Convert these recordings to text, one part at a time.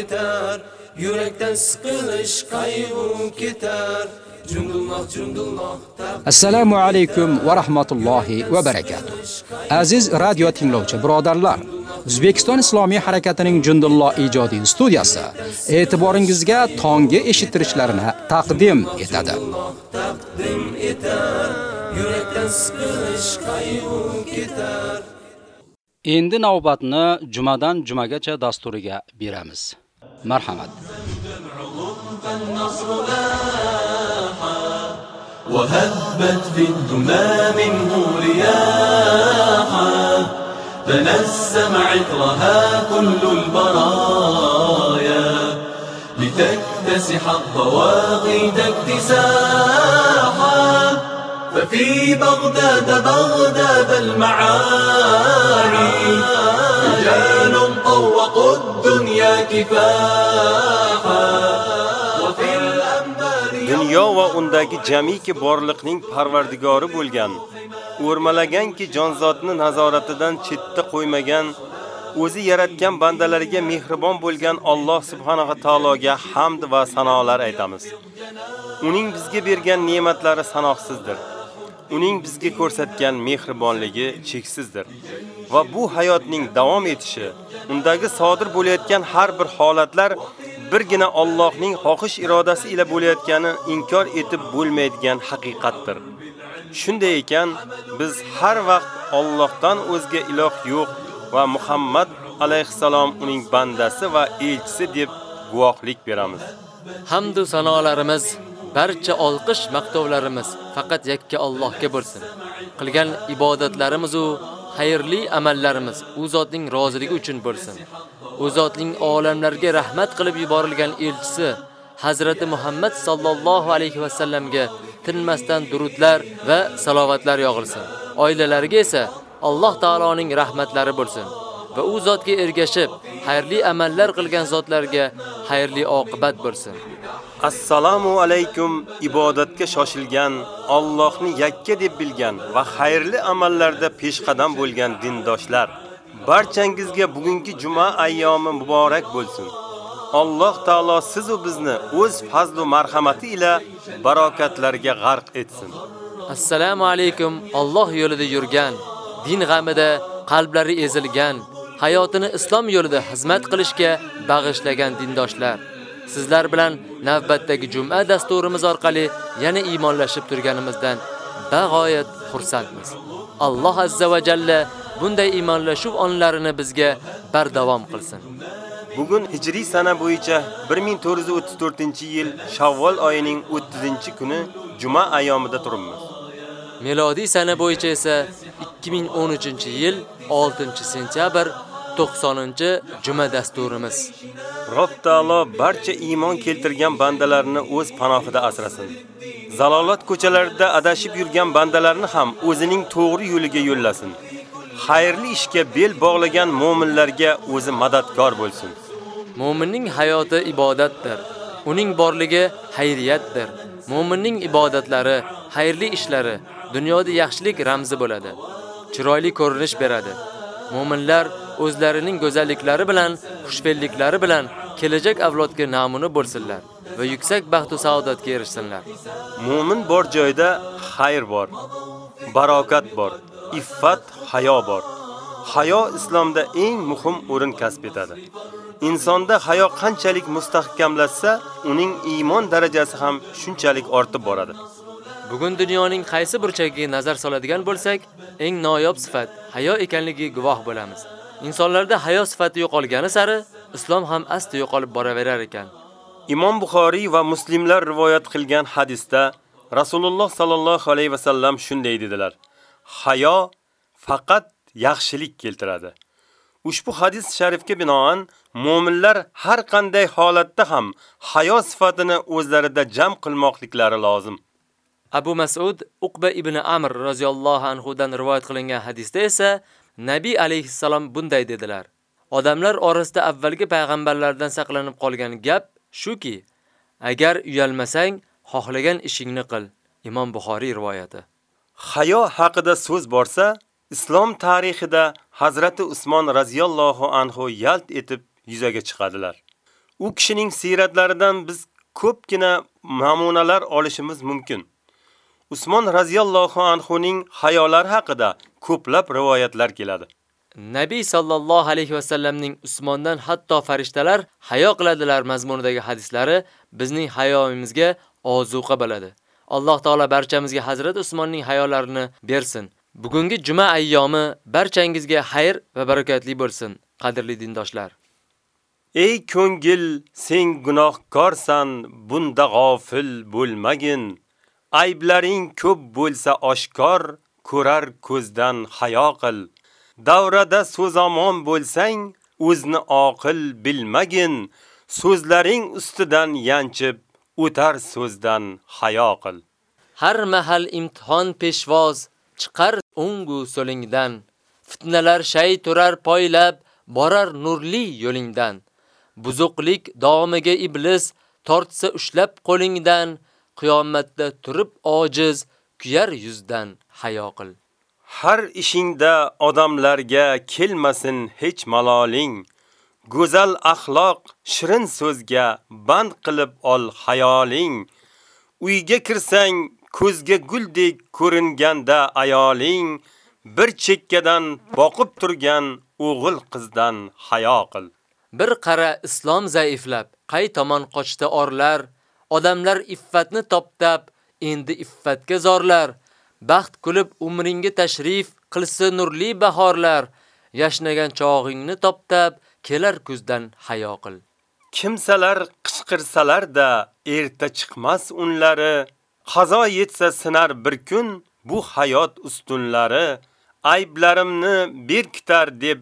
Etar yurakdan siqilish qayg'u ketar Jundulloh Jundulloh Assalomu alaykum va rahmatullohi va barakatuh. Aziz radio tinglovchi birodarlar, O'zbekiston Islomiy harakatining Jundulloh ijodiy studiyasi e'tiboringizga tongi eshittirishlarini taqdim etadi. yurakdan siqilish qayg'u ketar Endi navbatni jumadan jumagacha dasturiga beramiz. Marhamat. وهبت في الدنا منه رياحا تنسم عطرها كل البرايا لتكتسح الضواغد اكتساحا ففي بغداد بغداد المعاني رجال طوقوا الدنيا كفاحا وفي الأنبار dunyo va undagi jamiki borliqning parvardigori bo'lgan, o'rmalaganki jonzotni nazoratidan chetda qo'ymagan, o'zi yaratgan bandalariga mehribon bo'lgan Alloh subhanahu va taologa hamd va sanolar aytamiz. Uning bizga bergan ne'matlari sanoqsizdir. Uning bizga ko'rsatgan mehribonligi cheksizdir. Va bu hayotning davom etishi, undagi sodir bo'layotgan har bir holatlar birgina Allohning xohish irodasi ila bo'layotgani inkor etib bo'lmaydigan haqiqatdir. Shunday ekan, biz har vaqt Allohdan o'zga iloh yo'q va Muhammad alayhisalom uning bandasi va elchisi deb guvohlik beramiz. Hamd va sanolarimiz, barcha olqish maqtovlarimiz faqat yakka Allohga bo'lsin. Qilgan ibodatlarimiz u xayrli amallarimiz u zotning roziligi uchun bo'lsin. U zotning olamlarga rahmat qilib yuborilgan elchisi Hazrati Muhammad sallallohu alayhi va sallamga tinmasdan durudlar va salovatlar yog'ilsin. Oilalariga esa Alloh taoloning rahmatlari bo'lsin. va u zotga ergashib, xayrli amallar qilgan zotlarga xayrli oqibat bo'lsin. Assalomu alaykum ibodatga shoshilgan, Allohni yakka deb bilgan va xayrli amallarda peshqadam bo'lgan dindoshlar. Barchangizga bugungi juma ayyomi muborak bo'lsin. Alloh taolo siz va bizni o'z fazl va marhamati ila barokatlarga g'arq etsin. Assalomu alaykum Alloh yo'lida yurgan, din g'amida qalblari ezilgan, hayotini islom yo'lida xizmat qilishga bag'ishlagan dindoshlar. Sizlar bilan navbatdagi juma dasturimiz orqali yana iymonlashib turganimizdan bag'oyat xursandmiz. Alloh azza va jalla bunday iymonlashuv onlarini bizga bardavom qilsin. Bugun hijriy sana bo'yicha 1434-yil Shavvol oyining 30-kuni juma ayyomida turibmiz. Melodiy sana bo'yicha esa 2013-yil 6-sentyabr 90-juma dasturimiz. Rob taolo barcha iymon keltirgan bandalarni o'z panohida asrasin. Zalolat ko'chalarida adashib yurgan bandalarni ham o'zining to'g'ri yo'liga yo'llasin. Xayrli ishga bel bog'lagan mu'minlarga o'zi madadkor bo'lsin. Mu'minning hayoti ibodatdir. Uning borligi xayriyatdir. Mu'minning ibodatlari, xayrli ishlari dunyoda yaxshilik ramzi bo'ladi. Chiroyli ko'rinish beradi. Mu'minlar o'zlarining go'zalliklari bilan, xushfelliklari bilan kelajak avlodga namuna bo'lsinlar va yuksak baxt va saodatga erishsinlar. Mu'min bor joyda xayr bor, barokat bor, iffat, hayo bor. Hayo islomda eng muhim o'rin kasb etadi. Insonda hayo qanchalik mustahkamlashsa, uning iymon darajasi ham shunchalik ortib boradi. Bugun dunyoning qaysi burchagiga nazar soladigan bo'lsak, eng noyob sifat hayo ekanligiga guvoh bo'lamiz. Insonlarda hayo sifati yo'qolgani sari islom ham asta yo'qolib boraverar ekan. Imom Buxoriy va Muslimlar rivoyat qilgan hadisda Rasululloh sallallohu alayhi va sallam shunday dedilar: Hayo faqat yaxshilik keltiradi. Ushbu hadis sharifga binoan mu'minlar har qanday holatda ham hayo sifatini o'zlarida jam qilmoqliklari lozim. Abu Mas'ud Uqba ibn Amr roziyallohu anhu dan rivoyat qilingan hadisda esa Nabiy alayhissalom bunday dedilar: Odamlar orasida avvalgi payg'ambarlardan saqlanib qolgan gap shuki, agar uyalmasang, xohlagan ishingni qil. Imom Buxoriy rivoyati. Hayo haqida so'z borsa, Islom tarixida Hazrati Usmon radhiyallohu anhu yalt etib yuzaga chiqadilar. U kishining siratlaridan biz ko'pgina namunalar olishimiz mumkin. Usmon radhiyallohu anhu ning hayolari haqida ko'plab rivoyatlar keladi. Nabiy sallallohu alayhi va sallamning Usmondan hatto farishtalar hayo qiladilar mazmunidagi hadislari bizning hayoyimizga ozuqa bo'ladi. Alloh taolo barchamizga Hazrat Usmonning hayolarini bersin. Bugungi juma ayyomi barchangizga xayr va barakatli bo'lsin, qadrli dindoshlar. Ey ko'ngil, sen gunohkorsan, bunda g'ofil bo'lmagin. Ayblaring ko'p bo'lsa oshkor, ko'rar ko'zdan hayo qil. Davrada so'zamon bo'lsang, o'zni oqil bilmagin. So'zlaring ustidan yanchib, o'tar so'zdan hayo qil. Har mahal imtihon peshvoz chiqar o'ngu so'lingdan. Fitnalar shay turar poylab, borar nurli yo'lingdan. Buzuqlik davomiga iblis tortsa ushlab qo'lingdan, qiyomatda turib ojiz kuyar yuzdan hayo qil. Har ishingda odamlarga kelmasin hech maloling. Go'zal axloq, shirin so'zga band qilib ol hayoling. Uyga kirsang, ko'zga guldek ko'ringanda ayoling, bir chekkadan boqib turgan o'g'il qizdan hayo qil. Bir qara islom zaiflab, qay tomon qochdi orlar, odamlar iffatni toptab, endi iffatga zorlar. Baxt kulib umringga tashrif qilsa nurli bahorlar, yashnagan chog'ingni toptab, kelar kuzdan hayo qil. Kimsalar qichqirsalar-da erta chiqmas unlari, qazo yetsa sinar bir kun bu hayot ustunlari, ayblarimni berkitar deb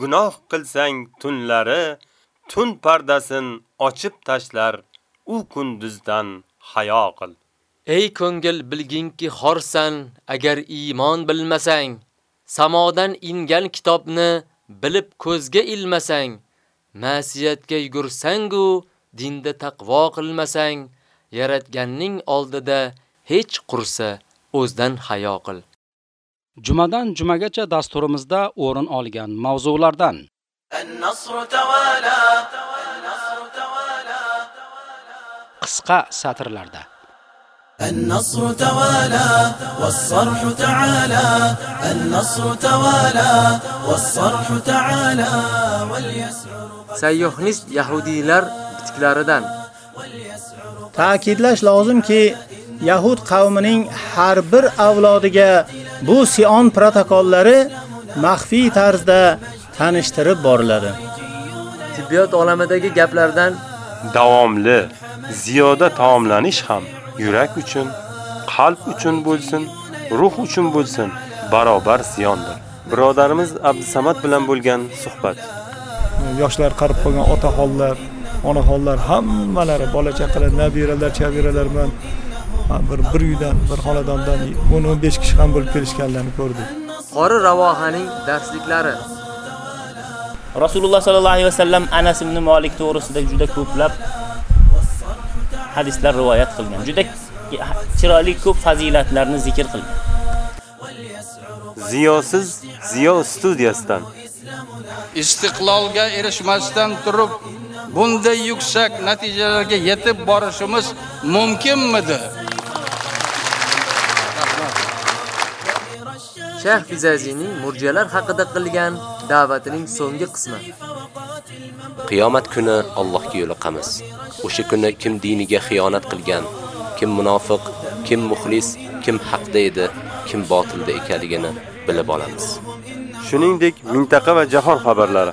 gunoh qilsang tunlari, tun pardasin ochib tashlar, u kunduzdan hayo qil. Ey ko'ngil bilginki xorsan, agar iymon bilmasang, samodan ingan kitobni bilib ko'zga ilmasang, ma'siyatga yugursangu dinda taqvo qilmasang, yaratganning oldida hech qursa o'zdan hayo qil. Jumadan jumagacha dasturimizda o'rin olgan mavzulardan. Qisqa satrlarda النصر توالى والصرح تعالى النصر توالى والصرح تعالى واليسعر Sayyohnist yahudiylar bitiklaridan Ta'kidlash lozimki, Yahud qavmining har bir avlodiga bu Sion protokollari maxfiy tarzda tanishtirib boriladi. tibbiyot olamidagi gaplardan Davomli, ziyoda taomlanish ham yurak uchun, qalb uchun bo'lsin, ruh uchun bo'lsin, barobar ziyondir. Birodarimiz Abdusamad bilan bo'lgan suhbat. yoshlar qarib qolgan otaxonlar, onaxonlar hammalari bola chaqalar, nabiralar, chabiralar bilan bir bir uydan, bir xonadondan 10-15 kishi ham bo'lib kelishganlarni ko'rdik. qori ravohaning darsliklari Rasululloh sallallohu alayhi vasallam Anas ibn Malik to'g'risida juda ko'plab hadislar rivoyat qilgan. Juda chiroyli ko'p fazilatlarni zikr qilgan. Ziyosiz Ziyo studiyasidan istiqlolga erishmasdan turib bunday yuksak natijalarga yetib borishimiz mumkinmidi? Shayx Fizazining murjiyalar haqida qilgan da'vatining so'nggi qismi. Qiyomat kuni Allohga yo'liqamiz. O'sha kuni kim diniga xiyonat qilgan, kim munofiq, kim muxlis, kim haqda edi, kim botilda ekanligini bilib olamiz. shuningdek mintaqa va jahon xabarlari.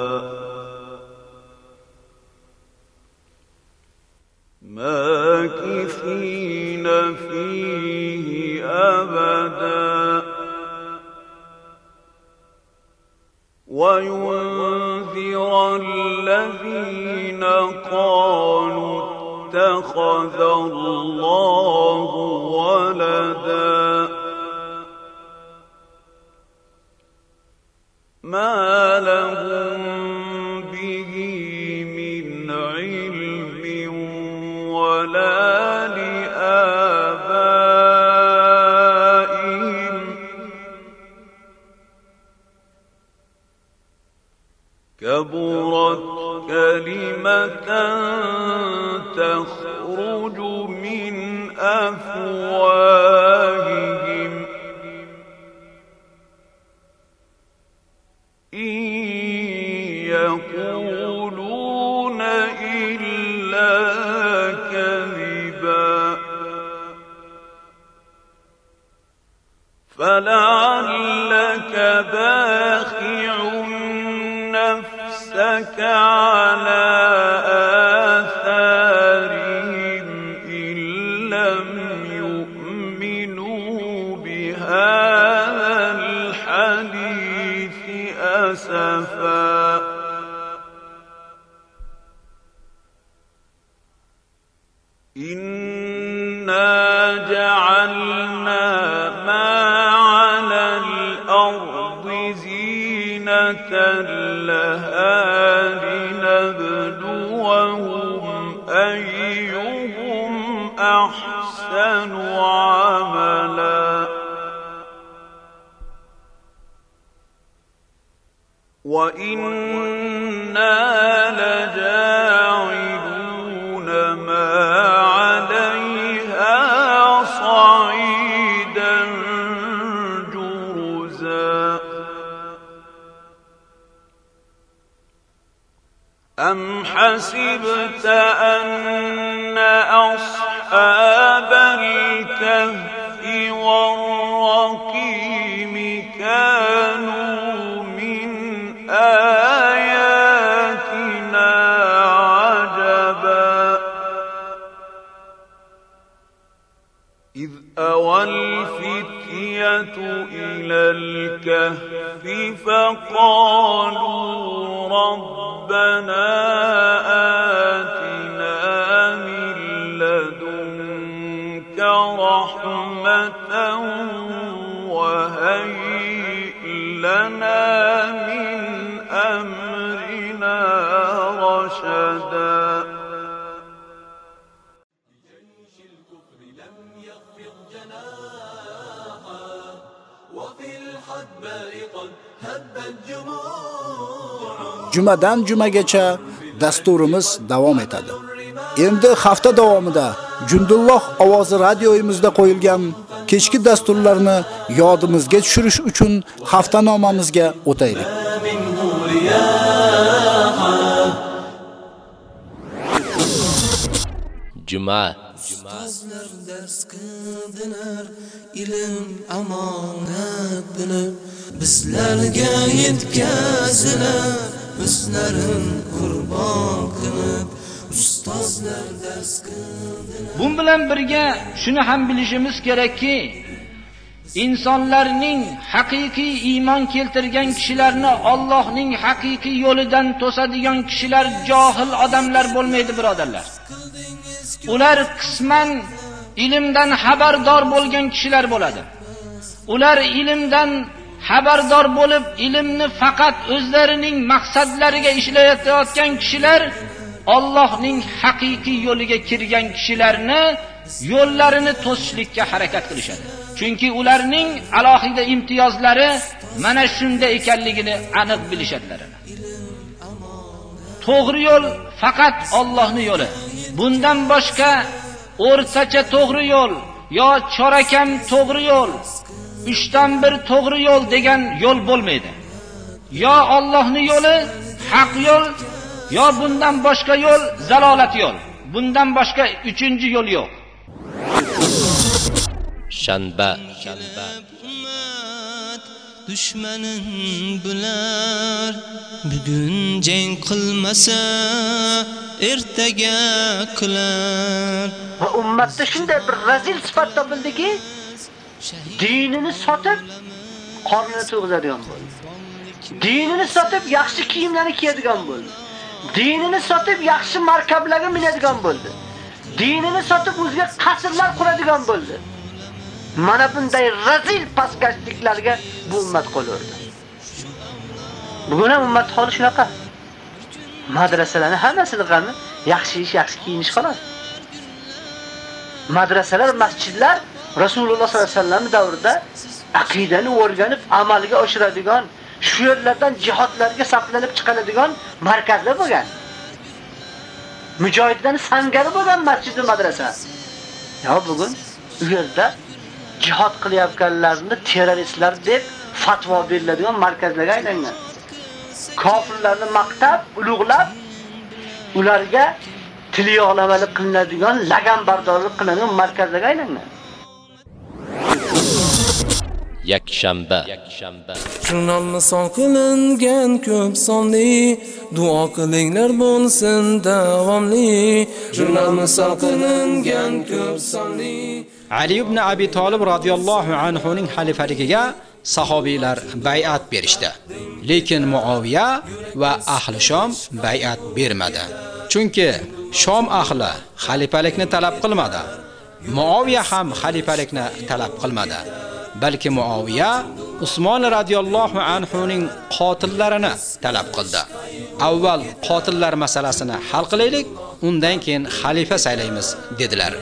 وينذر الذين قالوا اتخذ الله ولدا. ما لهم كلمة تخرج من أفواههم. أحسن عملا. وإنا لجاعلون ما عليها صعيدا جرزا. أم حسبت أن الكهف فقالوا ربنا Jumadan jumagacha dasturimiz davom etadi. Endi hafta davomida Jundulloh ovozi radioyimizda qo'yilgan kechki dasturlarni yodimizga tushirish uchun haftanomamizga o'taylik. Juma Ustozlar dars qildilar, ilm amonat bilib, bizlarga yetkazilar, o'zlarin qurbon qilib. Ustozlar dars qildilar. Bu bilan birga shuni ham bilishimiz kerakki, insonlarning haqiqiy iymon keltirgan kishilarni Allohning haqiqiy yo'lidan to'sadigan kishilar johil odamlar bo'lmaydi, birodarlar. Ular qisman ilmdan xabardor bo'lgan kishilar bo'ladi. Ular ilmdan xabardor bo'lib, ilmni faqat o'zlarining maqsadlariga ishlayotgan kishilar Allohning haqiqiy yo'liga kirgan kishilarni yo'llarini to'sishlikka harakat qilishadi. Chunki ularning alohida imtiyozlari mana shunda ekanligini aniq bilishadilar. To'g'ri yo'l faqat Allohning yo'li. Bundan boshqa o'rtacha to'g'ri yo'l yo chorakam to'g'ri yo'l, uchdan bir to'g'ri yo'l degan yo'l bo'lmaydi. Yo Allohning yo'li haq yo'l, yo bundan boshqa yo'l zalolat yo'l. Bundan boshqa uchinchi yo'l yo'q. shanba dushmanin bular bugun jang qilmasa ertaga qilar va ummatda shunday bir razil sifat topildiki, dinini sotib qornini to'g'izadigan bo'ldi. Dinini sotib yaxshi kiyimlarni kiyadigan bo'ldi. Dinini sotib yaxshi markablarga minadigan bo'ldi. Dinini sotib o'ziga qasrlar quradigan bo'ldi. Mana bunday razil pastkashliklarga bu ummat qo'lurdi. Bugun ham ummat holi shunaqa. Madrasalarni hammasini qani yaxshi ish, yaxshi kiyinish xolos. Madrasalar, masjidlar Rasululloh sollallohu alayhi vasallam davrida aqidani o'rganib amalga oshiradigan, shu yerlardan jihodlarga saflanib chiqadigan markazlar bo'lgan. Mujohidlarni sangari bo'lgan masjid madrasa. yo bugun u yerda jihod qilayotganlarni terroristlar deb fatvo beriladigan markazlarga aylangan. Kofirlarni maqtab, ulug'lab, ularga tilyoqlamalik qilinadigan, laganbardorlik qilinadigan markazlarga aylangan. Yakshanba misol qilingan ko'p sonli duo qilinglar bo'lsin davomli Jurnal misol qilingan ko'p sonli Ali ibn Abi Talib radhiyallohu anhu ning xalifaligiga sahobiylar bay'at berishdi. Lekin Muaviya va ahli Shom bay'at bermadi. Chunki Shom ahli xalifalikni talab qilmadi. Muaviya ham xalifalikni talab qilmadi. balki Muaviya Usmon radhiyallohu anhu ning qotillarini talab qildi. Avval qotillar masalasini hal qilaylik, undan keyin xalifa saylaymiz dedilar.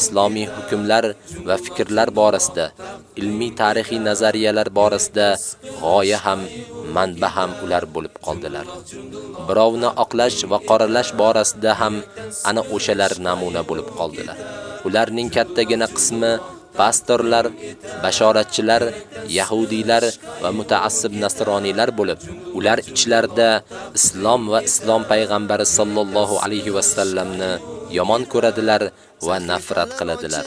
Islomiy hukmlar va fikrlar borasida, ilmiy tarixiy nazariyalar borasida g'oya ham, manba ham ular bo'lib qoldilar. Birovni oqlash va qoralash borasida ham ana o'shalar namuna bo'lib qoldilar. Ularning kattagina qismi pastorlar, bashoratchilar, yahudiylar va mutaassib nasroniylar bo'lib, ular ichlarida islom va islom payg'ambari sallallohu alayhi va sallamni yomon ko'radilar va nafrat qiladilar.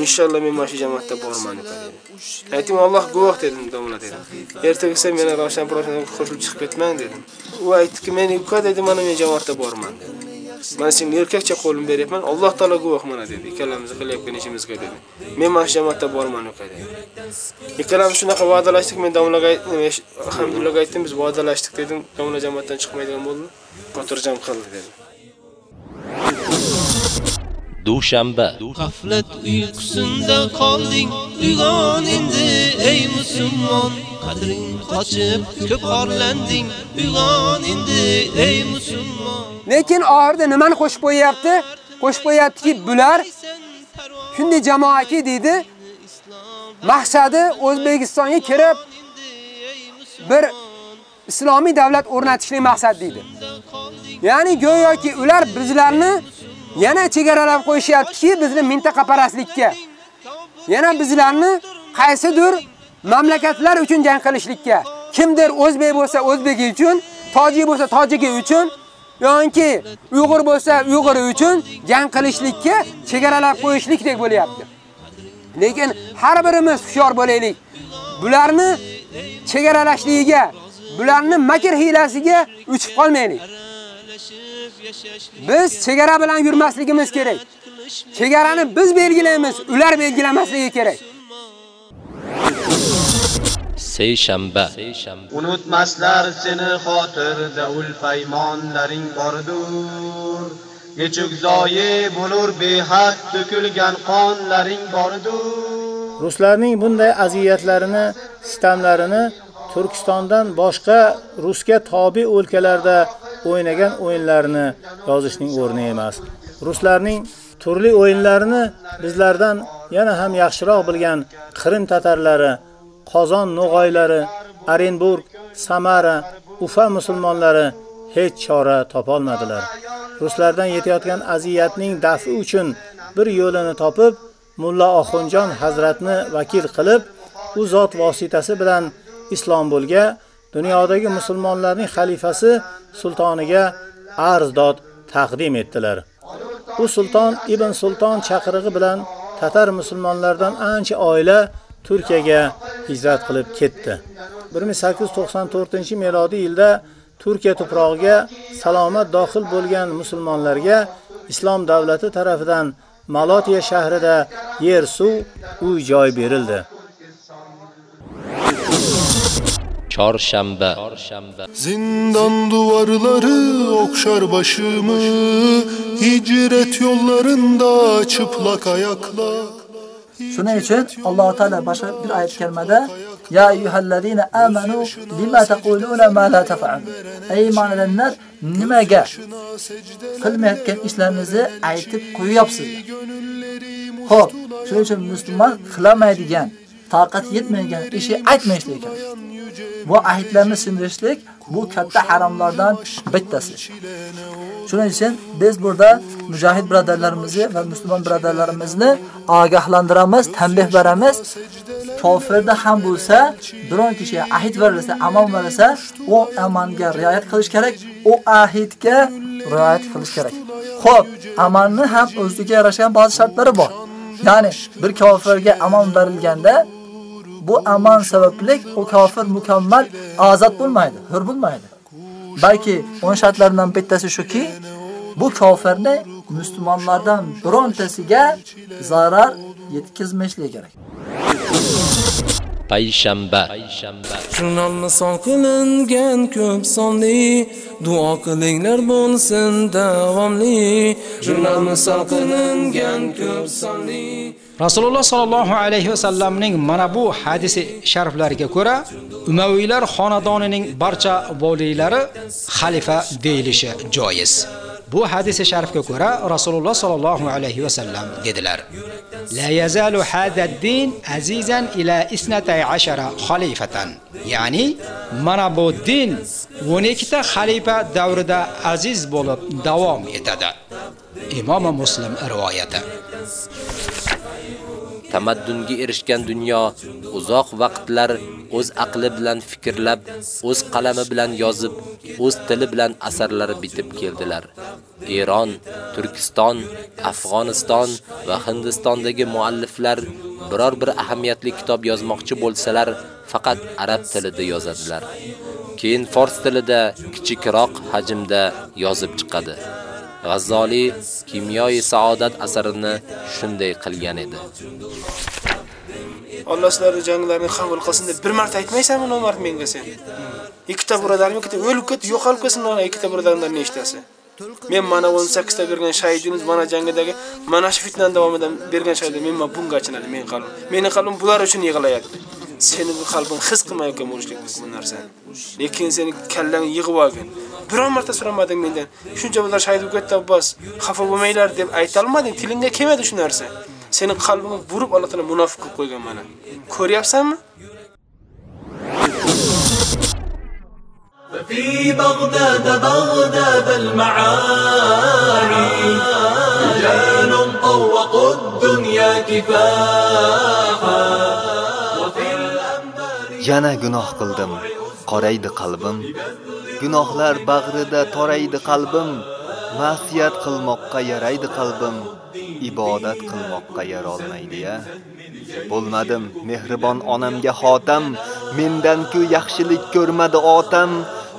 Inshaalloh men mana shu jamoatda borman Айтым Aytdim Alloh guvoh dedim domla dedim. Ertagisi meni Ravshan Proshan qo'shilib chiqib ketmang dedim. U aytdiki мен uka дедим, mana men жамаатта borman dedi. Men senga эркекче qo'lim берипмин Alloh таала guvoh мына dedi. Ikkalamiz qilayotgan ишибизге dedi. Men mana shu jamoatda borman uka dedi. Ikkalamiz shunaqa va'dalashdik, men domlaga alhamdulillah aytdim, biz va'dalashdik dedim. Domla jamoatdan chiqmaydigan bo'ldi. которжам кылды dedim. Dushanba G'aflat uyqusinda qolding uyg'on endi ey musulmon qadring qochib ko'p orlanding uyg'on endi ey musulmon Lekin oxirida nimani qo'shib qo'yapti? Qo'shib qo'yaptiki, bular shunday jamoaki deydi. Maqsadi O'zbekistonga kirib bir islomiy davlat o'rnatishlik maqsad deydi. Ya'ni go'yoki ular bizlarni yana chegaralab qo'yishyaptiki, bizni mintaqa parastlikka. Yana bizlarni qaysidir mamlakatlar uchun jang qilishlikka. Kimdir o'zbek bo'lsa o'zbeki uchun, tojik bo'lsa tojiki uchun, yoki uyg'ur bo'lsa uyg'uri uchun jang qilishlikka chegaralab qo'yishlikdek bo'lyapti. Lekin har birimiz hushyor bo'laylik. Bularni chegaralashligiga, bularni makr hiylasiga uchib qolmaylik. Biz chegara bilan yurmasligimiz kerak. Chegarani biz belgilaymiz, ular belgilamasligi kerak. Seyshanba Unutmaslar seni xotirda ul paymonlaring bordur. Nechuk zoyi bo'lur behad to'kilgan qonlaring bordur. Ruslarning bunday aziyatlarini, sitamlarini Turkistondan boshqa Rusga tobi o'lkalarda ойнаган o'yinlarini yozishning o'rni emas. Ruslarning turli o'yinlarini bizlardan yana ham yaxshiroq bilgan кырым tatarlari, Qozon no'g'oylari, Orenburg, Samara, Ufa musulmonlari hech chora topolmadilar. ruslardan yetayotgan aziyatning dafi uchun bir yo'lini topib, Mulla Oxunjon hazratni vakil qilib, u zot vositasi bilan Islombolga dunyodagi musulmonlarning xalifasi sultoniga arzdod taqdim etdilar. Bu sulton Ibn Sulton chaqirig'i bilan tatar musulmonlardan ancha oila Turkiyaga hijrat qilib ketdi. 1894-melodiy yilda Turkiya tuprog'iga salomat daxil bo'lgan musulmonlarga islom davlati tarafidan Malotiya shahrida yer, suv, uy joy berildi. Çarşamba Zindan duvarları okşar başımı Hicret yollarında çıplak ayakla Shuning uchun Alloh taolo boshqa bir oyat karimada Ya ayyuhallazina amanu lima taquluna ma la taf'alun. Ey imonlilar, nimaga qilmayotgan ishlaringizni aytib qo'yyapsizlar? Xo'p, shuning uchun musulmon qilamaydigan, toqat yetmaydigan ishi aytmayishlik kerak. Bu ahdlarni sindirishlik bu katta haromlardan bittasi. Shuning uchun biz burada mujohid birodarlarimizni va musulmon birodarlarimizni ogohlantiramiz, tanbeh beramiz. Kofirda ham bo'lsa, biron kishiga ahd berilsa, amon berilsa, u amonga rioyat qilish kerak, u ahdga rioyat qilish kerak. Xo'p, amanni ham o'ziga yarashgan ba'zi shartlari bor. Ya'ni bir kofirga amon berilganda bu aman sababli u kofir mukammal ozod bo'lmaydi, hur bo'lmaydi. Balki on shartlardan bittasi shuki, bu kofirni musulmonlardan birontasiga zarar yetkazmaslik kerak. payshanba Jurnalni son qilingan ko'p sonli duo qilinglar bo'lsin davomli Jurnalni son qilingan ko'p sonli Rasululloh sallallohu alayhi va мына mana bu hadisi shariflariga ko'ra Umaviylar xonadonining barcha халифа xalifa deyilishi joiz. Bu hadisi sharifga ko'ra Rasululloh sallallohu alayhi vasallam dedilar: La yazalu hada din azizan ila isnatay ashara xalifatan. Ya'ni mana bu din 12 ta xalifa davrida aziz bo'lib davom etadi. Imom Muslim rivoyati. Tamaddunga erishgan dunyo uzoq vaqtlar o'z aqli bilan fikrlab, o'z qalami bilan yozib, o'z tili bilan asarlari bitib keldilar. Eron, Turkiston, Afg'oniston va Hindistondagi mualliflar biror bir ahamiyatli kitob yozmoqchi bo'lsalar, faqat arab tilida yozadilar. Keyin fors tilida kichikroq hajmda yozib chiqadi. G'azzoli Kimyoyi saodat asarini shunday qilgan edi. Alloh sizlarning janglarini qabul qilsin deb bir marta aytmaysanmi nomard menga sen? Ikkita birodarim ikkita o'lib ketib yo'qolib ketsin mana ikkita birodarimdan nechtasi? Men mana 18 ta bergan shahidimiz mana jangidagi mana shu fitnaning davomida bergan shahidim men bunga achinadi men qalbim. Meni qalbim bular uchun yig'layapti. Seni bu qalbing his qilmayotgan bo'lishlik bu narsani. Lekin seni kallang yig'ib olgan. Biron marta so'ramading mendan. Shuncha bular shahid bo'lib ketdi Abbos. Xafa bo'lmanglar deb ayta olmading. Tilingga kelmadi shu narsa. Seni qalbingni burib Alloh taolo munofiq qilib qo'ygan mana. Ko'ryapsanmi? في بغداد بغداد المعاني رجال طوقوا الدنيا жана гүнох кылдым корайды калбым гүнохлар багрыда торайды калбым масият кылмокко ярайды калбым ибодат кылмокко яролмайды ya. болмадым мехрибон onamga xotam. Mendanku yaxshilik ko'rmadi otam.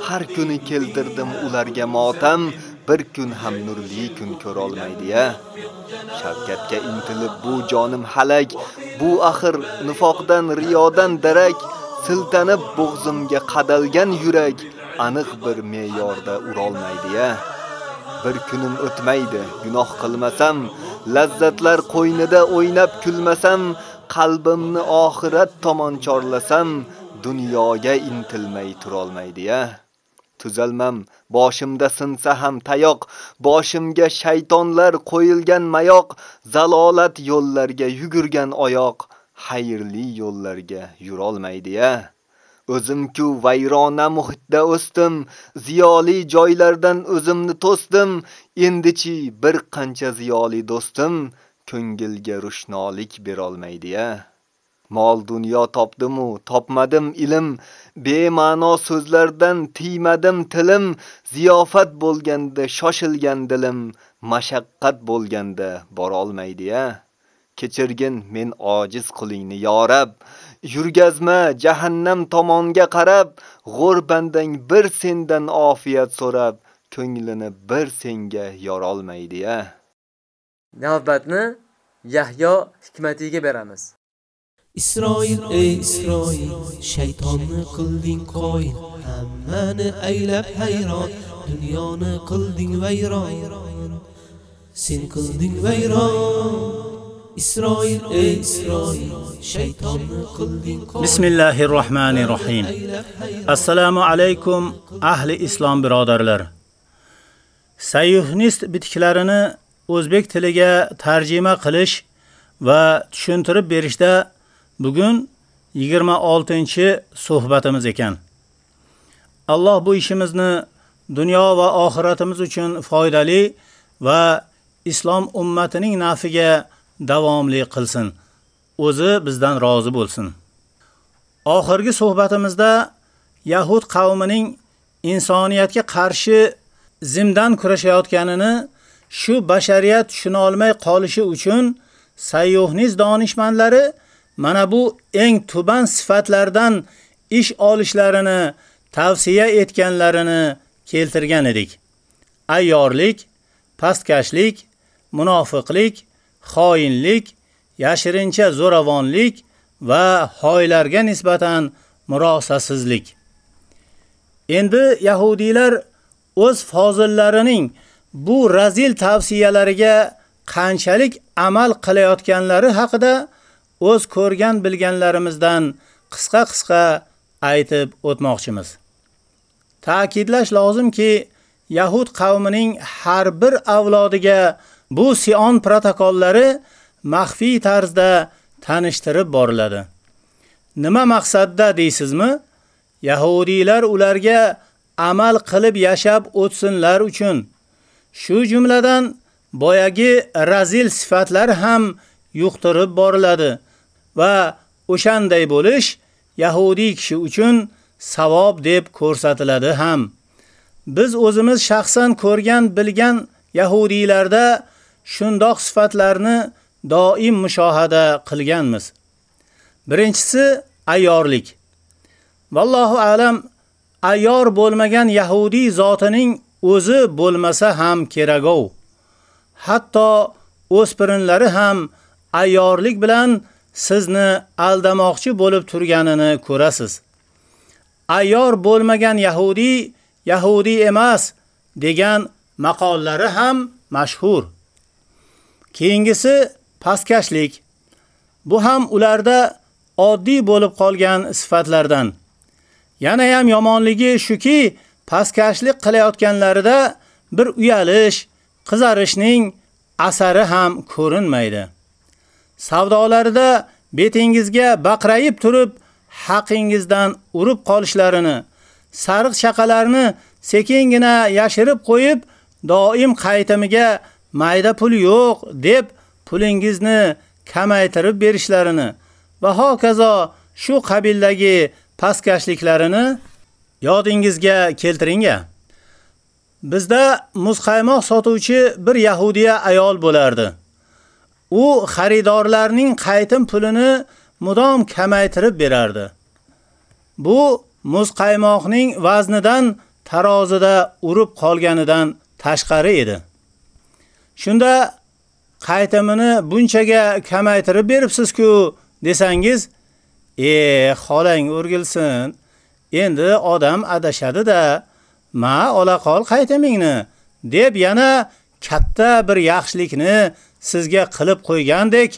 Har kuni keltirdim ularga motam. Bir kun ham nurli kun ko'ra olmaydi ya. Shavkatga intilib bu jonim halak. Bu axir nifoqdan riyodan darak. Siltanib bo'g'zimga qadalgan yurak aniq bir me'yorda urolmaydi-ya. Bir kunim o'tmaydi, gunoh qilmasam, lazzatlar qo'ynida o'ynab kulmasam, qalbimni oxirat tomon chorlasam, dunyoga intilmay turolmaydi-ya. Tuzalmam, boshimda sinsa ham tayoq, boshimga shaytonlar qo'yilgan mayoq, zalolat yo'llarga yugurgan oyoq, xayrli yo'llarga yurolmaydi-ya. o'zimku vayrona muhitda o'sdim, ziyoli joylardan o'zimni to'sdim. Endichi bir qancha ziyoli do'stim ko'ngilga rushnolik berolmaydi-ya. Mol dunyo topdimu topmadim ilm, bema'no so'zlardan tiymadim tilim, ziyofat bo'lganda shoshilgan dilim, mashaqqat bo'lganda Kechirgin men ojiz qulingni yorab, yurgazma jahannam tomonga qarab, bandang bir sendan ofiyat so'rab, ko'nglini bir senga yorolmaydi-ya. Navbatni Yahyo hikmatiga beramiz. Isroil ey Isroil shaytonni qilding qo'yin hammani aylab hayron dunyoni qilding vayron sen qilding vayron Isroil ey Isroil shaytonni qilding qo'yin Bismillahir Rohmanir Rohim Assalomu alaykum ahli islom birodarlar Sayyuhnist bitiklarini o'zbek tiliga tarjima qilish va tushuntirib berishda Bugun 26-suhbatimiz ekan. Alloh bu ishimizni dunyo va oxiratimiz uchun foydali va islom ummatining nafiga davomli qilsin. O'zi bizdan rozi bo'lsin. Oxirgi suhbatimizda Yahud qavmining insoniyatga qarshi zimdan kurashayotganini shu bashariyat tushuna olmay qolishi uchun sayyuhniz donishmandlari mana bu eng tuban sifatlardan ish olishlarini tavsiya etganlarini keltirgan edik. Ayyorlik, pastkashlik, munofiqlik, xoinlik, yashirincha zo'ravonlik va hoylarga nisbatan murosasizlik. Endi yahudiylar o'z fozillarining bu razil tavsiyalariga qanchalik amal qilayotganlari haqida o'z ko'rgan bilganlarimizdan qisqa-qisqa aytib o'tmoqchimiz. Ta'kidlash lozimki, Yahud qavmining har bir avlodiga bu Sion protokollari maxfiy tarzda tanishtirib boriladi. Nima maqsadda deysizmi? Yahudiylar ularga amal qilib yashab o'tsinlar uchun. Shu jumladan boyagi razil sifatlar ham yuqtirib boriladi. va o'shanday bo'lish Yahudi kishi uchun savob deb ko'rsatiladi ham. Biz o'zimiz shaxsan ko'rgan, bilgan Yahudiylarda shundoq sifatlarni doim mushohada qilganmiz. Birinchisi ayyorlik. Валлоҳу alam ayyor bo'lmagan Yahudi zotining o'zi bo'lmasa ham kerakov. Hatto o'spirinlari ham ayyorlik bilan sizni aldamoqchi bo'lib turganini ko'rasiz. Ayyor bo'lmagan Yahudi Yahudi emas degan maqollari ham mashhur. Keyingisi pastkashlik. Bu ham ularda oddiy bo'lib qolgan sifatlardan. Yana ham yomonligi shuki, pastkashlik qilayotganlarida bir uyalish, qizarishning asari ham ko'rinmaydi. savdolarida betingizga baqrayib turib haqingizdan urib qolishlarini, sariq chaqalarni sekingina yashirib qo'yib, doim qaytimiga mayda pul yo'q deb pulingizni kamaytirib berishlarini va hokazo shu qabildagi pastkashliklarini yodingizga keltiringa. Bizda muzqaymoq sotuvchi bir yahudiya ayol bo'lardi. u xaridorlarning qaytim pulini mudom kamaytirib berardi. Bu muzqaymoqning vaznidan tarozida urib qolganidan tashqari edi. Shunda qaytimini bunchaga kamaytirib beribsiz-ku desangiz, "E, xolang o'rgilsin. Endi odam adashadi-da, ma ola qol qaytimingni" deb yana katta bir yaxshilikni sizga qilib qo'ygandek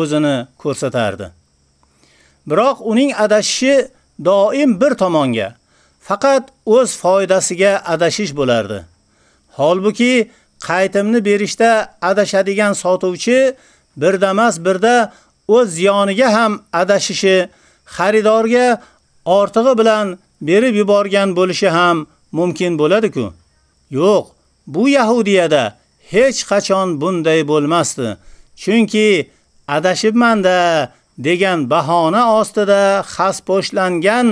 o'zini ko'rsatardi. Biroq uning adashishi doim bir tomonga, faqat o'z foydasiga adashish bo'lardi. Holbuki qaytimni berishda adashadigan sotuvchi birdamas birda o'z ziyoniga ham adashishi, xaridorga ortig'i bilan berib yuborgan bo'lishi ham mumkin bo'ladi-ku. Yo'q, bu Yahudiyada hech qachon bunday bo'lmasdi. Chunki adashibmanda degan bahona ostida xasposhlangan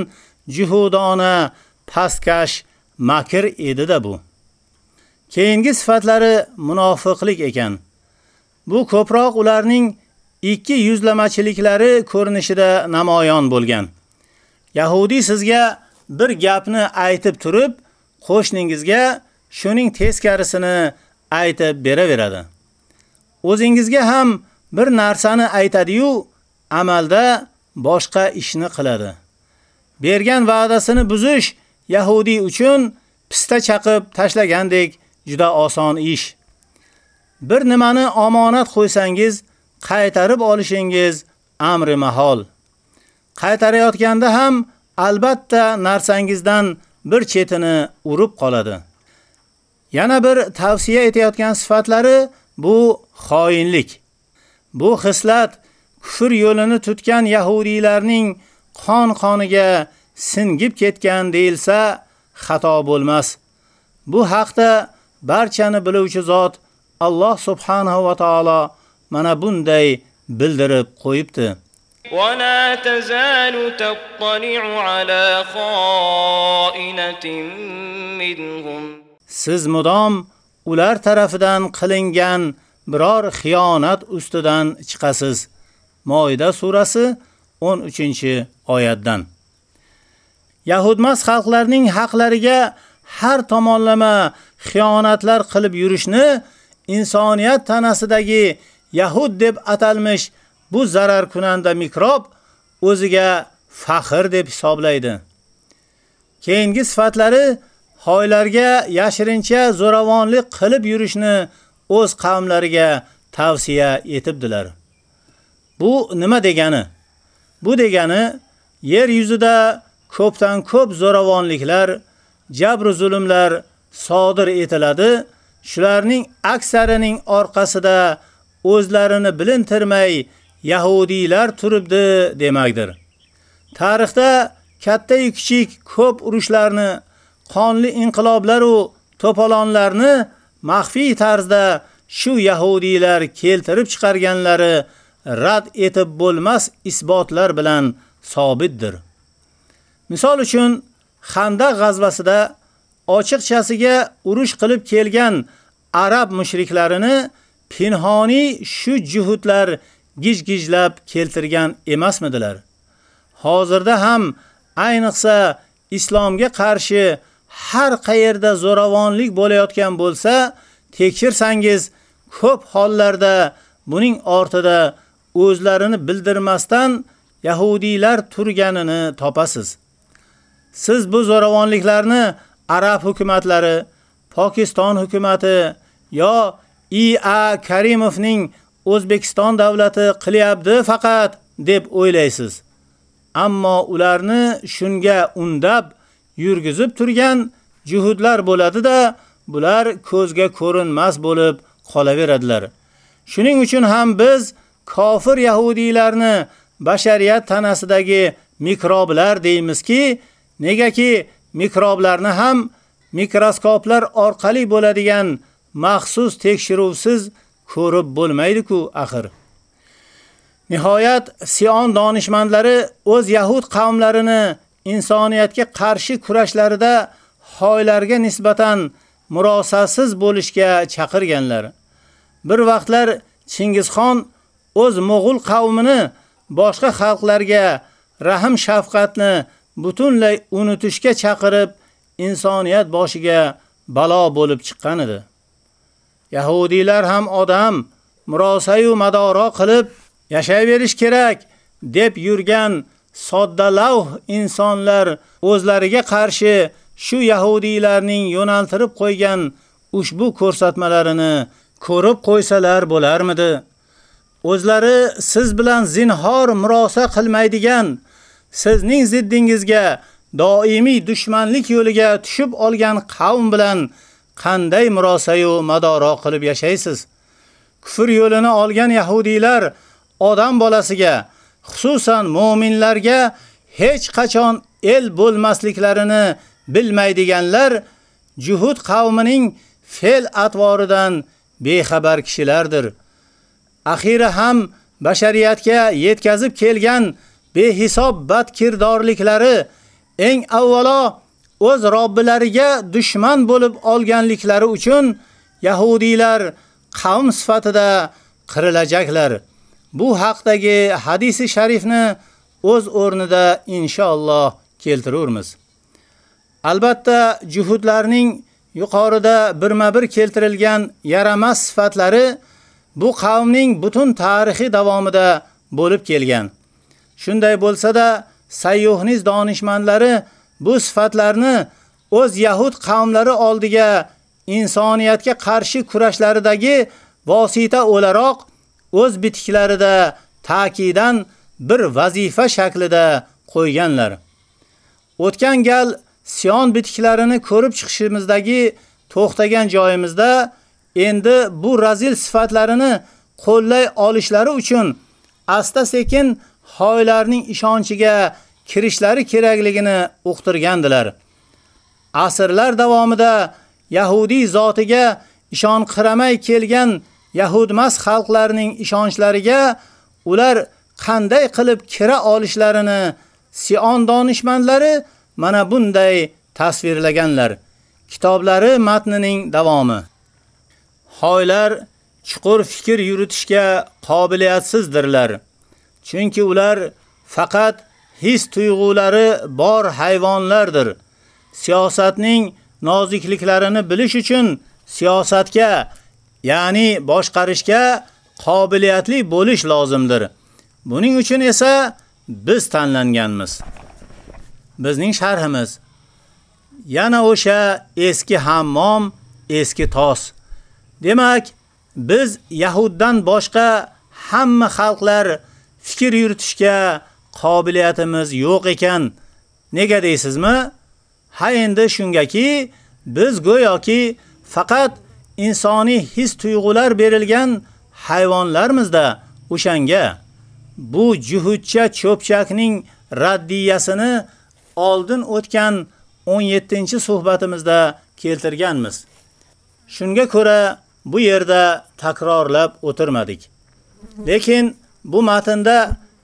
juhudona pastkash makr edi-da bu. Keyingi sifatlari munofiqlik ekan. Bu ko'proq ularning ikki yuzlamachiliklari ko'rinishida namoyon bo'lgan. Yahudi sizga bir gapni aytib turib, qo'shningizga shuning teskarisini aytib beraveradi. O'zingizga ham bir narsani aytadi-yu, amalda boshqa ishni qiladi. Bergan va'dasini buzish Yahudi uchun pista chaqib tashlagandek juda oson ish. Bir nimani omonat qo'ysangiz, qaytarib olishingiz amri mahol. Qaytarayotganda ham albatta narsangizdan bir chetini urib qoladi. Yana bir tavsiya etayotgan sifatlari bu xoinlik. Bu xislat kufr yo'lini tutgan yahudiylarning qon-qoniga singib ketgan deilsa xato bo'lmas. Bu haqda barchani biluvchi zot Alloh subhanahu va taolo mana bunday bildirib qo'yibdi. ولا تزال تطلع على خائنة منهم Siz mudom ular tarafidan qilingan biror xiyonat ustidan chiqasiz. Moida surasi 13-oyatdan. Yahudmas xalqlarning haqlariga har tomonlama xiyonatlar qilib yurishni insoniyat tanasidagi Yahud deb atalmish bu zarar kunanda mikrob o'ziga faxr deb hisoblaydi. Keyingi sifatlari hoylarga yashirincha zo'ravonlik qilib yurishni o'z qavmlariga tavsiya etibdilar. Bu nima degani? Bu degani yer yuzida ko'pdan ko'p zo'ravonliklar, jabr zulmlar sodir etiladi. Shularning aksarining orqasida o'zlarini bilintirmay yahudiylar turibdi demakdir. Tarixda katta yu kichik ko'p urushlarni, qonli inqiloblar u to'polonlarni maxfiy tarzda shu yahudiylar keltirib chiqarganlari rad etib bo'lmas isbotlar bilan sobitdir. Misol uchun Xandaq g'azvasida ochiqchasiga urush qilib kelgan arab mushriklarini pinhoniy shu juhudlar gijgijlab keltirgan emasmidilar? Hozirda ham ayniqsa islomga qarshi har qayerda zo'ravonlik bo'layotgan bo'lsa, tekshirsangiz ko'p hollarda buning ortida o'zlarini bildirmasdan yahudiylar turganini topasiz. Siz bu zo'ravonliklarni arab hukumatlari, Pokiston hukumati yo I.A. Karimovning O'zbekiston davlati qilyapti faqat deb o'ylaysiz. Ammo ularni shunga undab yurgizib turgan juhudlar bo'ladi-da, bular ko'zga ko'rinmas bo'lib qolaveradilar. Shuning uchun ham biz kofir yahudiylarni bashariyat tanasidagi mikroblar deymizki, negaki mikroblarni ham mikroskoplar orqali bo'ladigan maxsus tekshiruvsiz ko'rib bo'lmaydi-ku axir. Nihoyat Sion donishmandlari o'z yahud qavmlarini insoniyatga qarshi kurashlarida hoylarga nisbatan murosasiz bo'lishga chaqirganlar. Bir vaqtlar Chingizxon o'z Mo'g'ul qavmini boshqa xalqlarga rahim shafqatni butunlay unutishga chaqirib, insoniyat boshiga balo bo'lib chiqqan edi. Yahudiylar ham odam murosayu madoro qilib yashayverish kerak deb yurgan soddalavh insonlar o'zlariga qarshi shu yahudiylarning yo'naltirib qo'ygan ushbu ko'rsatmalarini ko'rib qo'ysalar bo'larmidi? O'zlari siz bilan zinhor murosa qilmaydigan, sizning ziddingizga doimiy dushmanlik yo'liga tushib olgan qavm bilan qanday murosayu madoro qilib yashaysiz? Kufr yo'lini olgan yahudiylar odam bolasiga, xususan mu'minlarga hech qachon el bo'lmasliklarini bilmaydiganlar Juhud qavmining fe'l atvoridan bexabar kishilardir. Axira ham bashariyatga yetkazib kelgan behisob bad kirdorliklari eng avvalo o'z robbilariga dushman bo'lib olganliklari uchun yahudiylar qavm sifatida qirilajaklar. Bu haqdagi hadisi sharifni o'z o'rnida inshaalloh keltiramiz. Albatta, juhudlarning yuqorida birma-bir keltirilgan yaramas sifatlari bu qavmning butun tarixi davomida bo'lib kelgan. Shunday bo'lsa-da, Sayyuhniz donishmandlari bu sifatlarni o'z yahud qavmlari oldiga insoniyatga qarshi kurashlaridagi vosita o'laroq o'z bitiklarida ta'kidan bir vazifa shaklida qo'yganlar. O'tgan gal Sion bitiklarini ko'rib chiqishimizdagi to'xtagan joyimizda endi bu razil sifatlarini qo'llay olishlari uchun asta-sekin sekin hoylarning ishonchiga kirishlari kerakligini uqtirgandilar. Asrlar davomida Yahudi zotiga ishonqiramay kelgan Yahudmas xalqlarining ishonchlariga ular qanday qilib kira olishlarini Sion donishmandlari mana bunday tasvirlaganlar. Kitoblari matnining davomi. Hoylar chuqur fikr yuritishga qobiliyatsizdirlar. Chunki ular faqat his tuyg'ulari bor hayvonlardir. Siyosatning nozikliklarini bilish uchun siyosatga, ya'ni boshqarishga qobiliyatli bo'lish lozimdir. Buning uchun esa biz tanlanganmiz. bizning sharhimiz yana o'sha eski hammom, eski tos. Demak, biz Yahuddan boshqa hamma xalqlar fikr yuritishga qobiliyatimiz yo'q ekan. Nega deysizmi? Ha endi shungaki, biz go'yoki faqat insoniy his tuyg'ular berilgan hayvonlarmizda o'shanga bu juhudcha cho'pchakning raddiyasini oldin o'tgan 17-suhbatimizda keltirganmiz. Shunga ko'ra bu yerda takrorlab o'tirmadik. Lekin bu matnda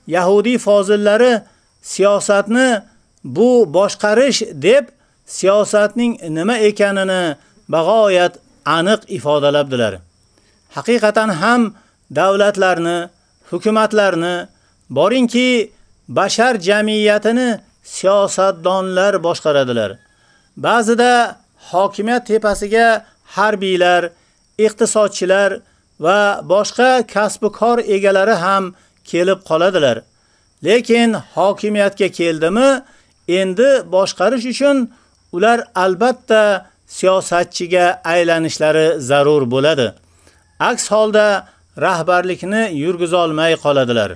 Yahudi fozillari siyosatni bu boshqarish deb siyosatning nima ekanini bag'oyat aniq ifodalabdilar. Haqiqatan ham davlatlarni, hukumatlarni, boringki bashar jamiyatini siyosatdonlar boshqaradilar. Ba'zida hokimiyat tepasiga harbiylar, iqtisodchilar va boshqa kasb kor egalari ham kelib qoladilar. Lekin hokimiyatga keldimi, endi boshqarish uchun ular albatta siyosatchiga aylanishlari zarur bo'ladi. Aks holda rahbarlikni yurgiza olmay qoladilar.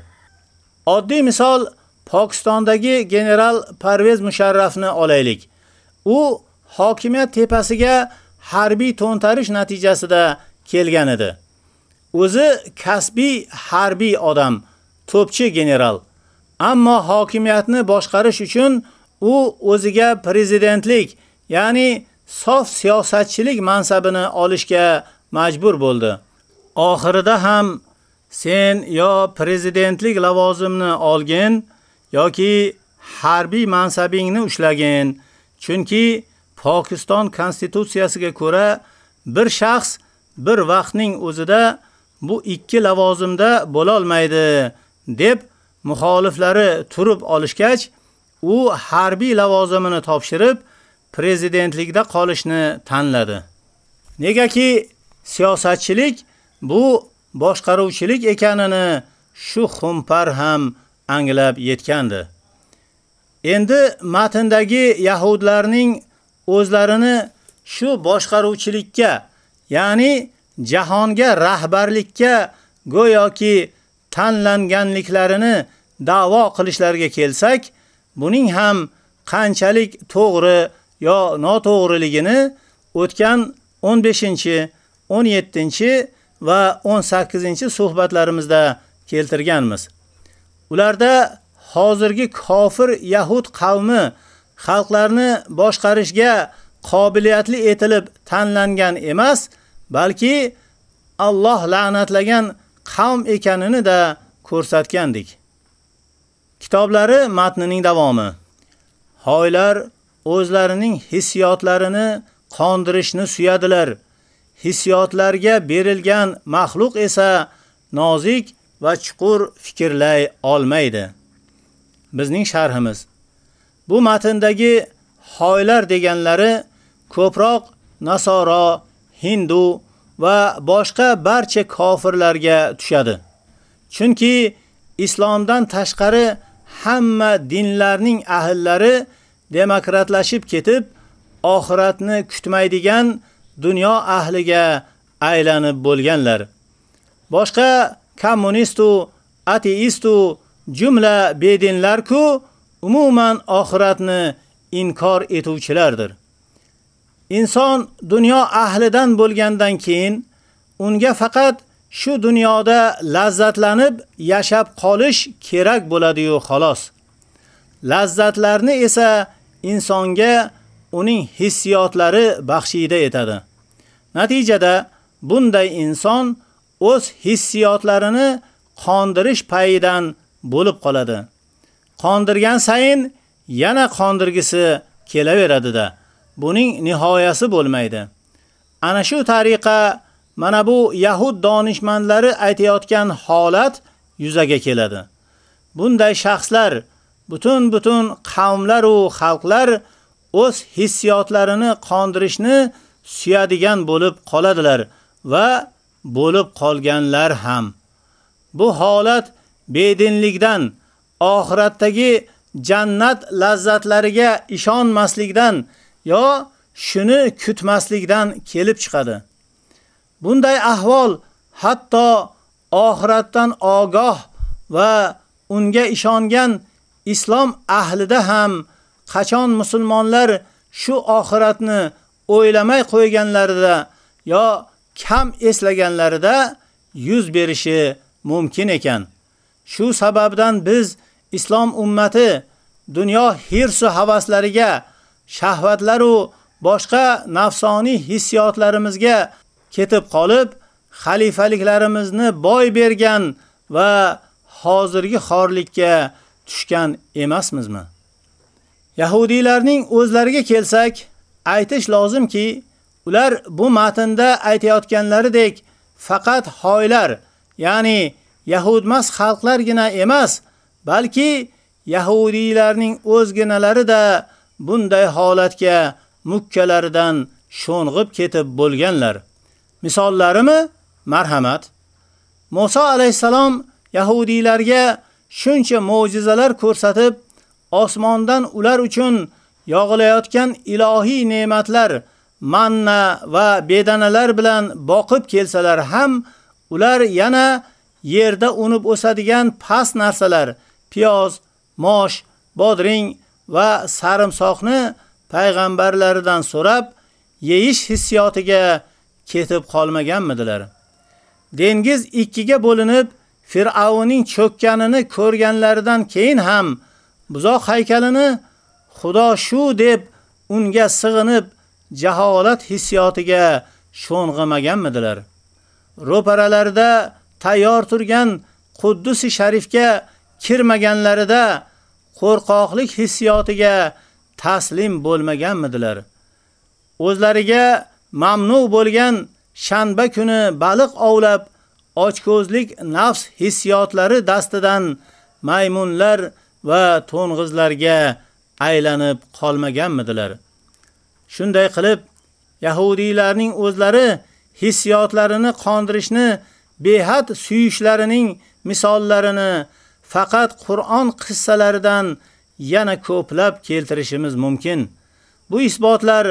Oddiy misol Pokistondagi general Parvez Musharrafni olaylik. U hokimiyat tepasiga harbiy to'ntarish natijasida kelgan edi. O'zi kasbiy harbiy odam, to'pchi general. Ammo hokimiyatni boshqarish uchun u o'ziga prezidentlik, ya'ni sof siyosatchilik mansabini olishga majbur bo'ldi. Oxirida ham sen yo prezidentlik lavozimini olgin, yoki harbiy mansabingni ushlagin. Chunki Pokiston konstitutsiyasiga ko'ra bir shaxs bir vaqtning o'zida bu ikki lavozimda bo'la olmaydi deb muxoliflari turib olishgach, u harbiy lavozimini topshirib prezidentlikda qolishni tanladi. Negaki siyosatchilik bu boshqaruvchilik ekanini shu xumpar ham anglab yetgandi. Endi matndagi yahudlarning o'zlarini shu boshqaruvchilikka, ya'ni jahonga rahbarlikka go'yoki tanlanganliklarini da'vo qilishlariga kelsak, buning ham qanchalik to'g'ri yo noto'g'riligini o'tgan 15, 17 va 18 suhbatlarimizda keltirganmiz. Ularda hozirgi kofir yahud qavmi xalqlarni boshqarishga qobiliyatli etilib tanlangan emas, balki Alloh la'natlagan qavm ekanini da ko'rsatgandik. Kitoblari matnining davomi. Hoylar o'zlarining hissiyotlarini qondirishni suyadilar. Hissiyotlarga berilgan maxluq esa nozik va chuqur fikrlay olmaydi. Bizning sharhimiz. Bu matndagi hoylar deganlari ko'proq Nasoro, Hindu va boshqa barcha kofirlarga tushadi. Chunki islomdan tashqari hamma dinlarning ahllari demokratlashib ketib, oxiratni kutmaydigan dunyo ahliga aylanib bo'lganlar. Boshqa kommunist u, ateist u, jumla bedinlar-ku umuman oxiratni inkor etuvchilardir. Inson dunyo ahlidan bo'lgandan keyin unga faqat shu dunyoda lazzatlanib yashab qolish kerak bo'ladi-yu xolos. Lazzatlarni esa insonga uning hissiyotlari baxshida etadi. Natijada bunday inson o'z hissiyotlarini qondirish payidan bo'lib qoladi. Qondirgan sayin yana qondirgisi kelaveradi-da. Buning nihoyasi bo'lmaydi. Ana shu tariqa mana bu yahud donishmandlari aytayotgan holat yuzaga keladi. Bunday shaxslar butun butun qavmlar va xalqlar o'z hissiyotlarini qondirishni suyadigan bo'lib qoladilar va bo'lib qolganlar ham. Bu holat bedinlikdan, oxiratdagi jannat lazzatlariga ishonmaslikdan yo shuni kutmaslikdan kelib chiqadi. Bunday ahvol hatto oxiratdan ogoh va unga ishongan islom ahlida ham qachon musulmonlar shu oxiratni o'ylamay qo'yganlarida yo kam eslaganlarida yuz berishi mumkin ekan. Shu sababdan biz islom ummati dunyo hirsu havaslariga, shahvatlar u boshqa nafsoniy hissiyotlarimizga ketib qolib, xalifaliklarimizni boy bergan va hozirgi xorlikka tushgan emasmizmi? Yahudiylarning o'zlariga kelsak, aytish lozimki, ular bu matnda aytayotganlaridek faqat hoylar, ya'ni yahudmas xalqlargina emas, balki yahudiylarning o'zginalari da bunday holatga mukkalaridan sho'ng'ib ketib bo'lganlar. Misollarimi? Marhamat. Musa alayhisalom yahudiylarga shuncha mo'jizalar ko'rsatib, osmondan ular uchun yog'ilayotgan ilohiy ne'matlar, manna va bedanalar bilan boqib kelsalar ham, ular yana yerda unib o'sadigan past narsalar, piyoz, mosh, bodring va sarimsoqni payg'ambarlaridan so'rab, yeyish hissiyotiga ketib qolmaganmidilar. Dengiz ikkiga bo'linib, Fir'avnning cho'kkanini ko'rganlaridan keyin ham buzoq haykalini Xudo shu deb unga sig'inib jaholat hissiyotiga sho'ng'imaganmidilar. Ro'paralarda tayyor turgan Quddus Sharifga kirmaganlarida qo'rqoqlik hissiyotiga taslim bo'lmaganmidilar. O'zlariga mamnu bo'lgan shanba kuni baliq ovlab, ochko'zlik nafs hissiyotlari dastidan maymunlar va to'ng'izlarga aylanib qolmaganmidilar. Shunday qilib, yahudiylarning o'zlari hissiyotlarini qondirishni behad suyishlarining misollarini faqat Qur'on qissalaridan yana ko'plab keltirishimiz mumkin. Bu isbotlar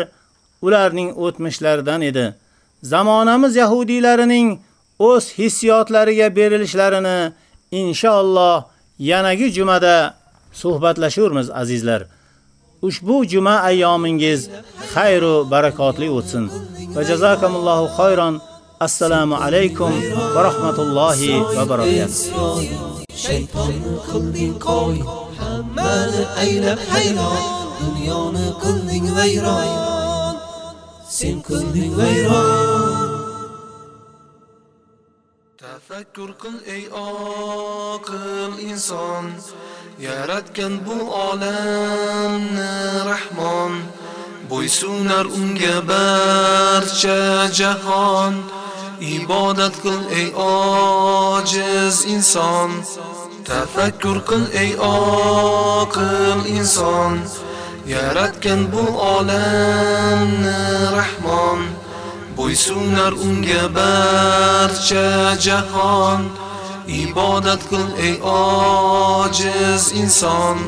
ularning o'tmishlaridan edi. Zamonamiz yahudiylarining o'z hissiyotlariga berilishlarini inshaalloh yanagi jumada suhbatlashurmiz azizlar. ushbu juma ayyomingiz xayr va barakotli o'tsin. Va jazakumullohu xayron. Assalomu alaykum va rahmatullohi va barakatuh. Shaytonni qilding qo'y, hammani aylab hayron. Dunyoni qilding vayron. Sen qilding vayron. Tafakkur qil ey oqil inson. Yaratgan bu olamni Rahmon. Bo'ysunar unga barcha jahon. Ibodat qil ey ojiz inson. Tafakkur qil ey oqil inson. Yaratgan bu olamni Rahmon. Bo'ysunar unga barcha jahon. Ibodat qil ey ojiz inson.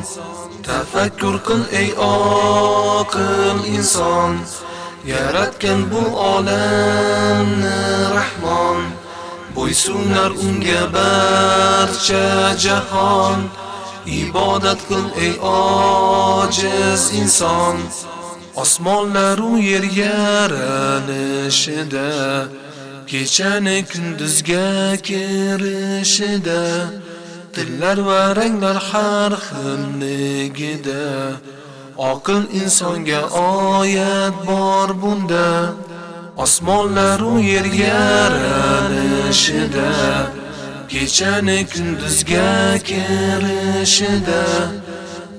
Tafakkur qil ey oqil inson. Yaratgan bu olamni Rahmon bo'ysunar unga barcha jahon. Ibodat qil ey ojiz inson osmonlaru yer yaranishida kechani kunduzga kirishida tillar va ranglar har xilligida. Oqil insonga oyat bor bunda. Osmonlar osmonlaru yer yaranishida kechani kunduzga kirishida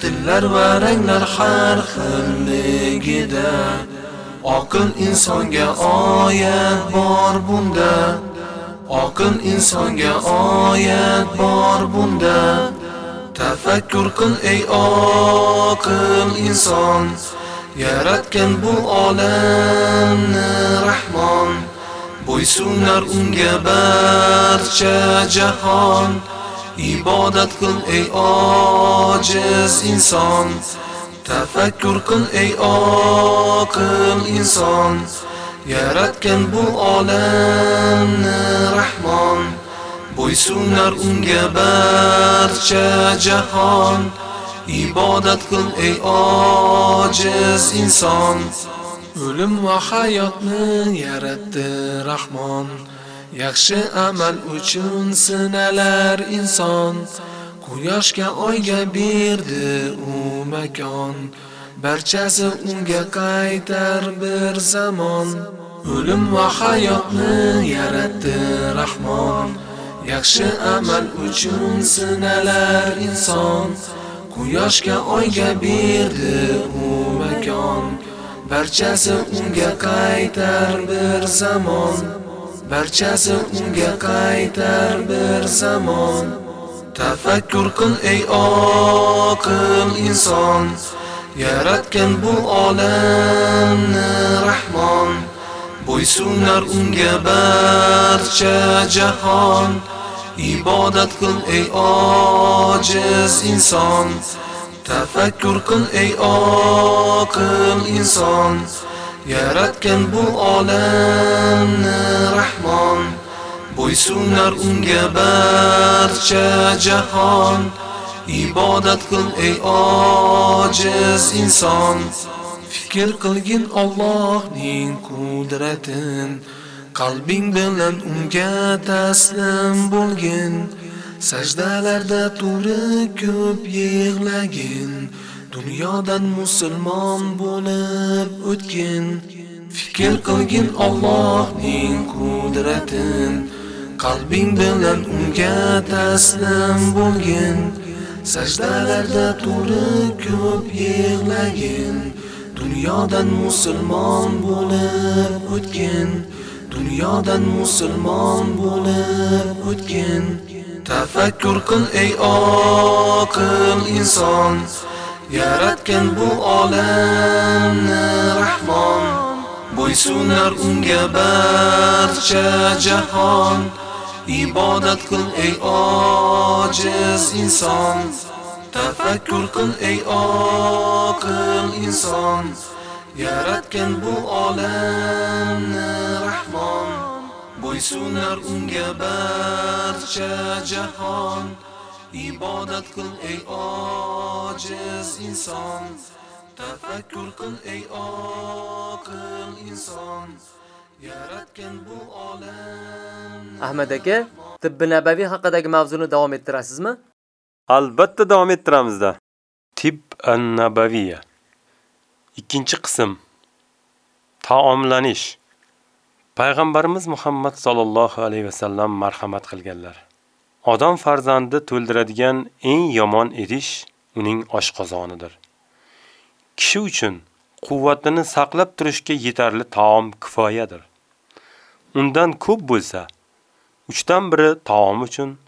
tillar va ranglar har xilligida. Oqil insonga oyat bor bunda. Oqil insonga oyat bor bunda. Tafakkur qil ey oqil inson. Yaratgan bu olamni Rahmon. Bo'ysunar unga barcha jahon. Ibodat qil ey ojiz inson. Tafakkur qil ey oqil inson. Yaratgan bu olamni Rahmon. Bo'ysunar unga barcha jahon. Ibodat qil ey ojiz inson. O'lim va hayotni yaratdi Rahmon. Yaxshi amal uchun sinalar inson. Quyoshga oyga berdi u makon. Barchasi unga qaytar bir zamon. O'lim va hayotni yaratdi Rahmon. Yaxshi amal uchun sinalar inson. Quyoshga oyga berdi u makon. Barchasi unga qaytar bir zamon. Barchasi unga qaytar bir zamon. Tafakkur qil ey oqil inson. Yaratgan bu olamni Rahmon. Bo'ysunar unga barcha jahon. Ibodat qil ey ojiz inson. Tafakkur qil ey oqil inson. Yaratgan bu olamni Rahmon. Bo'ysunar unga barcha jahon. Ibodat qil ey ojiz inson. Fikr qilgin Allohning qudratin. Qalbing bilan unga taslim bo'lgin. Sajdalarda turib ko'p yig'lagin. Dunyodan musulmon bo'lib o'tgin. Fikr qilgin Allohning qudratin. Qalbing bilan unga taslim bo'lgin. Sajdalarda turib ko'p yig'lagin. Dunyodan musulmon bo'lib o'tgin. Dunyodan musulmon bo'lib o'tgin. Tafakkur qil ey oqil inson. Yaratgan bu olamni Rahmon. Bo'ysunar unga barcha jahon. Ibodat qil ey ojiz inson. Tafakkur qil ey oqil inson. Yaratgan bu olamni Rahmon bo'ysunar unga barcha jahon ibodat qil ey ojiz inson tafakkur qil ey oqil inson yaratgan bu olam ahmad aka tibbi nabaviy haqidagi mavzuni davom ettirasizmi Albatta davom ettiramizda. Tib an-nabaviyya. Ikkinchi qism. Taomlanish. Payg'ambarimiz Muhammad sallallohu alayhi va sallam marhamat qilganlar. Odam farzandi to'ldiradigan eng yomon idish uning oshqozonidir. Kishi uchun quvvatini saqlab turishga yetarli taom kifoyadir. Undan ko'p bo'lsa, 3 dan biri taom uchun,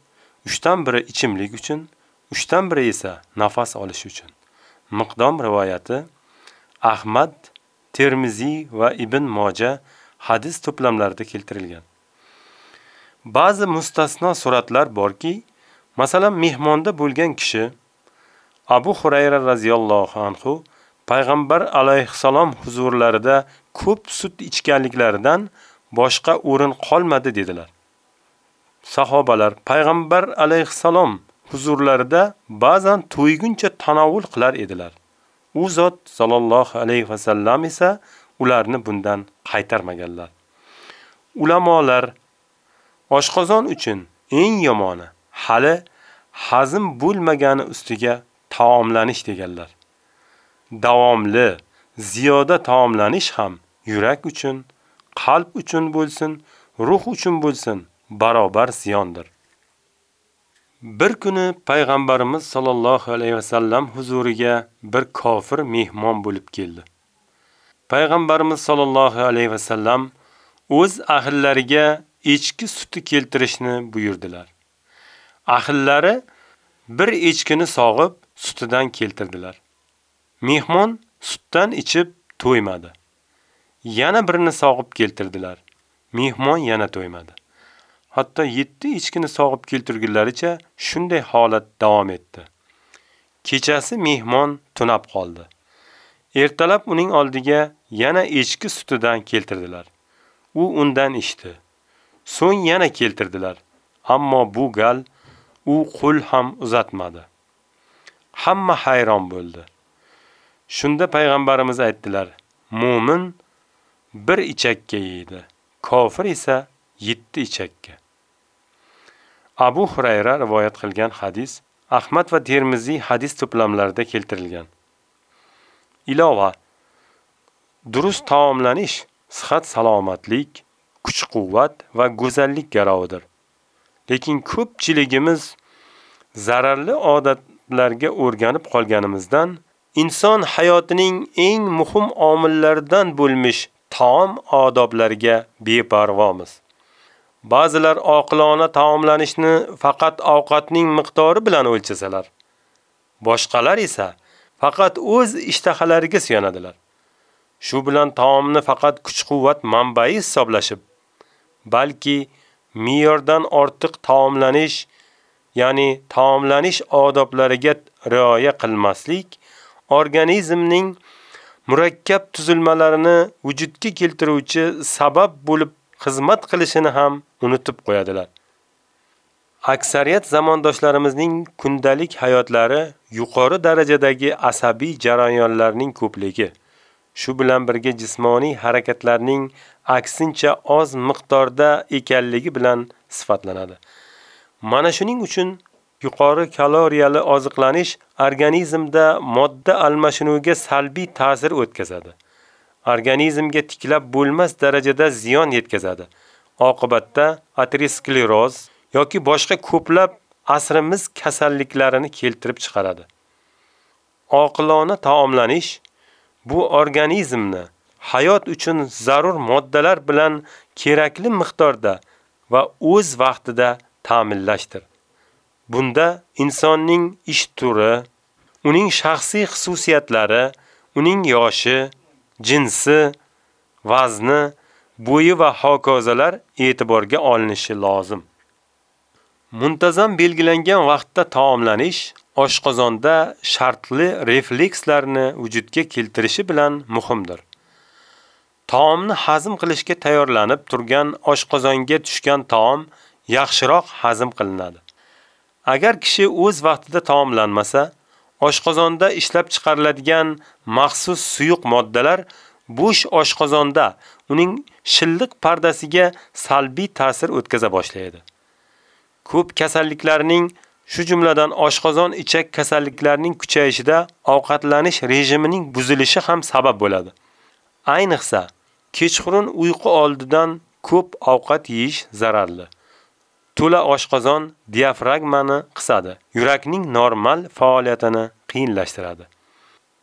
3 dan biri ichimlik uchun, 3 dan biri esa nafas olish uchun. Miqdom rivoyati Ahmad, Termiziy va Ibn Moja hadis to'plamlarida keltirilgan. Ba'zi mustasno suratlar borki, masalan, mehmonda bo'lgan kishi Abu Hurayra radhiyallohu anhu payg'ambar alayhisalom huzurlarida ko'p sut ichganliklaridan boshqa o'rin qolmadi dedilar. Sahobalar payg'ambar alayhisalom huzurlarida ba'zan to'yguncha tanovul qilar edilar. U zot sallallohu alayhi vasallam esa ularni bundan qaytarmaganlar. Ulamolar oshqozon uchun eng yomoni hali hazm bo'lmagani ustiga taomlanish deganlar. Davomli, ziyoda taomlanish ham yurak uchun, qalb uchun bo'lsin, ruh uchun bo'lsin, barobar ziyondir. Bir kuni payg'ambarimiz sollallohu alayhi va sallam huzuriga bir kofir mehmon bo'lib keldi. Payg'ambarimiz sollallohu alayhi va sallam o'z ahllariga echki suti keltirishni buyurdilar. Ahllari bir echkini sog'ib, sutidan keltirdilar. Mehmon sutdan ichib to'ymadi. Yana birini sog'ib keltirdilar. Mehmon yana to'ymadi. Hatto 7 echkini sog'ib keltirgunlaricha shunday holat davom etdi. Kechasi mehmon tunab qoldi. Ertalab uning oldiga yana echki sutidan keltirdilar. U undan ichdi. So'ng yana keltirdilar. Ammo bu gal u qo'l ham uzatmadi. Hamma hayron bo'ldi. Shunda payg'ambarimiz aytdilar: "Mo'min bir ichakka yeydi, kofir esa 7 ichakka." Abu Hurayra rivoyat qilgan hadis Ahmad va Termiziy hadis to'plamlarida keltirilgan. Ilova Durust taomlanish sihat salomatlik, kuch-quvvat va go'zallik garovidir. Lekin ko'pchiligimiz zararli odatlarga o'rganib qolganimizdan inson hayotining eng muhim omillaridan bo'lmish taom odoblariga beparvomiz. Ba'zilar oqilona taomlanishni faqat ovqatning miqdori bilan o'lchasalar, boshqalar esa faqat o'z ishtahalariga suyanadilar. Shu bilan taomni faqat kuch-quvvat manbai hisoblashib, balki me'yordan ortiq taomlanish, ya'ni taomlanish odoblariga rioya qilmaslik organizmning murakkab tuzilmalarini vujudga keltiruvchi sabab bo'lib xizmat qilishini ham unutib qo'yadilar. Aksariyat zamondoshlarimizning kundalik hayotlari yuqori darajadagi asabiy jarayonlarning ko'pligi, shu bilan birga jismoniy harakatlarning aksincha oz miqdorda ekanligi bilan sifatlanadi. Mana shuning uchun yuqori kaloriyali oziqlanish organizmda modda almashinuviga salbiy ta'sir o'tkazadi. Организмге tiklab bo'lmas darajada ziyon yetkazadi. Oqibatda ateroskleroz yoki boshqa ko'plab asrimiz kasalliklarini keltirib chiqaradi. Oqilona taomlanish bu organizmni hayot uchun zarur moddalar bilan kerakli miqdorda va o'z vaqtida ta'minlashdir. Bunda insonning ish turi, uning shaxsiy xususiyatlari, uning yoshi, jinsi, vazni, bo'yi va hokazolar e'tiborga olinishi lozim. Muntazam belgilangan vaqtda taomlanish oshqozonda shartli reflekslarni vujudga keltirishi bilan muhimdir. Taomni hazm qilishga tayyorlanib turgan oshqozonga tushgan taom yaxshiroq hazm qilinadi. Agar kishi o'z vaqtida taomlanmasa, oshqozonda ishlab chiqariladigan maxsus suyuq moddalar bo'sh oshqozonda uning shilliq pardasiga salbiy ta'sir o'tkaza boshlaydi. Ko'p kasalliklarning Shu jumladan oshqozon ichak kasalliklarining kuchayishida ovqatlanish rejimining buzilishi ham sabab bo'ladi. Ayniqsa, kechqurun uyqu oldidan ko'p ovqat yeyish zararli. To'la oshqozon diafragmani qisadi, yurakning normal faoliyatini qiyinlashtiradi.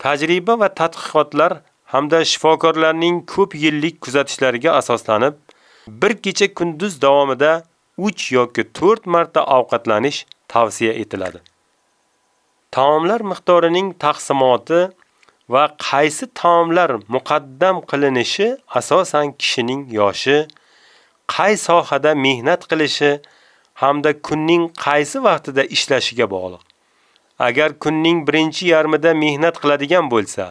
Tajriba va tadqiqotlar hamda shifokorlarning ko'p yillik kuzatishlariga asoslanib, bir kecha kunduz davomida 3 yoki 4 marta ovqatlanish tavsiya etiladi. Taomlar miqdorining taqsimoti va qaysi taomlar muqaddam qilinishi asosan kishining yoshi, qay sohada mehnat qilishi hamda kunning qaysi vaqtida ishlashiga bog'liq. Agar kunning birinchi yarmida mehnat qiladigan bo'lsa,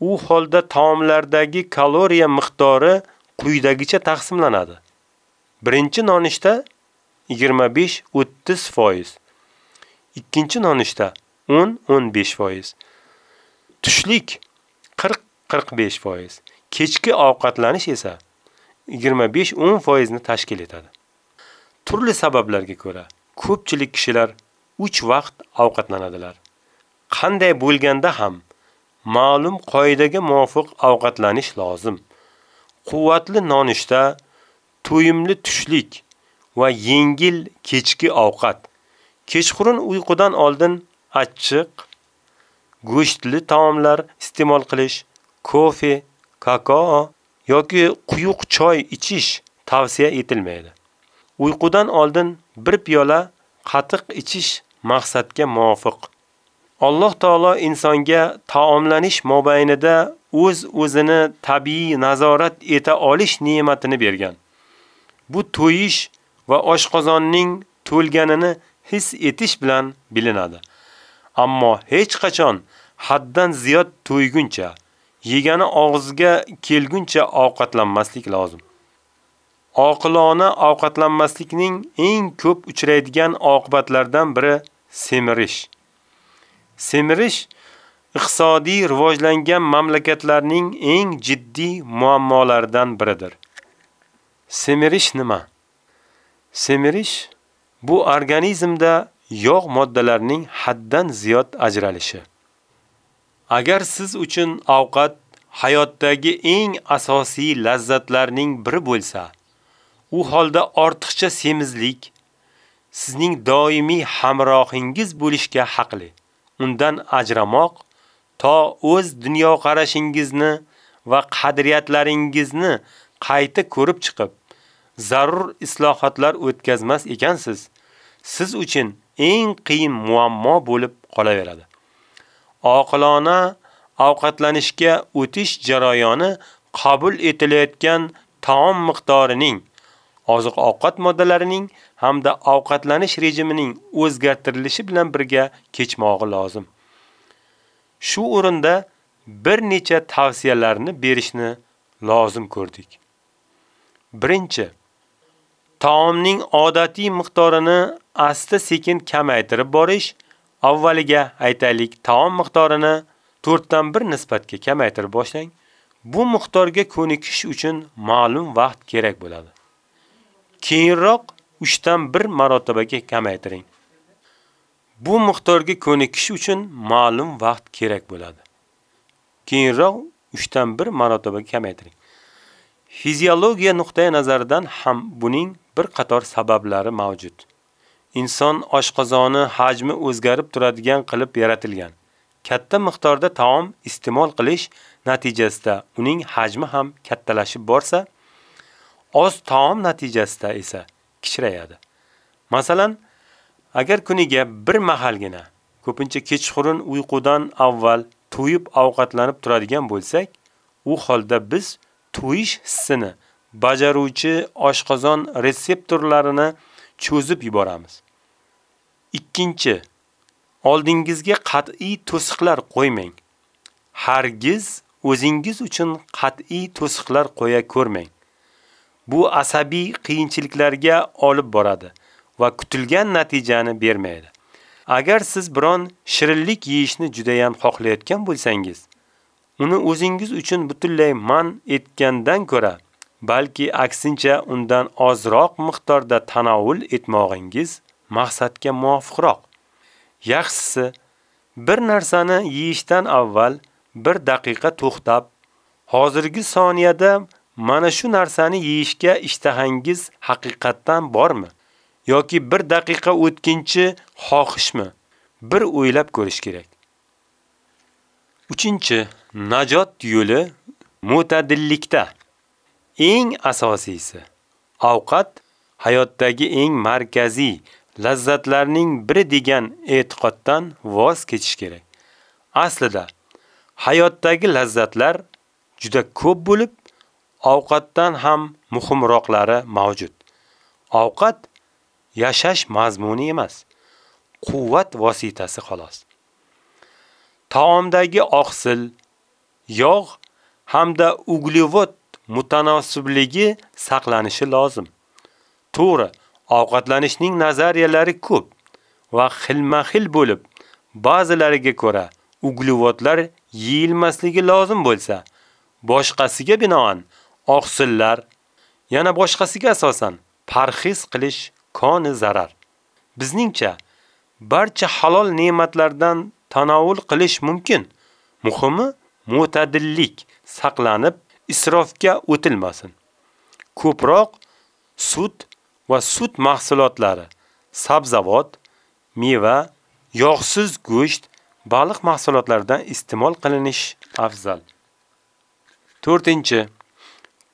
u holda taomlardagi kaloriya miqdori quyidagicha taqsimlanadi. Birinchi nonushta 25-30%, ikkinchi nonushta 10-15%, tushlik 40-45%, kechki ovqatlanish esa 25-10% ni tashkil etadi. Turli sabablarga ko'ra ko'pchilik kishilar 3 vaqt ovqatlanadilar. Qanday bo'lganda ham ma'lum qoidaga muvofiq ovqatlanish lozim. Quvvatli nonushta, to'yimli tushlik va yengil kechki ovqat. Kechqurun uyqudan oldin achchiq, go'shtli taomlar iste'mol qilish, kofe, kakao yoki quyuq choy ichish tavsiya etilmaydi. Uyqudan oldin bir piyola qatiq ichish maqsadga muvofiq. Alloh taolo insonga taomlanish mobaynida o'z o'zini tabiiy nazorat eta olish ne'matini bergan. Bu to'yish va oshqozonning to'lganini his etish bilan bilinadi. Ammo hech qachon haddan ziyod to'yguncha, yegani og'izga kelguncha ovqatlanmaslik lozim. Oqilona ovqatlanmaslikning eng ko'p uchraydigan oqibatlaridan biri semirish. Semirish iqtisodiy rivojlangan mamlakatlarning eng jiddiy muammolaridan biridir. Semirish nima? Semirish bu organizmda yog' moddalarining haddan ziyod ajralishi. Agar siz uchun ovqat hayotdagi eng asosiy lazzatlarning biri bo'lsa, u holda ortiqcha semizlik sizning doimiy hamrohingiz bo'lishga haqli. Undan ajramoq to o'z dunyo qarashingizni va qadriyatlaringizni qayta ko'rib chiqib, zarur islohotlar o'tkazmas ekansiz, siz uchun eng qiyin muammo bo'lib qolaveradi. Oqilona ovqatlanishga o'tish jarayoni qabul etilayotgan taom miqdorining, oziq-ovqat moddalarining hamda ovqatlanish rejimining o'zgartirilishi bilan birga kechmog'i lozim. Shu o'rinda bir necha tavsiyalarni berishni lozim ko'rdik. Birinchi, taomning odatiy miqdorini asta-sekin kamaytirib borish. Avvaliga aytaylik, taom miqdorini 4 dan 1 nisbatga kamaytirib boshlang. Bu miqdorga ko'nikish uchun ma'lum vaqt kerak bo'ladi. Keyinroq 3 dan 1 marotabaga kamaytiring. Bu miqdorga ko'nikish uchun ma'lum vaqt kerak bo'ladi. Keyinroq 3 dan 1 marotabaga kamaytiring. Fiziologiya nuqtai nazaridan ham buning bir qator sabablari mavjud. Inson oshqozoni hajmi o'zgarib turadigan qilib yaratilgan. Katta miqdorda taom iste'mol qilish natijasida uning hajmi ham kattalashib borsa, oz taom natijasida esa kichrayadi. Masalan, agar kuniga bir mahalgina, ko'pincha kechqurun uyqudan avval to'yib ovqatlanib turadigan bo'lsak, u holda biz to'yish hissini bajaruvchi oshqozon reseptorlarini cho'zib yuboramiz. Ikkinchi, oldingizga qat'iy to'siqlar qo'ymang. Hargiz o'zingiz uchun qat'iy to'siqlar qo'ya ko'rmang. Bu asabiy qiyinchiliklarga olib boradi va kutilgan natijani bermaydi. Agar siz biron shirinlik yeyishni juda ham xohlayotgan bo'lsangiz, uni o'zingiz uchun butunlay man etgandan ko'ra, balki aksincha undan ozroq miqdorda tanovul etmog'ingiz maqsadga muvofiqroq. yaxshisi bir narsani yeyishdan avval bir daqiqa to'xtab, hozirgi soniyada mana shu narsani yeyishga ishtahangiz haqiqatdan bormi? yoki bir daqiqa o'tkinchi xohishmi? Bir o'ylab ko'rish kerak. 3. Najot yo'li mutadillikda. Eng asosiysi ovqat hayotdagi eng markaziy lazzatlarning biri degan e'tiqoddan voz kechish kerak. Aslida hayotdagi lazzatlar juda ko'p bo'lib, ovqatdan ham muhimroqlari mavjud. Ovqat yashash mazmuni emas, quvvat vositasi xolos. Taomdagi oqsil, yog' hamda uglevod mutanosibligi saqlanishi lozim. To'g'ri, ovqatlanishning nazariyalari ko'p va xilma-xil bo'lib, ba'zilariga ko'ra uglevodlar yeyilmasligi lozim bo'lsa, boshqasiga binoan oqsillar, yana boshqasiga asosan parhez qilish koni zarar. Bizningcha barcha halol ne'matlardan tanovul qilish mumkin. Muhimi mo'tadillik saqlanib, isrofga o'tilmasin. Ko'proq sut va sut mahsulotlari, sabzavot, meva, yog'siz go'sht, baliq mahsulotlaridan iste'mol qilinish afzal. 4.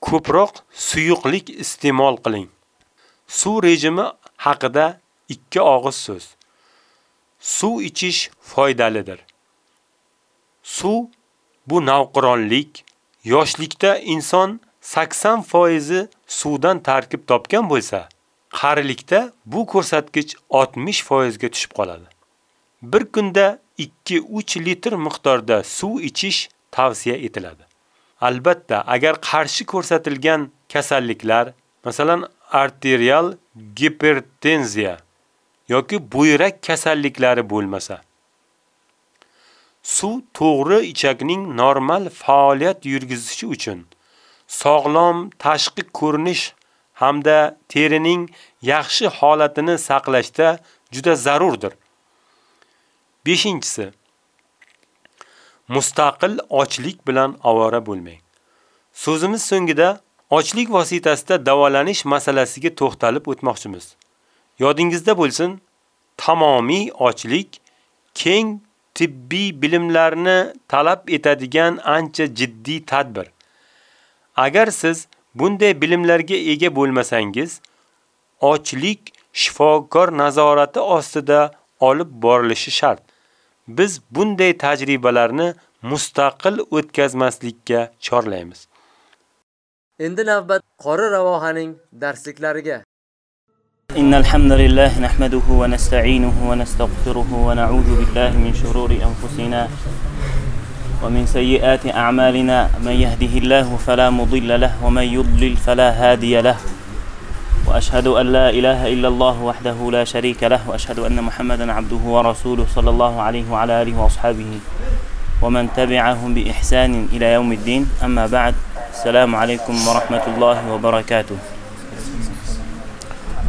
Ko'proq suyuqlik iste'mol qiling. Suv rejimi haqida ikki og'iz so'z. Suv ichish foydalidir. Suv bu navqironlik, yoshlikda inson 80% suvdan tarkib topgan bo'lsa, qarilikda bu ko'rsatkich 60% ga tushib qoladi. Bir kunda 2-3 litr miqdorda suv ichish tavsiya etiladi. Albatta, agar qarshi ko'rsatilgan kasalliklar, masalan, arterial gipertenziya yoki buyrak kasalliklari bo'lmasa, suv to'g'ri ichakning normal faoliyat yurgizishi uchun sog'lom tashqi ko'rinish hamda terining yaxshi holatini saqlashda juda zarurdir. 5. Mustaqil ochlik bilan ovora bo'lmang. So'zimiz so'ngida ochlik vositasida davolanish masalasiga to'xtalib o'tmoqchimiz. Yodingizda bo'lsin, tamomiy ochlik keng tibbiy bilimlarni talab etadigan ancha jiddiy tadbir. Agar siz bunday bilimlarga ega bo'lmasangiz, ochlik shifokor nazorati ostida olib borilishi shart. Biz bunday tajribalarni mustaqil o'tkazmaslikka chorlaymiz. Endi navbat qori ravohaning darsliklariga. إن الحمد لله نحمده ونستعينه ونستغفره ونعوذ بالله من شرور أنفسنا ومن سيئات أعمالنا من يهده الله فلا مضل له ومن يضلل فلا هادي له وأشهد أن لا إله إلا الله وحده لا شريك له وأشهد أن محمدا عبده ورسوله صلى الله عليه وعلى آله وأصحابه ومن تبعهم بإحسان إلى يوم الدين. أما بعد السلام عليكم ورحمة الله وبركاته.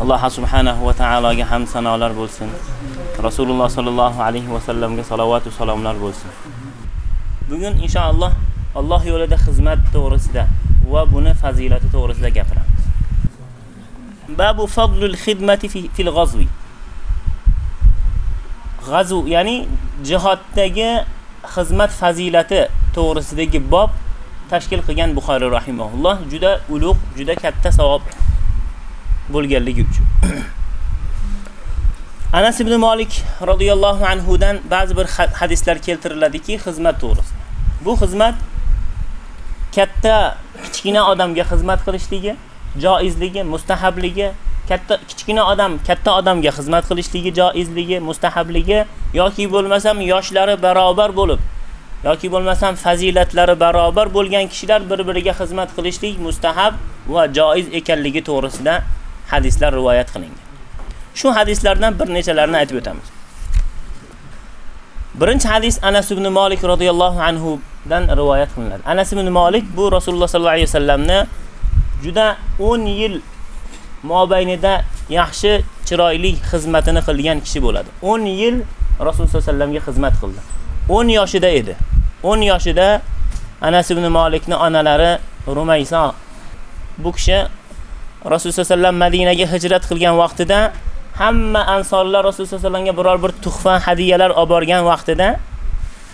الله سبحانه وتعالى حمد صنع بولسن. رسول الله صلى الله عليه وسلم صلوات وسلام بولسن. Bugün inşallah Allah الله hizmet doğrusida ve bunun fazileti doğrusida gapiramiz. Babu fadlul xidmati fil g'azvi g'azu ya'ni jihoddagi xizmat fazilati to'g'risidagi bob tashkil qilgan Buxoriy rahimahulloh juda ulug', juda katta savob bo'lganligi uchun. Anas ibn Malik radhiyallohu anhu dan ba'zi bir hadislar keltiriladiki, xizmat to'g'risida. Bu xizmat katta kichkina odamga xizmat qilishligi, joizligi, mustahabligi, katta kichkina odam katta odamga xizmat qilishligi joizligi, mustahabligi yoki bo'lmasam yoshlari barobar bo'lib yoki bo'lmasam fazilatlari barobar bo'lgan kishilar bir-biriga xizmat qilishlik mustahab va joiz ekanligi to'g'risida hadislar rivoyat qilingan. Shu hadislardan bir nechalarini aytib o'tamiz. Birinchi hadis Anas ibn Malik radhiyallohu anhu dan rivoyat qilinadi. Anas ibn Malik bu Rasululloh sallallohu alayhi vasallamni juda 10 yil mobaynida yaxshi chiroyli xizmatini qilgan kishi bo'ladi. 10 yil Rasululloh sollallohu alayhi vasallamga xizmat qildi. 10 yoshida edi. 10 yoshida Anas ibn Malikni onalari Rumaysa bu kishi Rasululloh sollallohu alayhi vasallam Madinaga hijrat qilgan vaqtida hamma ansorlar Rasululloh sollallohu alayhi vasallamga biror bir tuhfa hadiyalar olib borgan vaqtida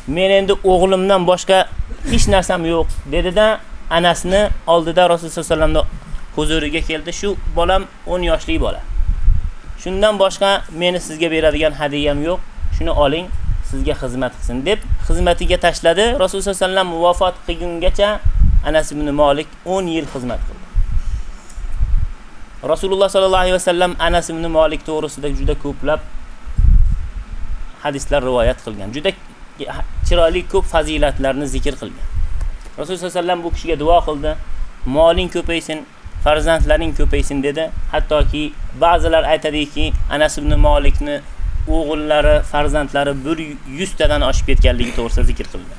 men endi o'g'limdan boshqa hech narsam yo'q dedida Anasni oldida Rasululloh sallallohu alayhi vasallamning huzuriga keldi. Shu bolam 10 yoshli bola. Shundan boshqa meni sizga beradigan hadiyam yo'q. Shuni oling, sizga xizmat qilsin deb xizmatiga tashladi. Rasululloh sollallohu alayhi vasallam vafot qilgungacha Anas ibn Malik 10 yil xizmat qildi. Rasululloh sallallohu alayhi vasallam Anas ibn Malik to'g'risida juda ko'plab hadislar rivoyat qilgan. Juda chiroyli ko'p fazilatlarni zikr qilgan. Rasululloh sallallohu alayhi vasallam bu kishiga duo qildi. Moling ko'paysin, farzandlaring ko'paysin dedi. Hattoki ba'zilar aytadiki, Anas ibn Malikni o'g'illari, farzandlari 100 tadan oshib ketganligi to'g'risida zikr qildi.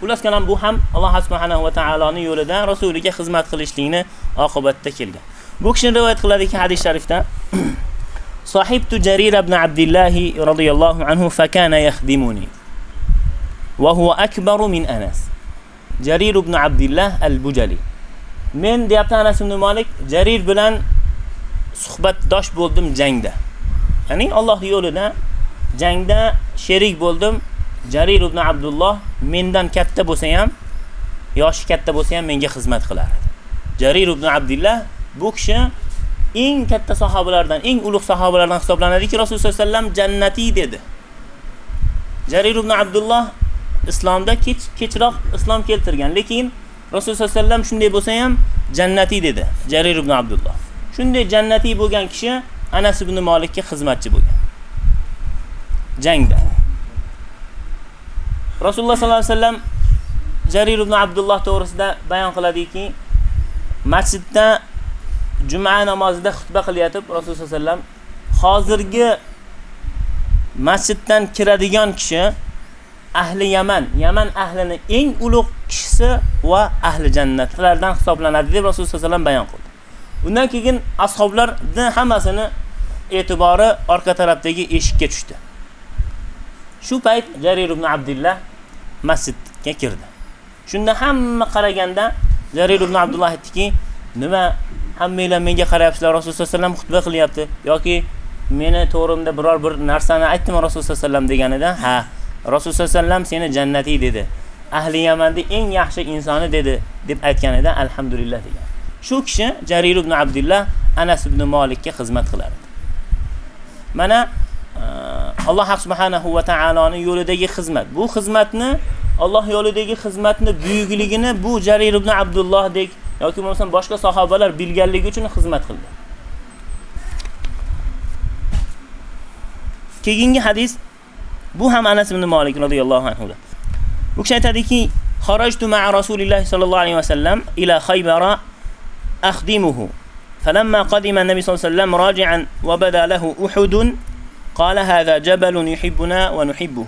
Xullas kalam bu ham Alloh subhanahu va taoloning yo'lida rasuliga xizmat qilishlikni oqibatda kelgan. Bu kishi rivoyat qiladiki hadis sharifda صاحبت جرير بن عبد الله رضي الله عنه فكان يخدمني وهو أكبر من أنس Jarir ibn Abdullah al-Bujali. Men депти анас ibn Malik Jarir bilan suhbatdosh bo'ldim jangda ya'ni alloh yo'lida jangda sherik bo'ldim jarir ibn Abdullah mendan katta bo'lsa ham yoshi katta bo'lsa ham menga xizmat qilar edi. jarir ibn Abdullah bu kishi eng katta sahobalardan eng ulug' sahobalardan hisoblanadiki rasululloh sallallohu alayhi vasallam jannatiy dedi jarir ibn Abdullah islomda kech kechroq islom keltirgan, lekin Rasululloh sallallohu alayhi vasallam shunday bo'lsa ham jannatiy dedi. Jarir ibn Abdulloh. Shunday jannatiy bo'lgan kishi Anas ibn Malikka xizmatchi bo'lgan. Jangda. Rasululloh sollallohu alayhi vasallam Jarir ibn Abdulloh to'g'risida bayon qiladiki, masjidda juma namozida xutba qilyotib Rasululloh sallallohu alayhi vasallam hozirgi masjiddan kiradigan kishi ahli Yaman, Yaman ahlini eng ulug' kishisi va ahli jannatlardan hisoblanadi deb Rasululloh sollallohu alayhi vasallam bayon qildi. Undan keyin ashoblarning hammasini e'tibori orqa tarafdagi eshikka tushdi. Shu payt Jarir ibn Abdullah masjidga kirdi. Shunda hamma qaraganda Jarir ibn Abdullah aytdiki, nima hammanglar menga qarayapsizlar, Rasululloh sollallohu alayhi vasallam xutba qilyapti yoki meni to'g'rimda biror bir narsani aytdimi Rasululloh sollallohu alayhi vasallam deganidan ha, Rasululloh sallam seni jannati dedi. Ahli Yamanning eng yaxshi insoni dedi deb aytganida alhamdulillah degan. Shu kishi Jarir ibn Abdullah Anas ibn Malikga xizmat qilardi. Mana uh, Alloh subhanahu va taoloning yo'lidagi xizmat. Bu xizmatni Alloh yo'lidagi xizmatni buyukligini bu Jarir ibn Abdullohdek yoki bo'lmasa boshqa sahobalar bilganligi uchun xizmat qildi. Keyingi hadis bu ham Anas ibn Malik radhiyallohu anhu. Bu kishi aytadiki, "Kharajtu ma'a Rasulilloh sallallohu alayhi vasallam ila Khaybar akhdimuhu. فلما قدم النبي صلى الله عليه وسلم راجعا وبدا له أحد قال هذا جبل يحبنا ونحبه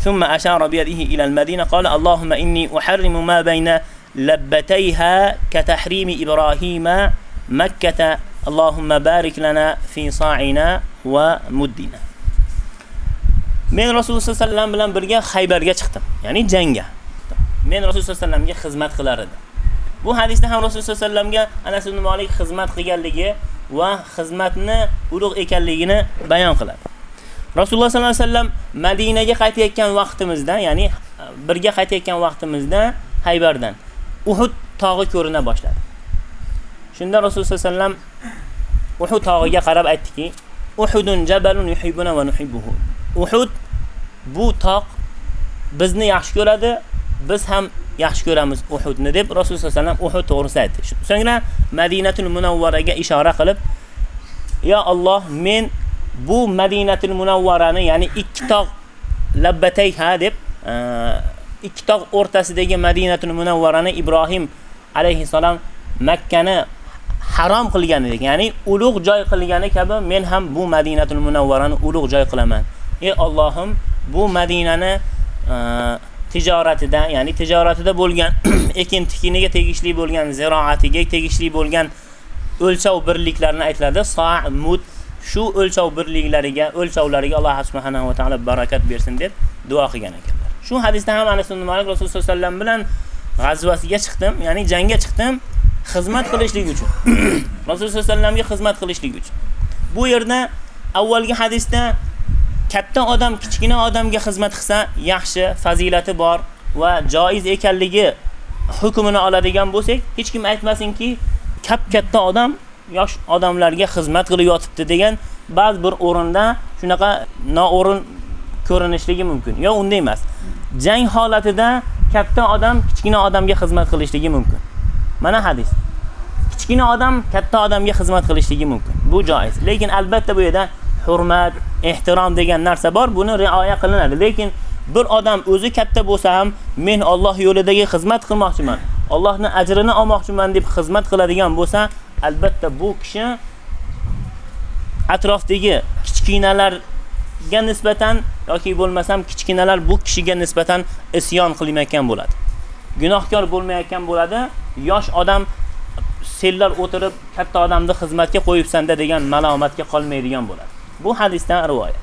ثم أشار بيده إلى المدينة قال اللهم إني أحرم ما بين لبتيها كتحريم إبراهيم مكة اللهم بارك لنا في صاعنا ومدنا Men Rasululloh sollallohu alayhi vasallam bilan birga Xaybarga chiqdim, ya'ni jangga. Men Rasululloh sollallohu alayhi vasallamga xizmat qilar edim. Bu hadisda ham Rasululloh sollallohu alayhi vasallamga Anas ibn Malik xizmat qilganligi va xizmatni ulug' ekanligini bayon qiladi. Rasululloh sollallohu alayhi vasallam Madinaga qaytayotgan vaqtimizda, ya'ni e, birga qaytayotgan vaqtimizda Haybardan Uhud tog'i ko'rina boshladi. Shunda Rasululloh sallallohu alayhi vasallam Uhud tog'iga qarab aytdiki: "Uhudun jabalun yuhibbuna va nuhibbuhu." Uhud bu tog' bizni yaxshi ko'radi, biz ham yaxshi ko'ramiz Uhudni deb Rasululloh sallallohu alayhi vasallam Uhud to'g'risida aytdi. So'ngra Madinatul Munawvaraga ishora qilib, "Ya Alloh, men bu Madinatul Munawvarani, ya'ni ikki tog' labbatayha deb e, ikki tog' o'rtasidagi Madinatul Munawvarani Ibrohim alayhisalom Makkani harom qilganidek, ya'ni ulug' joy qilgani kabi men ham bu Madinatul Munawvarani ulug' joy qilaman. Ey Allohim, bu Madinani e, ticaretide ya'ni tijoratida bo'lgan ekin tikiniga tegishli bo'lgan ziroatiga tegishli bo'lgan o'lchov birliklarini aytiladi. Sa', mud shu o'lchov birliklariga, o'lchovlariga Alloh subhanahu va taolo barakat bersin deb duo qilgan ekanlar. Shu hadisda ham Anas ibn Malik Rasululloh sollallohu alayhi vasallam bilan g'azvasiga chiqdim, ya'ni jangga chiqdim xizmat qilishlik uchun. Rasululloh sollallohu alayhi vasallamga xizmat qilishlik uchun. Bu yerda avvalgi hadisda katta odam kichkina odamga xizmat qilsa yaxshi, fazilati bor va joiz ekanligi hukmini oladigan bo'lsak, hech kim aytmasinki, kap katta odam yosh odamlarga xizmat qilib yotibdi degan ba'zi bir o'rinda shunaqa noo'rin ko'rinishligi mumkin. Yo, unday emas. Jang holatida katta odam kichkina odamga xizmat qilishligi mumkin. Mana hadis. Kichkina odam katta odamga xizmat qilishligi mumkin. Bu joiz. Lekin albatta bu yerda hurmat, ehtirom degan narsa bor, buni rioya qilinadi. Lekin bir odam o'zi katta bo'lsa ham men Alloh yo'lidagi xizmat qilmoqchiman. Allohning ajrini olmoqchiman deb xizmat qiladigan bo'lsa, albatta bu kishi atrofdagi kichkinalarga nisbatan yoki bo'lmasam kichkinalar bu kishiga nisbatan isyon qilmayotgan bo'ladi. Gunohkor bo'lmayotgan bo'ladi. Yosh odam senlar o'tirib katta odamni xizmatga qo'yibsanda degan malomatga qolmaydigan bo'ladi. Bu hadisdan rivoyat.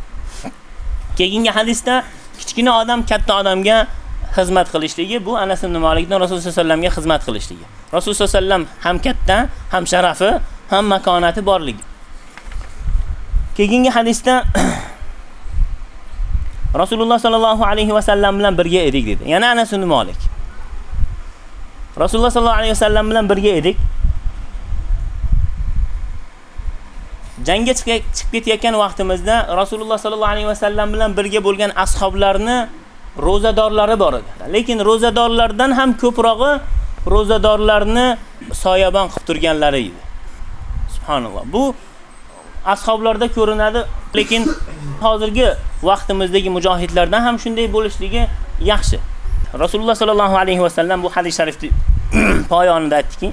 Keyingi hadisda kichkina odam katta odamga xizmat qilishligi bu Anas ibn Malikdan Rasululloh sollallohu alayhi vasallamga xizmat qilishligi. Rasululloh sollallohu ham katta, ham sharafi, ham makonati borligi. Keyingi hadisda Rasululloh sollallohu alayhi vasallam bilan birga edik dedi. Yana Anas ibn Malik. Rasululloh sollallohu alayhi vasallam bilan birga edik. Jangga chiqib ketayotgan vaqtimizda Rasululloh sollallohu alayhi vasallam bilan birga bo'lgan ashoblarni ro'zadorlari bor edi. Lekin ro'zadorlardan ham ko'prog'i ro'zadorlarni soyabon qilib turganlari edi. Subhanalloh. Bu ashoblarda ko'rinadi, lekin hozirgi vaqtimizdagi mujohidlardan ham shunday bo'lishligi yaxshi. Rasululloh sollallohu alayhi vasallam bu hadis sharifni poyonida aytdiki,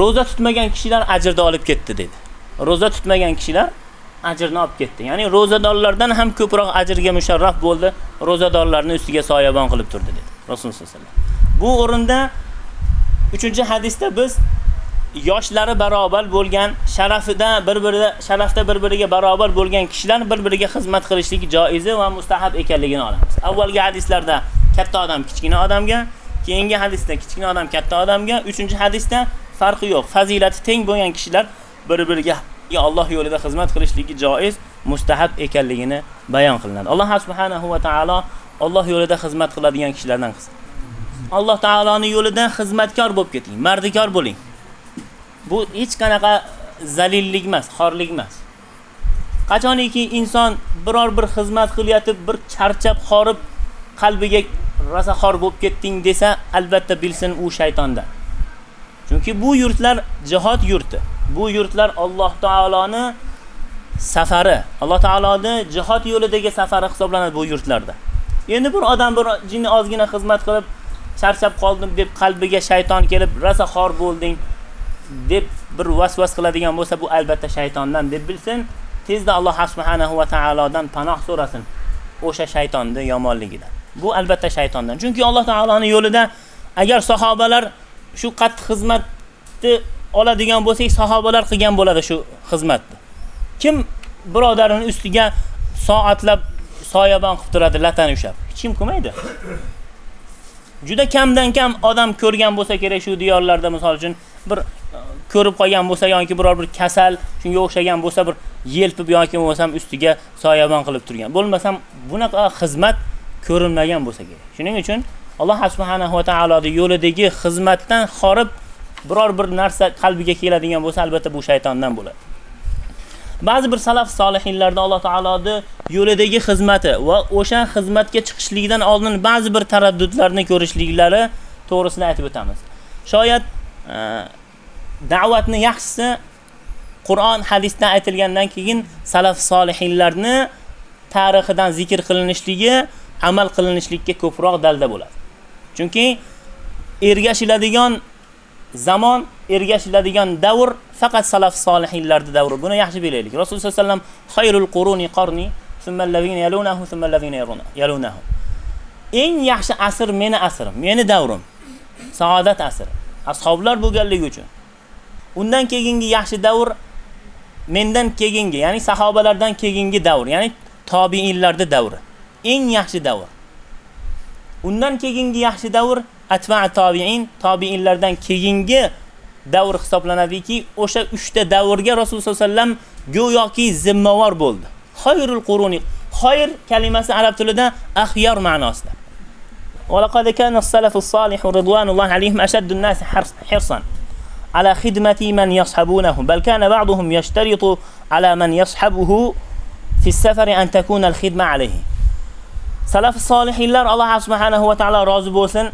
ro'za tutmagan kishilar ajrda olib ketdi dedi. Ro'za tutmagan kishilar ajrni olib ketdi. Ya'ni ro'zadorlardan ham ko'proq ajrga musharraf bo'ldi, ro'zadorlarning ustiga soyabon qilib turdi dedi Rasululloh sallallohu alayhi vasallam. Bu o'rinda 3-hadisda biz yoshlari barobar bo'lgan, sharafida bir-biriga sharafda bir-biriga barobar bo'lgan kishilar bir-biriga xizmat qilishligi joizi va mustahab ekanligini olamiz. Avvalgi hadislarda katta odam kichkina odamga, keyingi hadisda kichkina odam katta odamga, 3-hadisda farqi yo'q. Fazilati teng bo'lgan kishilar bir-biriga Alloh yo'lida xizmat qilishligi joiz, mustahab ekanligini bayon qilinadi. Alloh subhanahu va taolo Alloh yo'lida xizmat qiladigan kishilardan qilsin. Alloh taoloning yo'lidan xizmatkor bo'lib keting, mardikor bo'ling. Bu hech qanaqa zalillik emas, xorlik emas. Qachoniki inson biror bir xizmat qilyotib, bir charchab, xorib, qalbiga rosa xor bo'lib ketding desa, albatta bilsin u shaytondan. Chunki bu yurtlar jihod yurti. Bu yurtlar Alloh taoloni safari, Alloh taoloni jihod yo'lidagi safari hisoblanadi bu yurtlarda. Endi bir odam bir jinni ozgina xizmat qilib charchab qoldim deb qalbiga shayton kelib, "Rasa xor bo'lding deb bir vasvas qiladigan bo'lsa, bu albatta shaytondan deb bilsin. Tezda Alloh subhanahu va taolodan panoh so'rasin o'sha shaytonning yomonligidan. Bu albatta shaytondan. Chunki Alloh taoloning yo'lida agar sahobalar shu qattiq xizmatni oladigan bo'lsak, sahobalar qilgan bo'ladi shu xizmatni. Kim birodarining ustiga soatlab soyabon qilib turadi, latan ushlab? Hech kim qilmaydi. Juda kamdan kam odam ko'rgan bo'lsa kerak shu diyorlarda misol uchun bir e, ko'rib qolgan bo'lsa yoki biror bir kasal shunga o'xshagan bo'lsa bir yelpib yoki bo'lmasam ustiga soyabon qilib turgan. Bo'lmasam bunaqa xizmat ko'rinmagan bo'lsa kerak. Shuning uchun Alloh subhanahu va taoloning yo'lidagi xizmatdan xorib biror bir narsa qalbiga keladigan bo'lsa, albatta bu shaytondan bo'ladi. Ba'zi bir salaf solihinlarda Alloh taoloning yo'lidagi xizmati va o'sha xizmatga chiqishlikdan oldin ba'zi bir taraddudlarni ko'rishliklari to'g'risini aytib o'tamiz. Shoyat e, da'vatni yaxshisi Qur'on, hadisdan aytilgandan keyin salaf solihinlarni tarixidan zikr qilinishligi, amal qilinishlikka ko'proq dalda bo'ladi. Chunki ergashiladigan zamon, ergashiladigan davr faqat salaf solihinlarning davri. Buni yaxshi bilaylik. Rasululloh sallallohu alayhi vasallam xayrul quruni qarni, thumma allazina yalunahu, thumma allazina yalunahu. Eng yaxshi asr meni asrim, meni davrim. Saodat asri. Ashoblar bo'lganligi uchun. Undan keyingi yaxshi davr mendan keyingi, ya'ni sahobalardan keyingi davr, ya'ni tobiinlarda davri. Eng yaxshi davr. Undan keyingi yaxshi davr keyingi davr hisoblanadiki, o'sha 3 ta davrga Rasululloh sollallohu alayhi vasallam go'yoki zimmavor bo'ldi. Xayrul quruni. Xayr kalimasi arab tilida axyor ma'nosida. ولقد كان السلف الصالح رضوان الله عليهم أشد الناس حرصا على خدمة من يصحبونهم بل كان بعضهم يشترط على من يصحبه في السفر أن تكون الخدمة عليه solihlar Alloh subhanahu va taolo rozi bo'lsin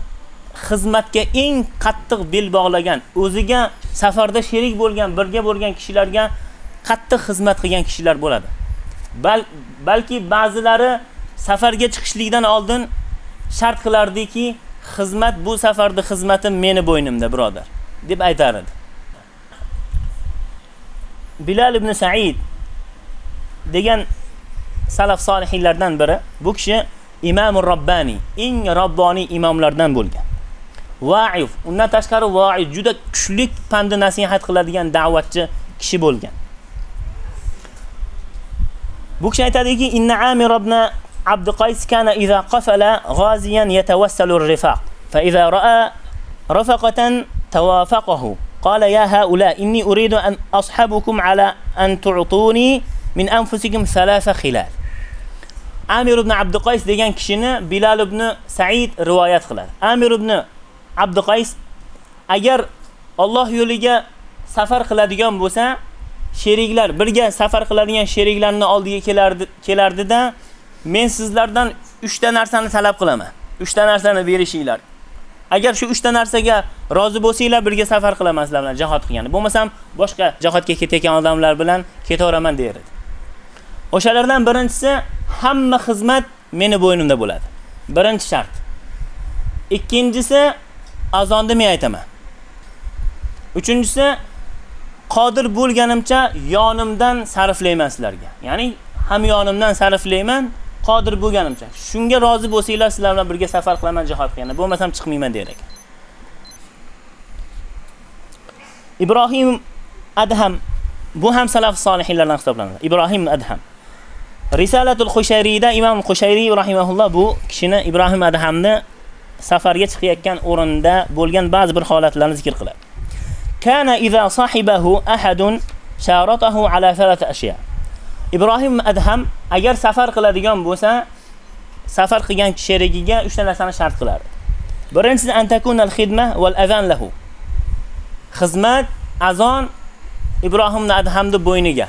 xizmatga eng qattiq bel bog'lagan, o'ziga safarda sherik bo'lgan, birga bo'lgan kishilarga qattiq xizmat qilgan kishilar bo'ladi. Bal, balki ba'zilari safarga chiqishlikdan oldin shart qilardiki, xizmat bu safarda xizmatim meni bo'ynimda, birodar, deb aytar edi. Bilal ibn Sa'id degan salaf solihlardan biri, bu kishi Imomur Robbani, eng robboniy imomlardan bo'lgan. Va'if, undan tashqari va'if juda kuchli pand nasihat qiladigan da'vatchi kishi bo'lgan. Bu kishi aytadiki, inna Amir ibn عبد قيس كان إذا قفل غازيا يتوسل الرفاق فإذا رأى رفقة توافقه قال يا هؤلاء إني أريد أن أصحبكم على أن تعطوني من أنفسكم ثلاث خلال Amir ibn Abd Qays degan kishini Bilal ibn Said rivoyat qiladi. Amir ibn Abd Qays agar Alloh yo'liga safar qiladigan bo'lsa, sheriklar birga safar qiladigan sheriklarni oldiga kelardi kelardida men sizlardan 3 ta narsani talab qilaman. 3 ta narsani berishinglar. Agar shu 3 ta narsaga rozi bo'lsanglar, birga safar qilaman sizlar bilan jihad qilgani. Bo'lmasam, boshqa jihodga ketayotgan odamlar bilan ketaveraman derdi. O'shalardan birinchisi hamma xizmat meni bo'ynimda bo'ladi. Birinchi shart. Ikkinchisi azonni men aytaman. Uchinchisi qodir bo'lganimcha yonimdan sarflayman sizlarga. Ya'ni ham yonimdan sarflayman, qodir bo'lganimcha. Shunga rozi bo'lsanglar, sizlar bilan birga safar qilaman jihad qilganda. Bo'lmasam chiqmayman der ekan. Ibrohim Adham bu ham salaf solihlardan hisoblanadi. Ibrohim Adham. Risalatul Xushayriyda Imom Xushayriy rahimahulloh bu kishini Ibrohim Adhamni safarga chiqayotgan o'rinda bo'lgan ba'zi bir holatlarni zikr qiladi. Kana idza sahibahu ahadun sharatahu ala thalath ashya. Ibrohim Adham agar safar qiladigan bo'lsa, safar qilgan sherigiga 3 ta narsani shart qiladi Birinchisi antakunal xidma wal azan lahu. Xizmat, azon Ibrohim Adhamni bo'yniga.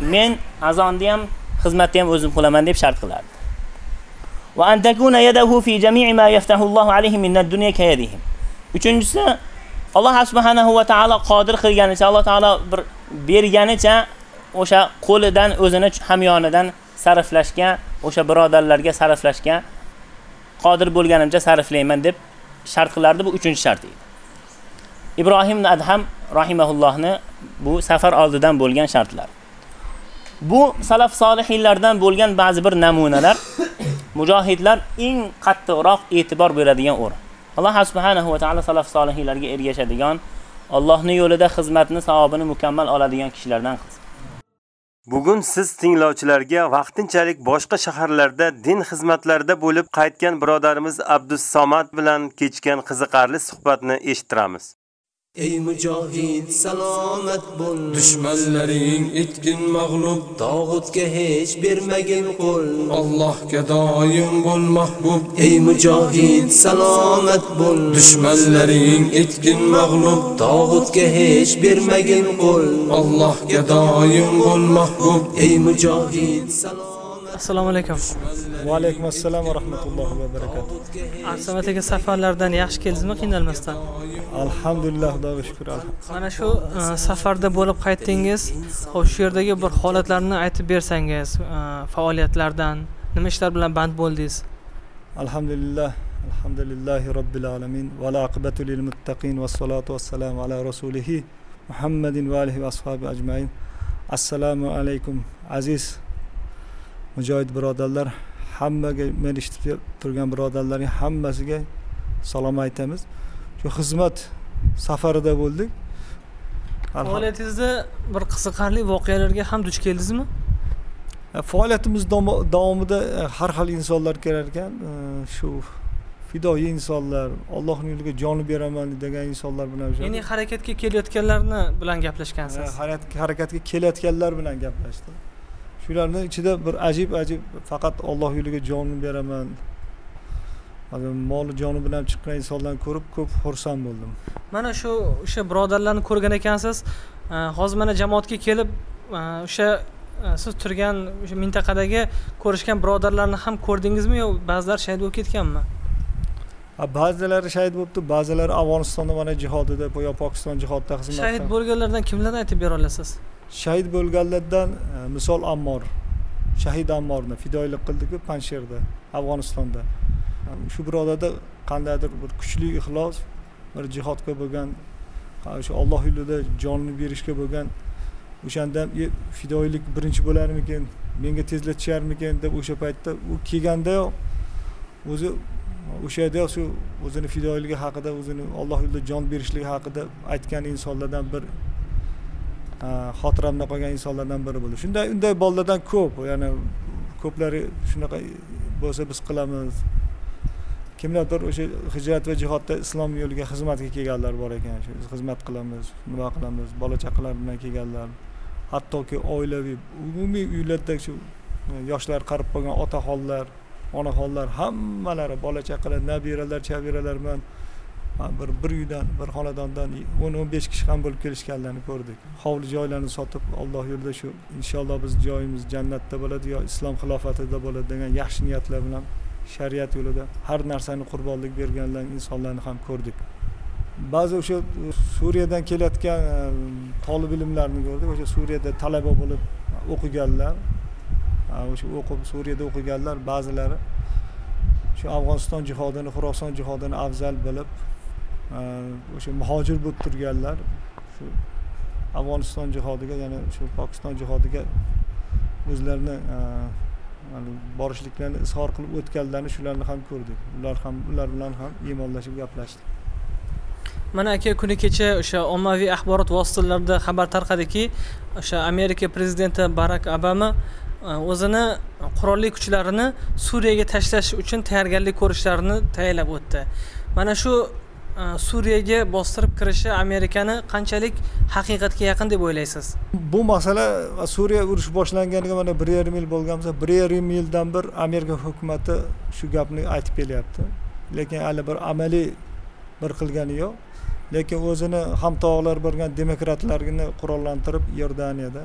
Men azonni ham xizmatni ham o'zim qilaman deb shart qilardi. Va an takuna في fi jami'i ma yaftahu Allohu من الدنيا كيدهم Üçüncüsü Allah Alloh subhanahu va Taala qodir qilganicha, Alloh Taala bir berganicha o'sha qo'lidan o'zini hamyonidan sarflashga, o'sha birodarlarga sarflashga qodir bo'lganimcha sarflayman deb shart qilardi. Bu 3-shart edi. Ibrohim Adham rahimahullohni bu safar oldidan bo'lgan shartlar. Bu salaf solihlardan bo'lgan ba'zi bir namunalar mujohidlar eng qattiqroq e'tibor beradigan o'rin. Alloh subhanahu va taolo salaf solihlarga ergashadigan, Allohning yo'lida xizmatni savobini mukammal oladigan kishilardan qilsin. Bugun siz tinglovchilarga vaqtinchalik boshqa shaharlarda din xizmatlarida bo'lib qaytgan birodarimiz Abdus Somad bilan kechgan qiziqarli suhbatni eshittiramiz. Ey mujohid salomat bo'l. Dushmanlaring etgin mag'lub. Tog'utga hech bermagin qo'l. Allohga doim bo'l mahbub. Ey mujohid salomat bo'l. Dushmanlaring etgin mag'lub. Tog'utga hech bermagin qo'l. Allohga doim bo'l mahbub. Ey mujohid salomat assalomu alaykum. Va alaykum assalom va rahmatullohi va barakatuh. Arsamat aka safarlardan yaxshi keldingizmi qiynalmasdan? Alhamdulillah xudoga shukur mana shu e, safarda bo'lib qaytdingiz. Ho'p shu yerdagi bir holatlarni aytib bersangiz e, faoliyatlardan nima ishlar bilan band bo'ldingiz? Alhamdulillah alhamdulillahi robbil alamin va aqibatu lil muttaqin vassalatu vassalamu ala rasulihi muhammadin va alihi va ashabi ajmain. Assalomu alaykum aziz mujohid birodarlar hammaga meni eshitib turgan birodarlarning hammasiga salom aytamiz. Shu xizmat safarida bo'ldik. Faoliyatingizda bir qiziqarli voqealarga ham duch keldingizmi? E, faoliyatimiz davomida e, har xil insonlar kelar ekan. E, shu fidoyi insonlar allohni yo'liga joni beraman degan insonlar bilan ya'ni harakatga kelayotganlarni bilan gaplashgansiz harak- harakatga kelayotganlar bilan gaplashdim shularni ichida bir ajib ajib faqat olloh yo'liga jonini beraman. Moli joni bilan chiqqan insonlarni ko'rib ko'p xursand bo'ldim. Mana shu o'sha birodarlarni ko'rgan ekansiz E, hozir mana jamoatga kelib e, o'sha e, siz turgan o'sha mintaqadagi ko'rishgan birodarlarni ham ko'rdingizmi yo ba'zilar shahid bo'lib ketganmi? Ba'zilari shahid bo'libdi ba'zilari afg'onistonda mana jihodida yo pokiston jihodida xizmat shahid bo'lganlardan kimlarni aytib bera olasiz shahid bo'lganlardan e, misol ammor shahid ammorni fidoyilik qildiku panjshirda afg'onistonda. Shu birodarda qandaydir bir kuchli ixlos bir jihodga bo'lgan ha, o'sha olloh yo'lida jonini berishga bo'lgan o'shanda ham, "E, fidoyilik birinchi bo'larmikin? Menga tezlatisharmikin deb o'sha paytda u kelgandayoq o'zi o'sha yerda shu o'zini fidoyiligi haqida o'zini olloh yo'lida jon berishligi haqida aytgan insonlardan bir ha, xotiramda qolgan insonlardan biri bo'ldi. Shunday unday bolalardan ko'p ya'ni ko'plari shunaqa bo'lsa biz qilamiz. Kimlardir o'sha hijrat va jihodda islom yo'liga xizmatga kelganlar bor ekan. Shu xizmat qilamiz nima qilamiz bola chaqalar bilan kelganlar. Hattoki oilaviy umumiy uylarda shu e, yoshlar qarib qolgan otaxonlar onaxonlar hammalari bola chaqalar nabiralar chabiralar bilan ha, bir bir uydan bir xonadondan o'n o'n besh kishi ham bo'lib kelishganlarini ko'rdik. Hovli joylarni sotib alloh yo'lida shu inshaalloh biz joyimiz jannatda bo'ladi yo islom xilofatida bo'ladi degan yaxshi niyatlar bilan shariat yo'lida har narsani qurbonlik berganlar insonlarni ham ko'rdik. Ba'zi o'sha e, suriyadan kelayotgan e, tolib ilmlarni ko'rdik. O'sha suriyada talaba bo'lib e, o'qiganlar e, o'sha o'qib suriyada o'qiganlar ba'zilari shu afg'oniston jihodini xuroson jihodini afzal bilib o'sha muhojir bo'lib turganlar shu afg'oniston jihodiga ya'ni shu pokiston jihodiga o'zlarini e, yani borishliklarini izhor qilib o'tganlarni shularni ham ko'rdik. Ular ham ular bilan ham iymonlashib gaplashdik. Mana aka kuni kecha o'sha ommaviy axborot vositalarida xabar tarqadiki o'sha amerika prezidenti barak obama e, o'zini qurolli kuchlarini suriyaga tashlash uchun tayyorgarlik ko'rishlarini tayinlab o'tdi. Mana shu suriyaga bostirib kirishi amerikani qanchalik haqiqatga yaqin deb o'ylaysiz? Bu masala suriya urushi boshlanganiga mana bir yarim yil bo'lgan bo'lsa bir yarim yildan bir amerika hukumatı shu gapni aytib kelyapti. Lekin hali bir amaliy bir qilgani yo'q. Lekin o'zini hamtovoqlari bo'lgan demokratlarni qurollantirib iordaniyada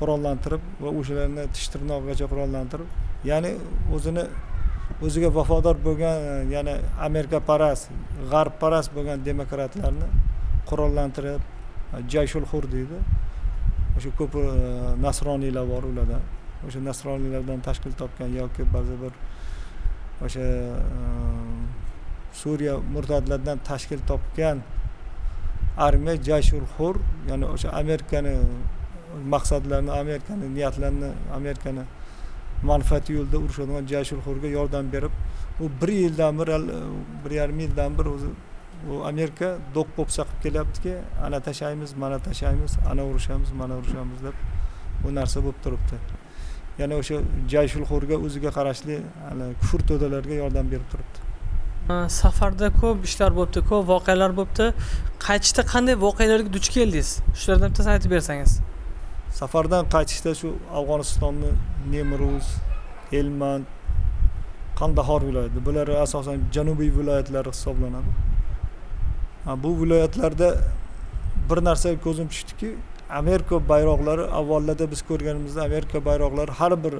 qurollantirib va o'shalarni tish tirnog'igacha qurollantirib ya'ni o'zini o'ziga vafodor bo'lgan e, ya'ni amerikaparast g'arbparast bo'lgan demokratlarni qurollantirib e, jayshul hur deydi. O'sha ko'p көп nasroniylar bor уларда o'sha nasroniylardan tashkil topgan yoki ba'zi bir o'sha e, suriya murtadlardan tashkil topgan armiya jayshul hur ya'ni o'sha amerikani maqsadlarini amerikani niyatlarini amerikani manfaati yo'lida urushadigan jayshul hurga yordam berib u bir yildan bir al- bir yarim yildan bir o'zi bu amerika do'q po'pisa qilib kelyaptiki ana tashlaymiz mana tashlaymiz ana urushamiz mana urushamiz deb bu narsa bo'lib turibdi. Ya'ni o'sha jayshul hurga o'ziga qarashli hali kufr to'dalarga yordam berib turibdi. E, safarda ko'p ishlar bo'libdi ko'p voqealar bo'libdi. Qaytishda qanday voqealarga duch keldingiz? Shulardan bittasi aytib bersangiz. Safardan qaytishda shu afg'onistonni nemruz helmand qandahor viloyati bular asosan janubiy viloyatlar hisoblanadi. Bu viloyatlarda bir narsa ko'zim tushdiki amerika bayroqlari avvallarda biz ko'rganimizda amerika bayroqlari har bir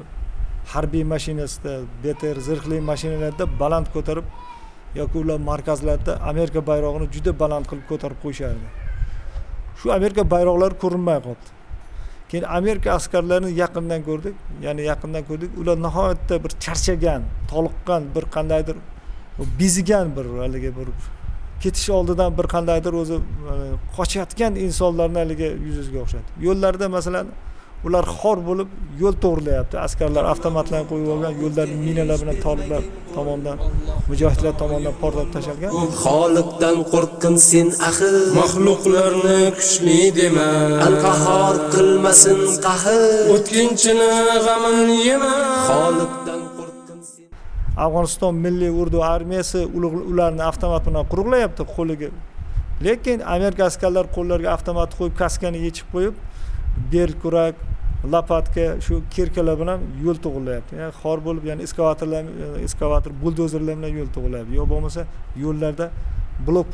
harbiy mashinasida btr zirhli mashinalarda baland ko'tarib yoki ular markazlarda amerika bayrog'ini juda baland qilib ko'tarib qo'yishardi. Shu amerika bayroqlari ko'rinmay qoldi. Кийин amerika askarlarini yaqindan ko'rdik. Ya'ni yaqindan ko'rdik. Ular nihoyatda bir charchagan толуккан bir qandaydir безиген bir алиги бир ketish oldidan bir qandaydir o'zi e, qochayotgan insonlarni haligi yuziga o'xshadi yo'llarda masalan ular xor bo'lib yo'l to'g'irlayapti askarlar avtomatlarni qo'yib olgan yo'llarni minalar bilan toliblar tomonidan mujohidlar tomonidan portlab tashalgan. Xoliqdan qo'rqqin sen axir. Maxluqlarni kuchli dema. Al-qahhor qilmasin qahr O'tkinchini g'amin yema. Xoliqdan afg'oniston milliy urdu armiyasi ularni avtomat bilan quruqlayapti qo'liga. Lekin amerika askarlari qo'llariga avtomat qo'yib kaskani yechib qo'yib bel лопатка ушу shu менен bilan yo'l to'g'irlayapti ya'ni xor bo'lib ya'ni ekskavatorlar ekskavator buldozerlar bilan yo'l to'g'irlayapti yo bo'lmasa yo'llarda blok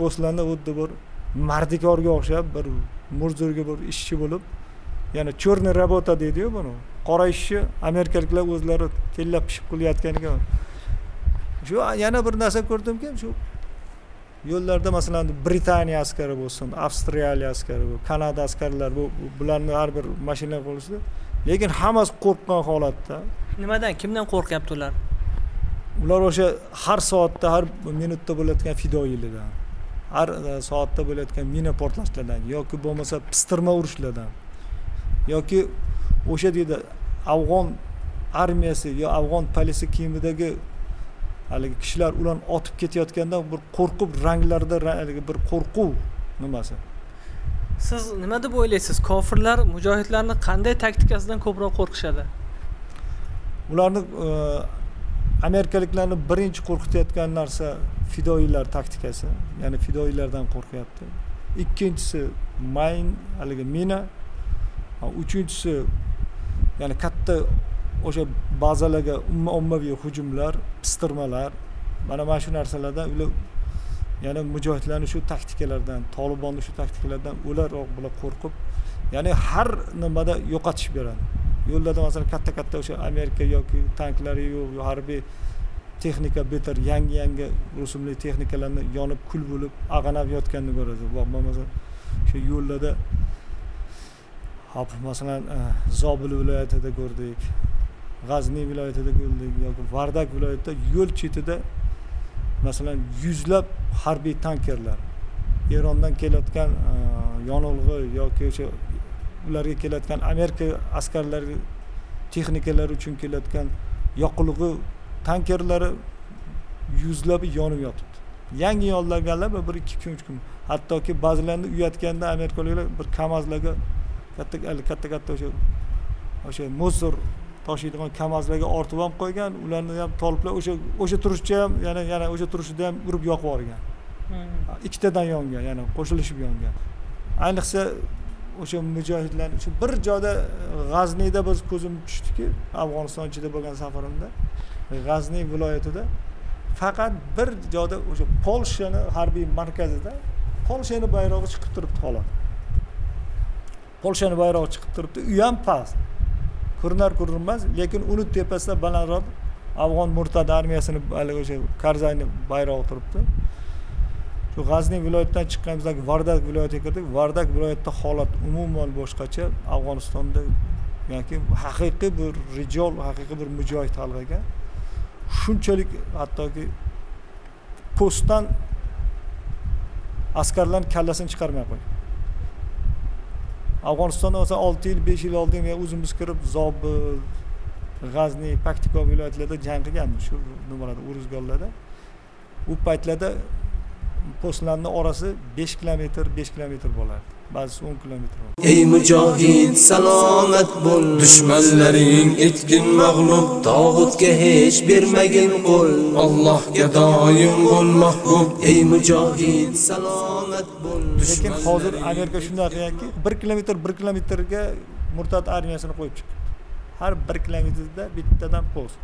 xuddi bir mardikorga o'xshab bir murzo'rga bir ishchi bo'lib ya'ni черный работа deydiyu buni. Qora ishchi amerikaliklar o'zlari tellab pishib qilayotganiga shu yana bir narsa ko'rdimki shu yo'llarda masalan britaniya askari bo'lsin avstraliya askari kanada askarlari bu bularni har bir mashina qo'lishdi lekin hammasi qo'rqqan holatda. Nimadan kimdan qo'rqyapti ular ular o'sha har soatda har minutda bo'layotgan fidoyilikdan har e, soatda bo'layotgan mina portlashlardan yoki bo'lmasa pistirma urushlardan yoki o'sha deydi afg'on armiyasi yo afg'on polisi kiyimidagi kishilar ularni otib ketayotganda bir qo'rqib ranglarida haligi bir qo'rquv nimasi? Siz nima deb o'ylaysiz? Kofirlar mujohidlarni qanday taktikasidan ko'proq qo'rqishadi? Ularni e, amerikaliklarni birinchi qo'rqitayotgan narsa fidoyilar taktikasi ya'ni fidoyilardan qo'rqyapti. Ikkinchisi mayn haligi mina. Uchinchisi ya'ni katta o'sha bazalarga ommaviy hujumlar pistirmalar mana mana shu narsalardan ular ya'ni mujohidlarni shu taktikalardan tolibonni shu taktikalardan o'laroq bular qo'rqib ya'ni har nimada yo'qotish beradi. Yo'llarda masalan katta katta o'sha amerika yoki tanklari yo'q harbiy texnika betar yangi yangi rusumli texnikalarni yonib kul bo'lib ag'anab yotganini ko'radi. Bo'lmasa o'sha yo'llarda hop masalan eh, zobil viloyatida ko'rdik. G'azni viloyatida ko'rdik yoki vardak viloyatida yo'l chetida masalan yuzlab harbiy tankerlar erondan kelayotgan e, yonilg'i yoki o'sha ularga kelayotgan amerika askarlari texnikalari uchun kelayotgan yoqilg'i tankerlari yuzlabi yonib yotibdi. Yangi yonlanganlar bir ikki kun uch kun. Hattoki ba'zilarini uyatganda amerikaliklar bir kamazlarga katta katta katta o'sha o'sha muzor toshiydigan kamazlarga ortib ham qo'ygan ularni ham toliblar o'sha o'sha turishcha ham yana yana o'sha turishida ham urib yoqib yuborgan. Hmm. ikkitadan yongan yana qo'shilishib yongan. Ayniqsa o'sha mujohidlar shu bir joyda g'azniyda biz ko'zim tushdiki afg'oniston ichida bo'lgan safarimda. G'azniy viloyatida faqat bir joyda o'sha polshani harbiy markazida polshani bayrog'i chiqib turibdi xolos. Polshani bayrog'i chiqib turibdi u ham past көрүнөр ko'rinmas lekin унут tepasida balandroq afg'on муртад armiyasini haligi o'sha карзайнын bayrog'i turibdi. Shu g'azni viloyatidan chiqqan bizlarga vardak viloyatiga kirdik. Vardak viloyatida holat umuman boshqacha. Afg'onistonda yoki haqiqiy bir rijol haqiqiy bir mujohid xalq ekan shunchalik hattoki postdan askarlarni kallasini chiqarmay qo'ygan afg'onistonda masalan olti yil besh yil oldin men o'zimiz kirib zobit g'azni paktiko viloyatlarida jang qilganmiz shu nimalarda uruzgonlarda u paytlarda postlarni orasi besh kilometr besh kilometr bo'lardi. Ba'zisi o'n kilometr ey mujohid salomat bo'l. Dushmanlaring etgin mag'lub tog'utga hech bermagin qo'l. Allohga doim bo'l mahbub. Ey mujohid salomat bo'l. Lekin hozir amerika shunday qilganki bir kilometr bir kilometrga murtad armiyasini qo'yib chiqdi. Har bir kilometrda bittadan post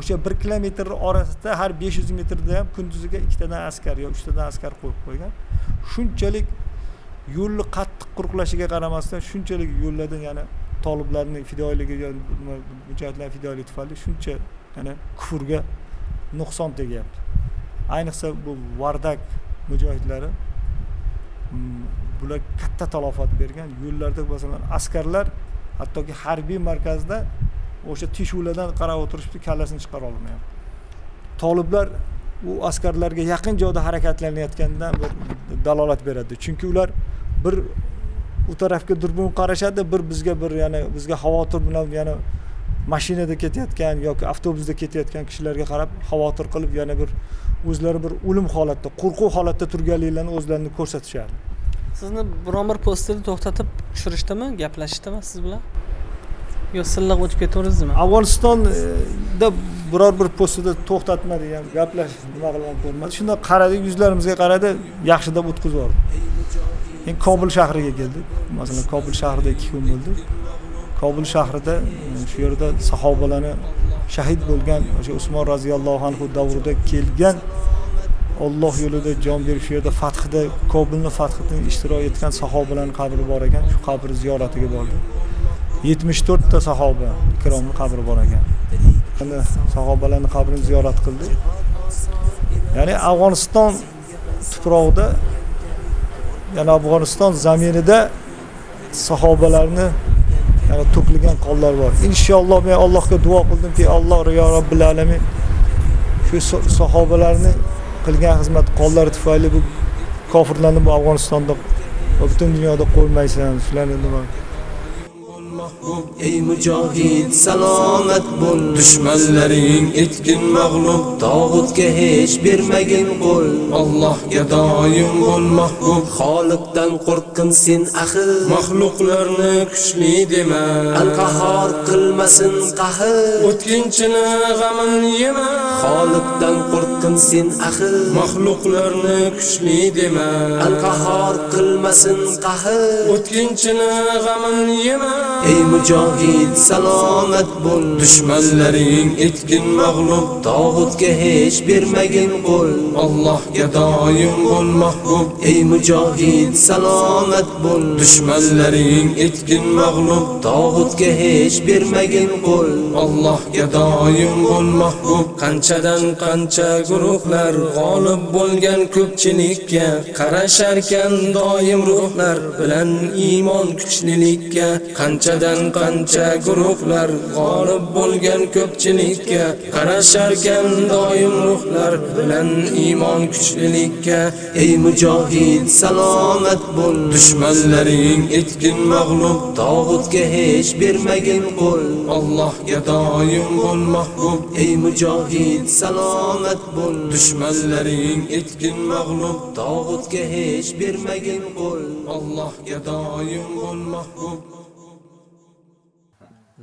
o'sha bir kilometr orasida har besh yuz metrda ham kunduziga ikkitadan askar yo uchtadan askar qo'yib qo'ygan. Shunchalik yo'lni qattiq quruqlashiga qaramasdan shunchalik yo'llardan yana toliblarning fidoyiligi mujohidlar fidoyiligi tufayli shuncha yana kufrga nuqson tegyapti. Ayniqsa bu vardak mujohidlari mm, bular katta talofat bergan yo'llarda masalan askarlar hattoki harbiy markazda o'sha teshuvlardan qarab o'tirishibdi kallasini chiqara olmayapti. Toliblar u askarlarga yaqin joyda harakatlanayotganidan bir dalolat beradi. Chunki ular bir u tarafga durbun qarashadi bir bizga bir ya'ni bizga xavotir bilan yana mashinada ketayotgan yoki avtobusda ketayotgan kishilarga qarab xavotir qilib yana bir o'zlari bir o'lim holatda qo'rquv holatda turganliklarini o'zlarini ko'rsatishardi. Sizni biron bir postimni to'xtatib tushirishdimi gaplashishdimi siz bilan? Yo silliq o'tib ketaverdingizmi afg'onistonda biror bir postida to'xtatmadi гаплаш gaplash nima көрмөдү ko'rmadi карады qaradi yuzlarimizga qaradi yaxshi deb алды yubordi keyin шаарыга келдик keldik masalan шаарында эки күн kun кобул шаарында shahrida e, shu yerda sahobalarni shahid bo'lgan o'sha usmon roziyallohu anhu davrida kelgan Alloh yo'lida jon berib shu yerda fathida Kobulni fathida ishtirok etgan sahobalarning qabri bor ekan. Shu qabr ziyoratiga bordik. 74 ta sahoba ikromni qabri bor ekan. Endi sahobalarning qabrini ziyorat qildik. Ya'ni Afg'oniston tuprog'ida ya'ni Afg'oniston zaminida sahobalarni ya'ni to'kilgan qonlar bor. Inshaalloh men Allohga duo qildimki, Alloh ya robbil alamin shu sahobalarni qilgan xizmat qonlari tufayli bu kofirlarni bu Afg'onistonda va butun dunyoda qo'ymaysan. Shularni nima ey mujohid salomat bo'l. Dushmanlaring etgin mag'lub tog'utga hech bermagin qo'l. Allohga doim bo'l mahbub Xoliqdan qo'rqqin sen axir. Maxluqlarni kuchli dema. Alqahor qilmasin qahr o'tkinchini g'amin yema. Xoliqdan qo'rqqin sen axir. Maxluqlarni kuchli dema. Alqahor qilmasin qahr o'tkinchini g'amin yema. Ey mujohid salomat bo'l. Dushmanlaring etgin mag'lub tog'utga hech bermagin qo'l. Allohga doim bo'l mahbub. Ey mujohid salomat bo'l. Dushmanlaring etgin mag'lub tog'utga hech bermagin qo'l. Allohga doim bo'l mahbub. Qanchadan qancha guruhlar g'olib bo'lgan ko'pchilikka qarasharkan doim ruhlar bilan iymon kuchlilikka qanchadan qancha guruhlar g'olib bo'lgan ko'pchilikka qarasharkan doim ruhlar bilan iymon kuchlilikka ey mujohid salomat bo'l. Dushmanlaring etgin mag'lub tog'utga hech bermagin qo'l. Allohga doim bo'l mahbub ey mujohid salomat bo'l. Dushmanlaring etgin mag'lub tog'utga hech bermagin qo'l. Allohga doim bo'l mahbub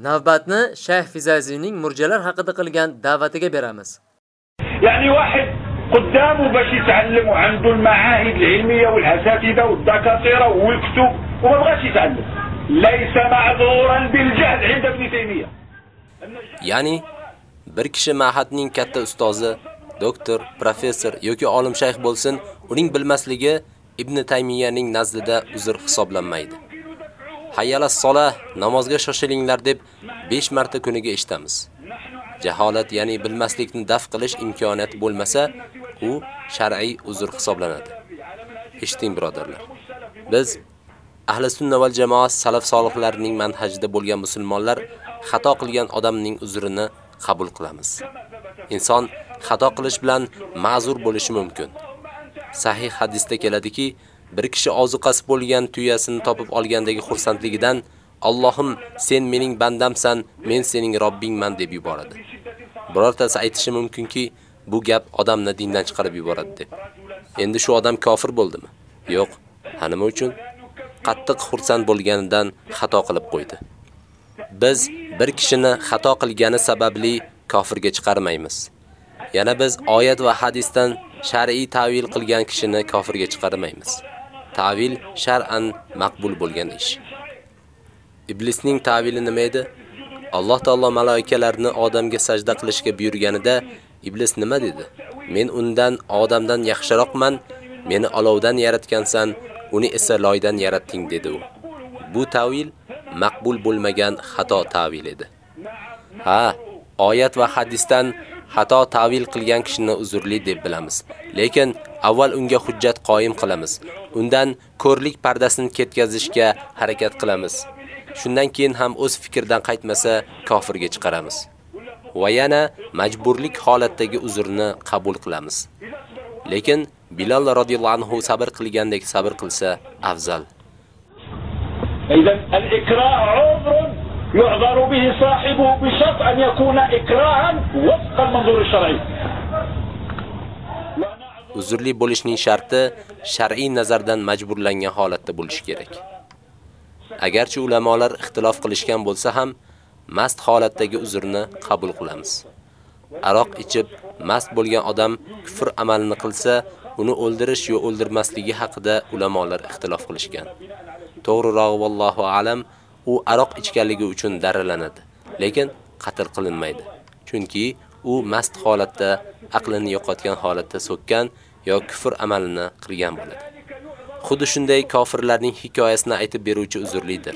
Navbatni Shayx Fizaziyning murjalar haqida qilgan da'vatiga beramiz. يعني واحد قدامه باش يتعلم وعنده المعاهد العلمية والأساتذة والدكاترة والكتب وما بغاش يتعلم ليس معذورا بالجهل عند ابن تيمية Ya'ni bir kishi ma'hadning katta ustozi, doktor, professor yoki olim shayx bo'lsin, uning bilmasligi Ibn Taymiyaning nazdida uzr hisoblanmaydi. Hayyala sola namozga shoshilinglar deb 5 marta kuniga eshitamiz. Jaholat, ya'ni bilmaslikni daf qilish imkoniyati bo'lmasa, u shar'iy uzr hisoblanadi. Eshiting birodarlar. Biz ahli sunna val jamoa salaf solihlarining manhajida bo'lgan musulmonlar xato qilgan odamning uzrini qabul qilamiz. Inson xato qilish bilan ma'zur bo'lishi mumkin. Sahih hadisda keladiki, bir kishi ozuqasi bo'lgan tuyasini topib olgandagi xursandligidan Allohim, sen mening bandamsan, men sening Robbingman deb yuboradi. Birortasi aytishi mumkinki, bu gap odamni dindan chiqarib yuboradi deb. Endi shu odam kofir bo'ldimi? Yo'q. Ha nima uchun? Qattiq xursand bo'lganidan xato qilib qo'ydi. Biz bir kishini xato qilgani sababli kofirga chiqarmaymiz. Yana biz oyat va hadisdan shar'iy ta'vil qilgan kishini kofirga chiqarmaymiz. Тавил шаръан мақбул бўлган иш. Иблиснинг тавили нима эди? Аллоh таоло малоикаларни одамга сажда қилишга буйрганида иблис нима деди? Мен ундан одамдан яхшироқман, мени оловдан яратгансан, уни эса лойдан яратдинг деди у. Бу тавил мақбул бўлмаган хато тавил эди. Ҳа, оят ва hadisdan хато тавил қилган kishini узрли деб биламиз. Лекин avval unga hujjat қоим qilamiz. Undan ko'rlik pardasini ketkazishga harakat qilamiz. Shundan keyin ham o'z fikridan qaytmasa, kofirga chiqaramiz. Va yana majburlik holatdagi uzrni qabul qilamiz. Lekin Bilal radhiyallohu anhu sabr qilgandek sabr qilsa afzal. Idan al-ikra' uzrun yu'zaru bihi sahibu bi shart an yakuna ikra'an wafqa al-manzur al-shar'i. Uzrli bo'lishning sharti shar'iy nazardan majburlangan holatda bo'lishi kerak. Agarchi ulamolar ixtilof qilishgan bo'lsa ham, mast holatdagi uzrni qabul qilamiz. Aroq ichib mast bo'lgan odam kufr amalini qilsa, uni o'ldirish yo o'ldirmasligi haqida ulamolar ixtilof qilishgan. To'g'rirog'i vallohu alam, u aroq ichganligi uchun daralanadi, lekin qatl qilinmaydi. Chunki u mast holatda, aqlini yo'qotgan holatda so'kkan yo kufr amalini qilgan bo'ladi. Xuddi shunday kofirlarning hikoyasini aytib beruvchi uzrlidir.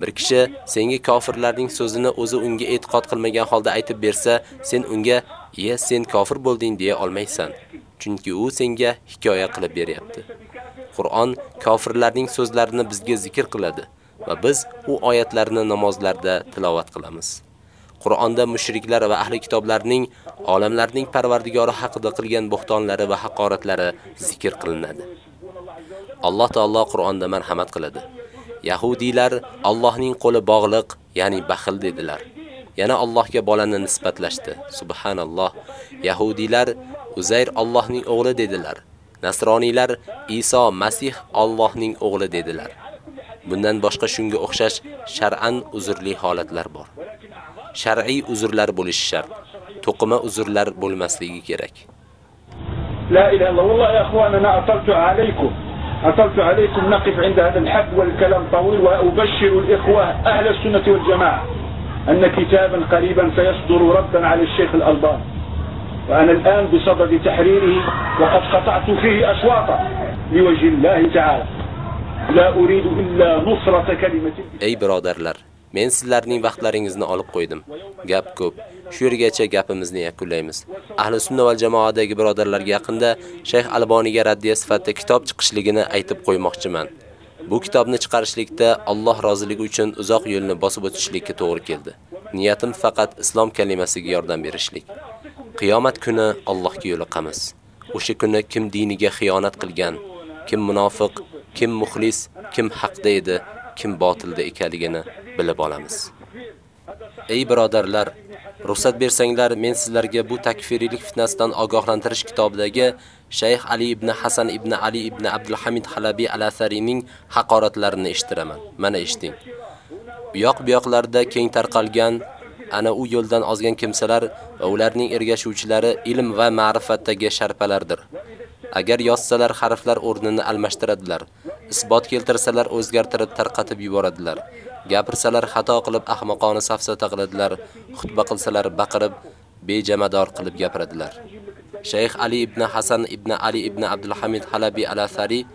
Bir kishi senga kofirlarning so'zini o'zi unga e'tiqod qilmagan holda aytib bersa, sen unga "Ye, sen kofir bo'lding" deya olmaysan. Chunki u senga hikoya qilib beryapti. Qur'on kofirlarning so'zlarini bizga zikr qiladi va biz u oyatlarni namozlarda tilovat qilamiz. Qur'onda mushriklar va ahli kitoblarning olamlarning parvardigori haqida qilgan bo'xtonlari va haqoratlari zikr qilinadi. Alloh taolo Qur'onda marhamat qiladi. Yahudiylar Allohning qo'li bog'liq, ya'ni baxil dedilar. Yana Allohga bolani nisbatlashdi. Subhanalloh. Yahudiylar Uzayr Allohning o'g'li dedilar. Nasroniylar Iso Masih Allohning o'g'li dedilar. Bundan boshqa shunga o'xshash shar'an uzrli holatlar bor. шарий узурлар болушу шарт тукума узурлар болмаслыгы керек أن كتابا قريبا سيصدر ربا على الشيخ الألبان وأنا الآن بصدد تحريره وقد قطعت فيه أشواطا لوجه الله تعالى. لا أريد إلا نصرة كلمة. أي برادرلر men sizlarning vaqtlaringizni olib qo'ydim. Gap ko'p. Shu yergacha gapimizni yakunlaymiz. Ahli sunna va jamoadagi birodarlarga yaqinda Shayx Alboniga raddiya sifatida kitob chiqishligini aytib qo'ymoqchiman. Bu kitobni chiqarishlikda Alloh roziligi uchun uzoq yo'lni bosib o'tishlikka to'g'ri keldi. Niyatim faqat islom kalimasiga yordam berishlik. Qiyomat kuni Allohga yo'liqamiz. O'sha kuni kim diniga xiyonat qilgan, kim munofiq, kim muxlis, kim haqda edi, kim botilda ekanligini bilib olamiz. Ey birodarlar, ruxsat bersanglar, men sizlarga bu takfirilik fitnasidan ogohlantirish kitobidagi Shayx Ali ibn Hasan ibn Ali ibn Abdul Hamid Halabi al asariyning haqoratlarini eshitiraman. Mana yoq-bu yoqlarda keng tarqalgan ana u yo'ldan ozgan kimsalar va ularning ergashuvchilari ilm va ma'rifatdagi sharpalardir. Agar yozsalar harflar o'rnini almashtiradilar. Isbot keltirsalar o'zgartirib tarqatib yuboradilar. Gapirsalar xato qilib ahmoqona safsata qiladilar. Xutba qilsalar baqirib bejamador qilib gapiradilar. Shayx Ali ibn Hasan ibn Ali ibn Abdul Hamid Halabi al-Asari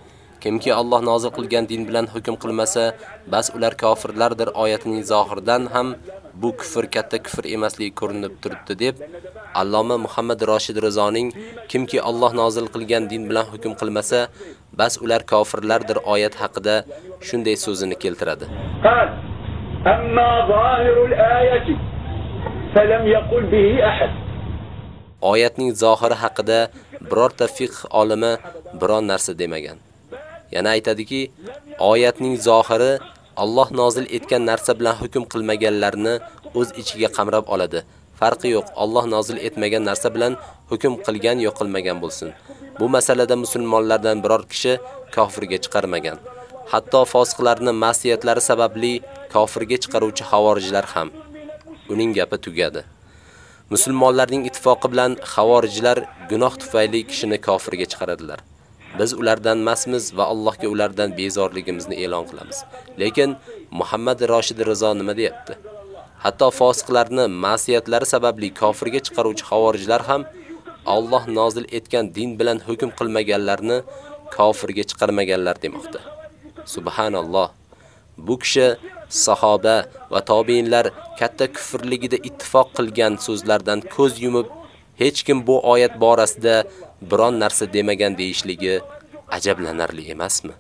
kimki Alloh nozil qilgan din bilan hukm qilmasa, bas ular kofirlardir oyatining zohirdan ham bu kufr katta kufr emasligi ko'rinib turibdi deb Alloma Muhammad Rashid Rizoning kimki Alloh nozil qilgan din bilan hukm qilmasa, bas ular kofirlardir oyat haqida shunday so'zini keltiradi. Amma zahirul ayati falam yaqul bihi ahad. Oyatning zohiri haqida birorta fiqh olimi biron narsa demagan. Yana aytadiki, oyatning zohiri Alloh нозил etgan нарса билан hukm qilmaganlarni o'z ichiga qamrab oladi. Farqi yo'q, Alloh nozil etmagan narsa bilan hukm qilgan yo qilmagan bo'lsin. Bu masalada musulmonlardan biror kishi kofirga chiqarmagan. Hatto fosiqlarni ma'siyatlari sababli kofirga chiqaruvchi havorijlar ham. Uning gapi tugadi. Musulmonlarning ittifoqi bilan xavorijlar gunoh tufayli kishini kofirga chiqaradilar. Biz ulardan masmiz va Allohga ulardan bezorligimizni e'lon qilamiz. Lekin Muhammad Roshid Rizo nima deyapti? Hatto fosiqlarni ma'siyatlari sababli kofirga chiqaruvchi xavorijlar ham Alloh nozil etgan din bilan hukm qilmaganlarni kofirga chiqarmaganlar demoqda. Subhanalloh. Bu kishi sahoba va tobiinlar katta kufrligida ittifoq qilgan so'zlardan ko'z yumib, hech kim bu oyat borasida biron narsa demagan deyishligi ajablanarli emasmi?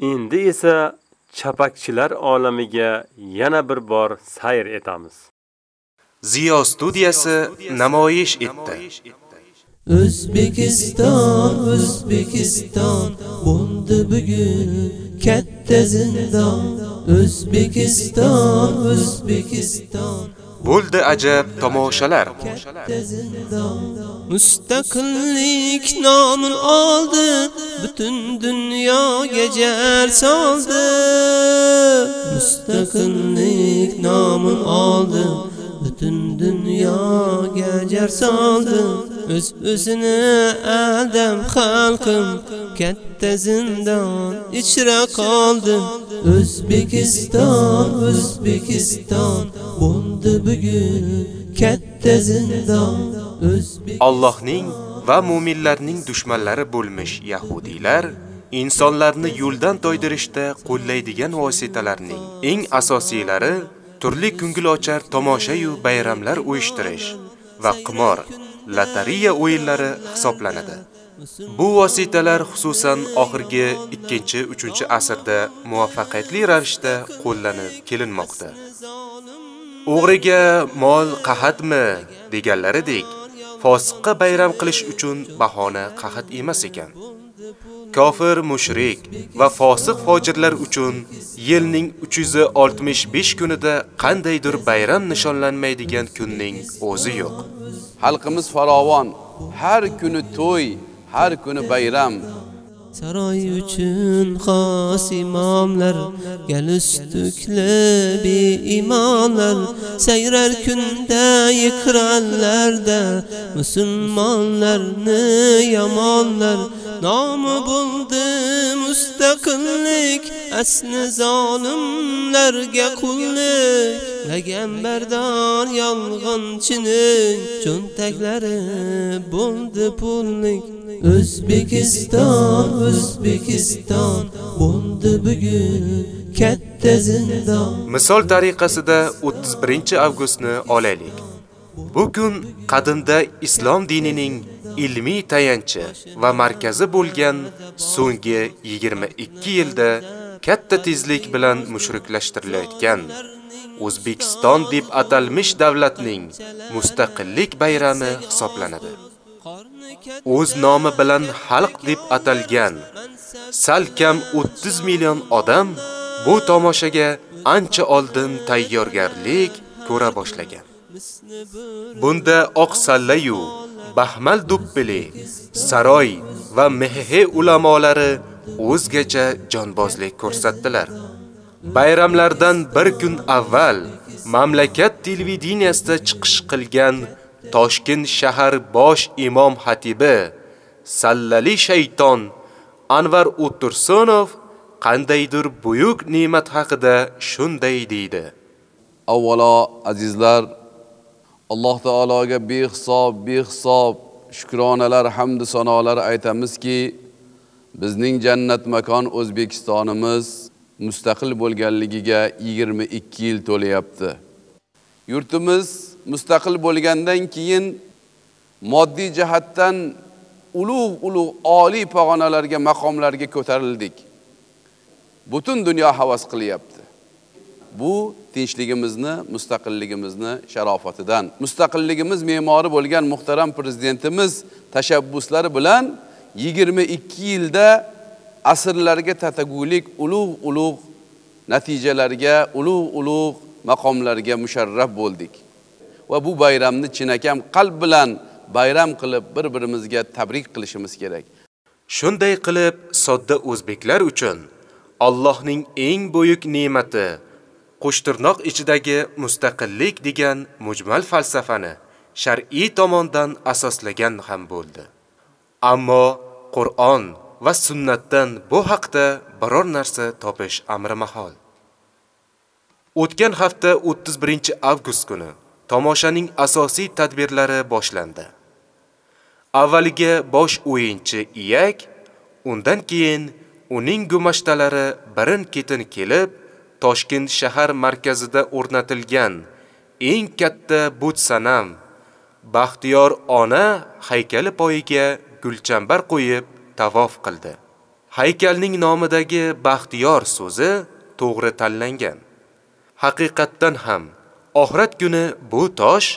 Endi esa chapakchilar olamiga yana bir bor sayr etamiz. Ziyo studiyasi namoyish etdi. O'zbekiston, O'zbekiston, bo'ldi bugun katta katta zindon O'zbekiston O'zbekiston Bo'ldi ajab tomoshalar. Mustaqillik nomin oldi, butun dunyoga jar soldi. Mustaqillik nomin oldi, butun dunyoga jar soldi. O'z o'zini adam xalqim katta zindon ichra qoldi. O'zbekiston, O'zbekiston bo'ldi bugun katta zindon. Allohning va mu'minlarning dushmanlari bo'lmish yahudiylar insonlarni yo'ldan toydirishda qo'llaydigan vositalarning eng asosiylari turli ko'ngilochar tomosha yu bayramlar uyushtirish va qimor, lotereya o'yinlari hisoblanadi. Bu vositalar xususan oxirgi 2-3 asrda muvaffaqiyatli ravishda qo'llanib kelinmoqda. O'g'riga mol qahatmi deganlaridek, fosiqqa bayram qilish uchun bahona qahat emas ekan. Kofir, mushrik va fosiq fojirlar uchun yilning 365 kunida qandaydir bayram nishonlanmaydigan kunning o'zi yo'q. Xalqimiz farovon, har kuni to'y, har kuni bayram. Saroy uchun xos imomlar, galustukli beimonlar, sayrar kunda yiqranlarda, musulmonlarni yomonlar, nomi bo'ldi mustaqillik, asli zolimlarga qullik, laganbardor yolg'onchining cho'ntaklari bo'ldi pullik. O'zbekiston, O'zbekiston bo'ldi bugun katta zindon. Misol tariqasida 31 avgustni olaylik. Bu kun qadimda islom dinining ilmiy tayanchi va markazi bo'lgan so'nggi 22 yilda katta tezlik bilan mushriklashtirilgan O'zbekiston deb atalmish davlatning mustaqillik bayrami hisoblanadi. o'z nomi bilan xalq deb atalgan salkam 30 million odam bu tomoshaga ancha oldin tayyorgarlik ko'ra boshlagan. Bunda oq sallayu, Bahmal Duppili, Saroy va Mehehe ulamolari o'zgacha jonbozlik ko'rsatdilar. Bayramlardan bir kun avval mamlakat televideniyasida chiqish qilgan Toshkent shahar bosh imom xatibi Sallali shayton Anvar O'tursonov qandaydir buyuk ne'mat haqida shunday deydi. Avvalo azizlar, Alloh taologa behisob, behisob shukronalar, hamd sanolar aytamizki, bizning jannat makon O'zbekistonimiz mustaqil bo'lganligiga 22 yil to'layapti. Yurtimiz mustaqil bo'lgandan keyin moddiy jihatdan ulug' ulug' oliy pog'onalarga, maqomlarga ko'tarildik. Butun dunyo havas qilyapti. Bu tinchligimizni, mustaqilligimizni sharofatidan, mustaqilligimiz me'mori bo'lgan muhtaram prezidentimiz tashabbuslari bilan 22 yilda asrlarga tatagulik ulug' ulug' natijalarga, ulug' ulug' maqomlarga musharraf bo'ldik. Va bu bayramni chinakam qalb bilan bayram qilib bir-birimizga tabrik qilishimiz kerak. Shunday qilib, sodda o'zbeklar uchun Allohning eng buyuk ne'mati qo'shtirnoq ichidagi mustaqillik degan mujmal falsafani shar'iy tomondan asoslagan ham bo'ldi. Ammo Qur'on va sunnatdan bu haqda biror narsa topish amri mahol. O'tgan hafta 31-avgust kuni tomoshaning asosiy tadbirlari boshlandi. Avvaliga bosh o'yinchi Iyak, undan keyin uning gumashtalari birin-ketin kelib, Toshkent shahar markazida o'rnatilgan eng katta but sanam Baxtiyor ona haykali poyiga gulchambar qo'yib tavof qildi. Haykalning nomidagi Baxtiyor so'zi to'g'ri tanlangan. Haqiqatdan ham oxirat kuni bu tosh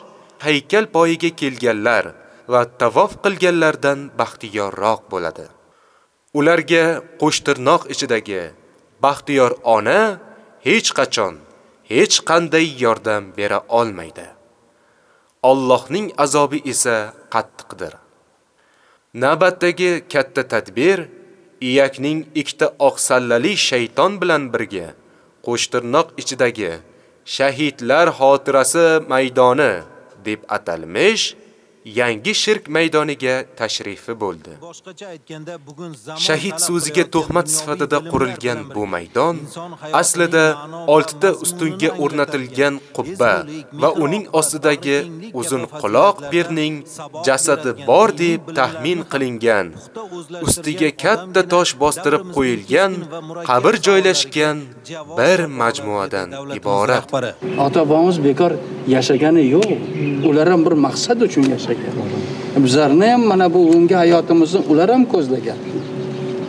haykal poyiga kelganlar va tavof qilganlardan baxtiyorroq bo'ladi. Ularga qo'shtirnoq ichidagi baxtiyor ona hech qachon hech qanday yordam bera olmaydi. Allohning azobi esa qattiqdir. Navbatdagi katta tadbir iyakning ikkita oqsallali shayton bilan birga qo'shtirnoq ichidagi shahidlar xotirasi maydoni deb atalmish yangi shirk maydoniga tashrifi bo'ldi. Shahid so'ziga tuhmat sifatida qurilgan bu maydon aslida 6 ta ustunga o'rnatilgan qubba va uning ostidagi uzun quloq birning jasadi bor deb taxmin qilingan, ustiga katta tosh bostirib qo'yilgan qabr joylashgan bir majmuadan iborat. Ota-bobomiz bekor yashagani yo'q. Ular ham bir maqsad uchun yashagan. Bizlarni ham mana bu bugungi hayotimizni ular ham ko'zlagan.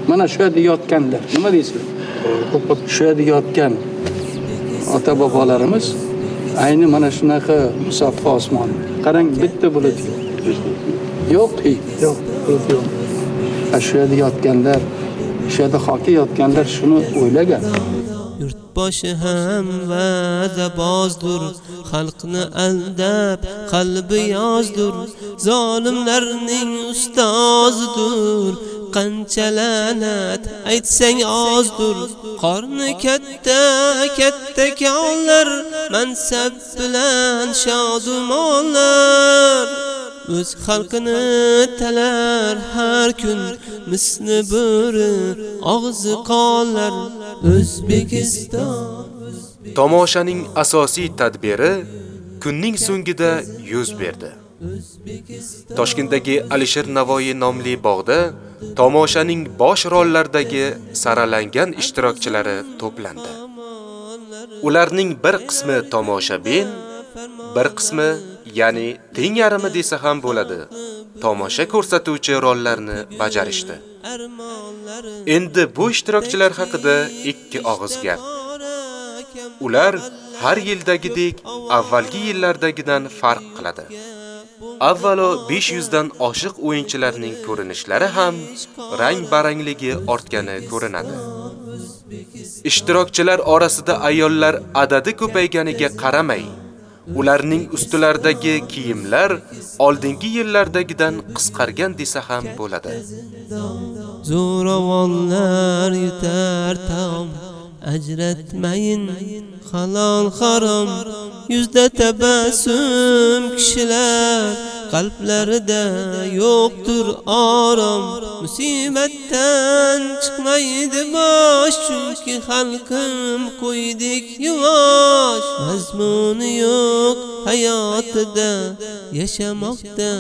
Mana shu yerda yotganlar. Nima deysizlar? Shu yerda yotgan ota bobolarimiz ayni mana shunaqa musaffo osmon. Qarang, bitta bulut yo'q. Yo'q, yo'q, bulut yo'q. Shu yerda yotganlar, shu yerda hoki yotganlar shuni o'ylagan. Boshi ham va'dabozdur xalqni aldab qalbi yozdur. Zolimlarning ustozidur. Qancha la'nat aytsang ozdur. Qorni katta katta konlar mansab bilan shodumonlar o'z xalqini talar har kun misni bo'ri og'zi qonlar O'zbekiston Tomoshaning asosiy tadbiri kunning so'ngida yuz berdi. Toshkentdagi Alisher Navoiy nomli bog'da tomoshaning bosh rollaridagi saralangan ishtirokchilari to'plandi. Ularning bir qismi tomoshabin, bir qismi, ya'ni teng yarimi desa ham bo'ladi, tomosha ko'rsatuvchi rollarni bajarishdi. Endi bu ishtirokchilar haqida ikki og'iz gap. Ular har yildagidek avvalgi yillardagidan farq qiladi. Avvalo 500 dan oshiq o'yinchilarning ko'rinishlari ham rang-barangligi ortgani ko'rinadi. Ishtirokchilar orasida ayollar adadi ko'payganiga qaramay, ularning ustilaridagi kiyimlar oldingi yillardagidan qisqargan desa ham bo'ladi. Zo'ravonlar yutar taom ajratmayin halol harom. Yuzda tabassum kishilar qalblarida yo'qdir orom. Musibatdan chiqmaydi bosh chunki xalqim qo'ydik yuvosh. Mazmuni yo'q hayotida yashamoqda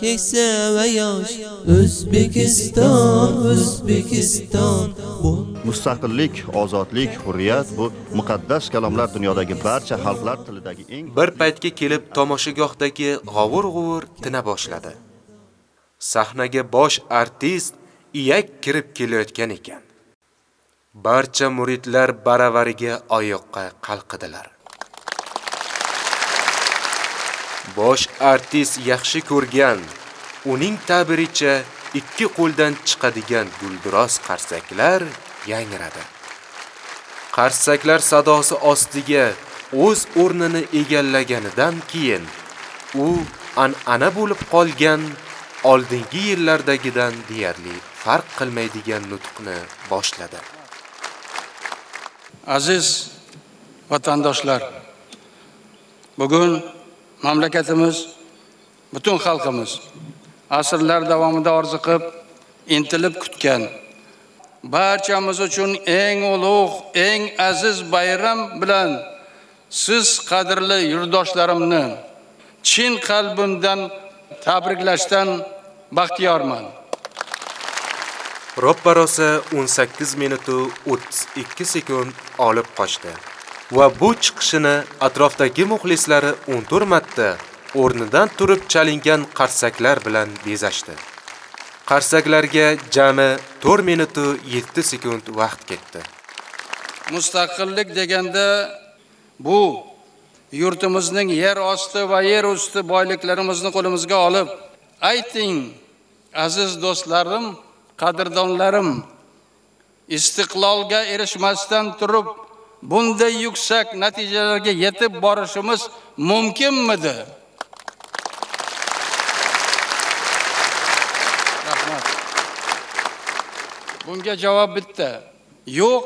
keksa va yosh. O'zbekiston O'zbekiston mustaqillik, ozodlik, hurriyat bu muqaddas kalomlar dunyodagi barcha xalqlar tilidagi eng bir paytga kelib tomoshagohdagi g'ovur-g'uvur tina boshladi. Sahnaga bosh artist iyak kirib kelayotgan ekan. Barcha muridlar baravariga oyoqqa qalqidilar. Bosh artist yaxshi ko'rgan, uning ta'biricha ikki qo'ldan chiqadigan gulduros qarsaklar yangradi. Qarsaklar sadosi ostiga o'z o'rnini egallaganidan keyin u an'ana bo'lib qolgan oldingi yillardagidan deyarli farq qilmaydigan nutqni boshladi. Aziz vatandoshlar, bugun mamlakatimiz, butun xalqimiz asrlar davomida orziqib, intilib kutgan barchamiz uchun eng ulug', eng aziz bayram bilan siz qadrli yurdoshlarimni chin qalbimdan tabriklashdan baxtiyorman. Ropparosa 18 minutu 32 sekund olib qochdi va bu chiqishini atrofdagi muxlislari 14 marta o'rnidan turib chalingan qarsaklar bilan bezashdi. Qarsaklarga jami 4 minutu 7 секунд vaqt ketdi. Mustaqillik deganda bu yurtimizning yer osti va yer usti boyliklarimizni qo'limizga olib, ayting, aziz do'stlarim, qadrdonlarim, istiqlolga erishmasdan turib bunday yuksak natijalarga yetib borishimiz mumkinmidi? Rahmat. Bunga javob bitta. Yo'q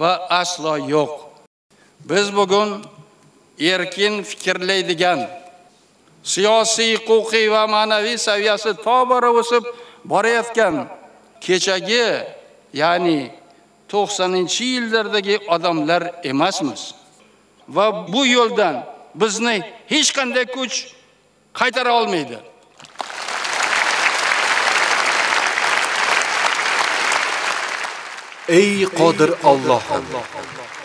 va aslo yo'q. Biz bugun erkin fikrlaydigan, siyosiy, huquqiy va ma'naviy saviyasi tobora o'sib borayotgan kechagi, ya'ni 90-yillardagi odamlar emasmiz. Va bu yo'ldan bizni hech qanday kuch qaytara olmaydi. Ey qodir Allohim,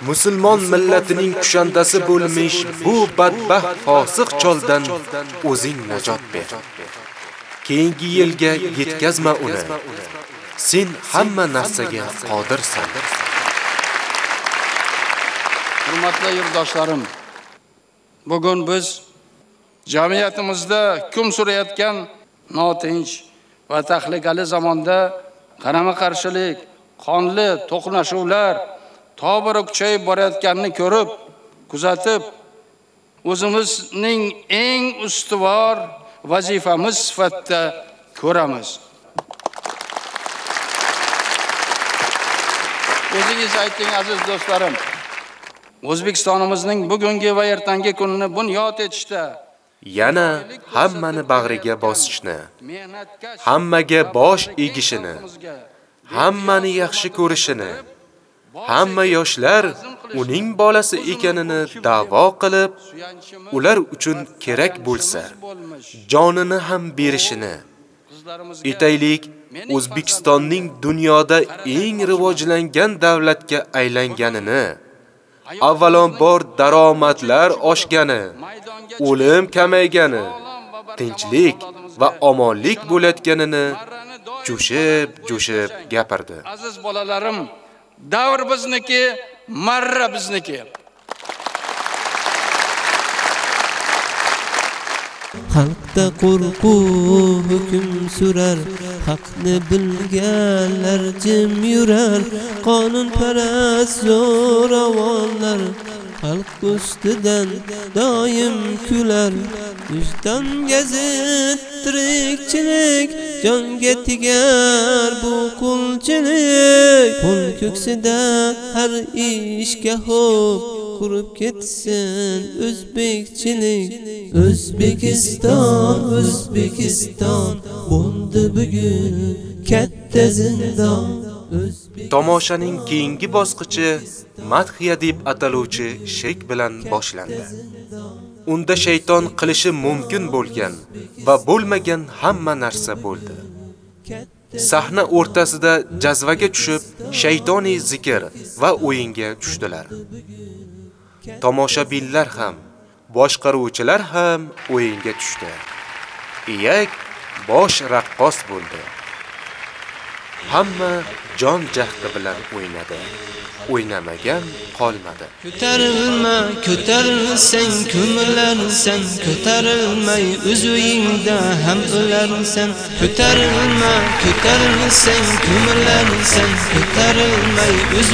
musulmon millatining kushandasi bo'lmish bu badbaxt fosiq choldan o'zing najot ber. Keyingi yilga yetkazma uni. Sen hamma narsaga qodirsan. Hurmatli yurtdoshlarim bugun biz jamiyatimizda hukm surayotgan notinch va tahlikali zamonda qarama-qarshilik, qonli to'qnashuvlar tobora kuchayib borayotganini ko'rib, kuzatib, o'zimizning eng ustuvor vazifamiz sifatida ko'ramiz. O'zingiz ayting aziz do'stlarim, O'zbekistonimizning bugungi va ertangi kunini bunyod etishda yana hammani bag'riga bosishni, hammaga bosh egishini, hammani yaxshi ko'rishini, hamma yoshlar uning bolasi ekanini da'vo qilib, ular uchun kerak bo'lsa, jonini ham berishini. Itaylik O'zbekistonning dunyoda eng rivojlangan davlatga aylanganini, avvalambor daromadlar oshgani, o'lim kamaygani, tinchlik va omonlik bo'layotganini jo'shib-jo'shib gapirdi. Aziz bolalarim, davr bizniki, marra bizniki. Xalqda qo'rquv hukm surar, haqni bilganlar jim yurar, qonun parast zo'ravonlar Halk üstüden doim kular. Vijdon gazit tirikchilik, jonga bu kulçilik Kul köksüde har ishga hop qurib ketsin o'zbekchilik. O'zbekiston o'zbekiston bo'ldi bugun katta zindon. Tomoshaning keyingi bosqichi madhiya deb ataluvchi shek bilan boshlandi. Unda shayton qilishi mumkin bo'lgan va bo'lmagan hamma narsa bo'ldi. Sahna o'rtasida jazvaga tushib, shaytoniy zikr va o'yinga tushdilar. Tomoshabinlar ham, boshqaruvchilar ham o'yinga tushdi. Iyak bosh raqqos bo'ldi. Hamma jon jahdi bilan o'ynadi. O'ynamagan qolmadi. Ko'tarilma, ko'tarilsang ko'milarsan, ko'tarilmay o'z ham o'larsan. Ko'tarilma, ko'tarilsang ko'milarsan, ko'tarilmay o'z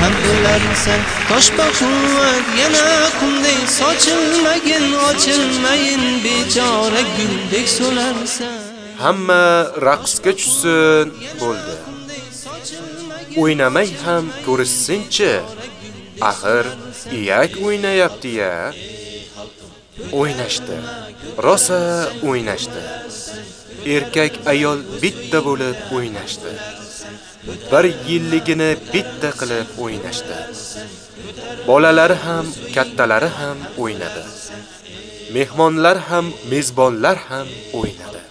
ham o'larsan. Toshba quvvat yana qumday sochilmagin, ochilmayin bechora guldek so'larsan. Hamma raqsga tushsin bo'ldi. O'ynamay ham ko'rishsinchi. Axir iyak o'ynayapti-ya. O'ynashdi. Rosa o'ynashdi. Erkak ayol bitta bo'lib o'ynashdi. Bir yilligini bitta qilib o'ynashdi. Bolalari ham, kattalari ham o'ynadi. Mehmonlar ham, mezbonlar ham o'ynadi.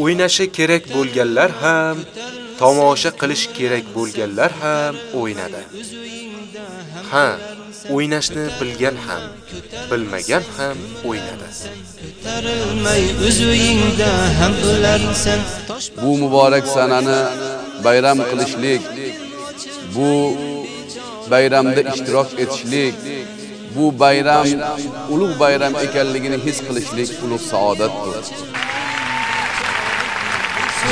O'ynashi kerak bo'lganlar ham, tomosha qilish kerak bo'lganlar ham o'ynadi. Ha, o'ynashni bilgan ham, bilmagan ham o'ynadi. Bu muborak sanani bayram qilishlik, bu bayramda ishtirok etishlik, bu bayram ulug' bayram ekanligini his qilishlik ulug' saodatdir.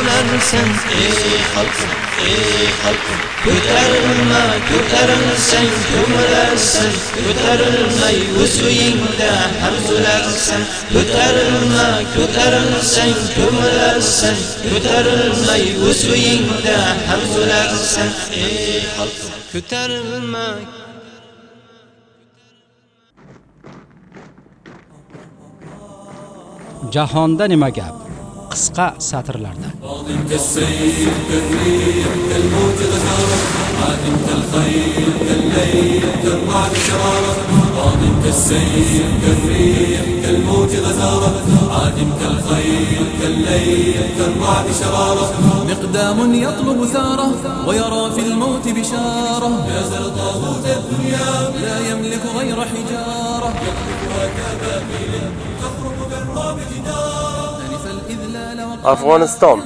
Ularsan ey xalqim, ey xalqim Ko'tarilma, ko'tarilsang ko'milarsan Ko'tarilmay o'z uyingda hamzularsan Ko'tarilma, ko'tarilsang ko'milarsan Ko'tarilmay o'z uyingda hamzularsan Ey xalqim, ko'tarilma Jahonda nima gap? кыска сатырларда مقدام يطلب ثارة ويرى في الموت بشارة. جاز طاغوت الدنيا لا يملك غير حجارة. يقذف وكبابيل афгонистон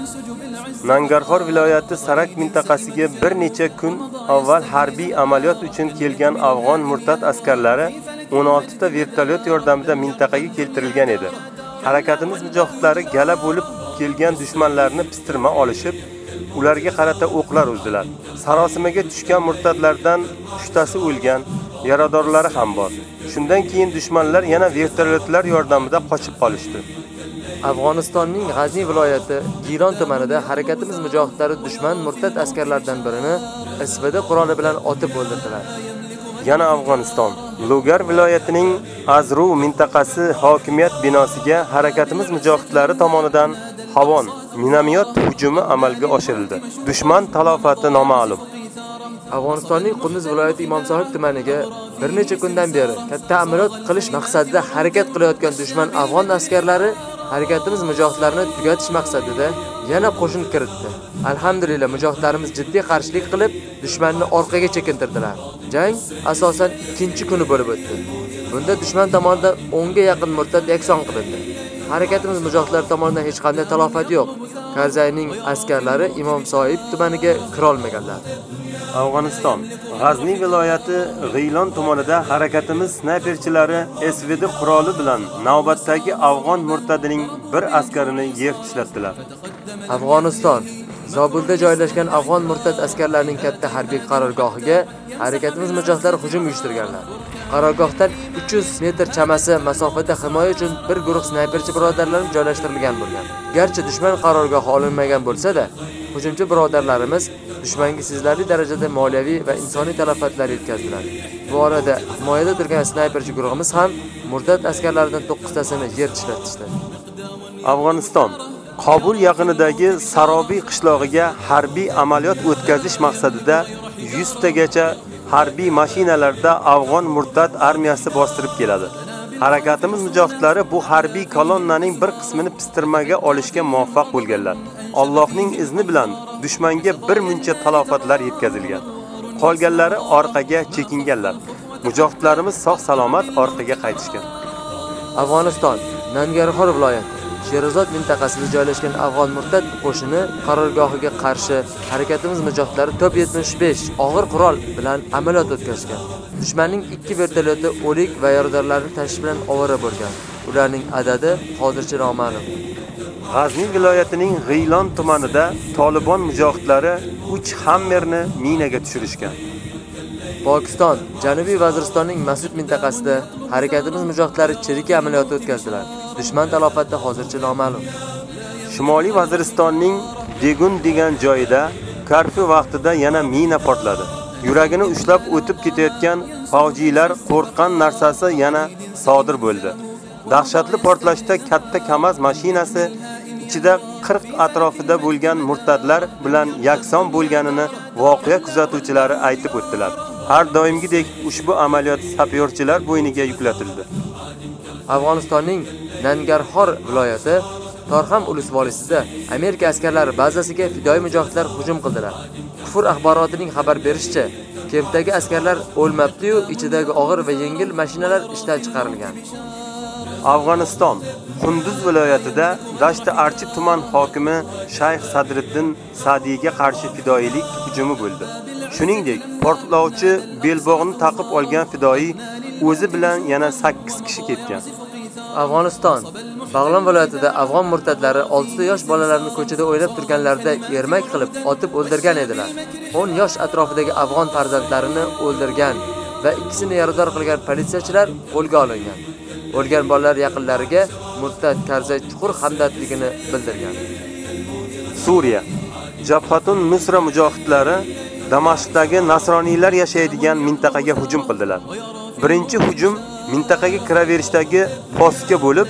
нангархор вилояти сарак mintaqasiga bir necha kun avval harbiy amaliyot uchun kelgan afg'on murtad askarlari 16 ta vertolyot yordamida mintaqaga keltirilgan edi. Harakatimiz mujohidlari g'alaba bo'lib kelgan dushmanlarni pistirma olishib ularga qarata o'qlar uzdilar. Sarosimaga tushgan murtadlardan 3 tasi o'lgan yaradorlari ham bor. Shundan keyin dushmanlar yana vertolyotlar yordamida qochib qolishdi. Afg'onistonning G'azni viloyati Giron tumanida harakatimiz mujohidlari dushman murtad askarlardan birini SVD quroli bilan otib o'ldirdilar. Yana Afg'oniston Lugar viloyatining Azru mintaqasi hokimiyat binosiga harakatimiz mujohidlari tomonidan havon minomyot hujumi amalga oshirildi. Dushman talofati noma'lum. Afg'onistonning Qunduz viloyati Imomsohib tumaniga bir necha kundan beri katta amaliyot qilish maqsadida harakat qilayotgan dushman afg'on askarlari harakatimiz mujohidlarini tugatish maqsadida yana qo'shin kiritdi. Alhamdulillah mujohidlarimiz jiddiy qarshilik qilib, dushmanni orqaga chekintirdilar. Jang asosan ikkinchi kuni bo'lib o'tdi. Bunda dushman tomonidan 10 ga yaqin murtad yakson qilindi. Harakatimiz mujohidlar tomonidan hech qanday talofat yo'q. Karzayning askarlari Imom Soib tumaniga kira olmaganlar. Afg'oniston G'azni viloyati G'ilon tumanida harakatimiz snayperchilari SVD quroli bilan navbatdagi afg'on murtadining bir askarini yer tishlatdilar. Afg'oniston Zobulda joylashgan afg'on murtad askarlarining katta harbiy qarorgohiga harakatimiz mujohidlari hujum uyushtirganlar. Qarorgohdan 300 metr chamasi masofada himoya uchun bir guruh snayperchi birodarlarimiz joylashtirilgan bo'lgan. Garchi dushman qarorgohi olinmagan bo'lsa-da, hujumchi birodarlarimiz dushmanga sezilarli darajada moliyaviy va insoniy talafotlar yetkazdilar. Bu orada himoyada turgan snayperchi guruhimiz ham murdat askarlaridan 9 tasini yer tishlatishdi. Afg'oniston Qobul yaqinidagi Sarobiy qishlog'iga harbiy amaliyot o'tkazish maqsadida 100 tagacha harbiy mashinalarda afg'on murtad armiyasi bostirib keladi. Harakatimiz mujohidlari bu harbiy kolonnaning bir qismini pistirmaga olishga muvaffaq bo'lganlar. Allohning izni bilan dushmanga bir muncha talofatlar yetkazilgan. Qolganlari orqaga chekinganlar. Mujohidlarimiz sog' salomat orqaga qaytishgan. Afg'oniston Nangarxor viloyati Sherzod mintaqasida joylashgan afg'on murtad qo'shini qarorgohiga qarshi harakatimiz mujohidlari top 75 og'ir qurol bilan amaliyot o'tkazgan. Dushmanning ikki vertolyoti o'lik va yaradorlarni tashish bilan ovora bo'lgan. Ularning adadi hozircha noma'lum. G'azni viloyatining G'ilon tumanida Taliban mujohidlari 3 Hammerni minaga tushirishgan. Pokiston Janubiy Vaziristonning Mas'ud mintaqasida harakatimiz mujohidlari chiriki amaliyoti o'tkazdilar. Dushman talofati hozircha noma'lum. Shimoliy Vaziristonning Degun degan joyida karfi vaqtida yana mina portladi. Yuragini ushlab o'tib ketayotgan fojiylar qo'rqqan narsasi yana sodir bo'ldi. Dahshatli portlashda katta KAMAZ mashinasi ichida 40 atrofida bo'lgan murtadlar bilan yakson bo'lganini voqea kuzatuvchilari aytib o'tdilar. Har doimgidek ushbu amaliyot sapyorchilar bo'yniga yuklatildi. Afg'onistonning Nangarxor viloyati Torxam ulus volisida Amerika askarlari bazasiga fidoyi mujohidlar hujum qildilar. Kufr axborotining xabar berishicha, kempdagi askarlar o'lmabdi-yu, ichidagi og'ir va yengil mashinalar ishdan chiqarilgan. Afg'oniston Qunduz viloyatida Dashti Archi tuman hokimi Shayx Sadriddin Sadiyga qarshi fidoyilik hujumi bo'ldi. Shuningdek, portlovchi belbog'ni taqib olgan fidoi o'zi bilan yana 8 kishi ketgan. Afg'oniston Bag'lon viloyatida afg'on murtadlari 6 yosh bolalarni ko'chada o'ynab turganlarida ermak qilib otib o'ldirgan edilar. 10 yosh atrofidagi afg'on farzandlarini o'ldirgan va ikkisini yarador qilgan politsiyachilar qo'lga olingan. O'lgan bolalar yaqinlariga murtad Karzay chuqur hamdardligini bildirgan. Suriya Jabhatun Nusra mujohidlari Damashqdagi nasroniylar yashaydigan mintaqaga hujum qildilar. Birinchi hujum mintaqaga kiraverishdagi postga bo'lib,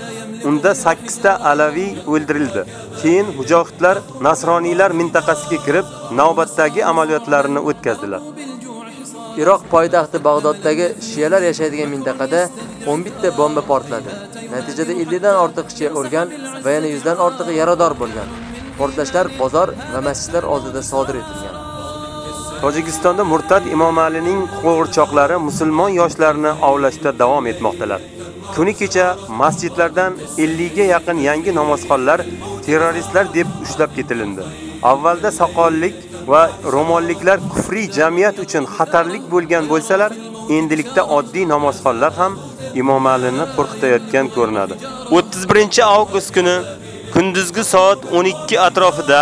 unda 8 ta alaviy o'ldirildi. Keyin mujohidlar nasroniylar mintaqasiga kirib, navbatdagi amaliyotlarini o'tkazdilar. Iroq poytaxti Bag'doddagi shiyalar yashaydigan mintaqada 11 ta bomba portladi. Natijada 50 dan ortiq kishi o'lgan va yana 100 dan ortig'i yarador bo'lgan. Portlashlar bozor va masjidlar oldida sodir etilgan. Tojikistonda murtad Imom Alining qo'g'irchoqlari musulmon yoshlarini ovlashda davom etmoqdalar. Kuni kecha masjidlardan 50 ga yaqin yangi namozxonlar terroristlar deb ushlab ketilindi. Avvalda soqollik va ro'molliklar kufriy jamiyat uchun xatarlik bo'lgan bo'lsalar, endilikda oddiy namozxonlar ham Imom Alini qo'rqitayotgan ko'rinadi. 31-avgust kuni kunduzgi soat 12 atrofida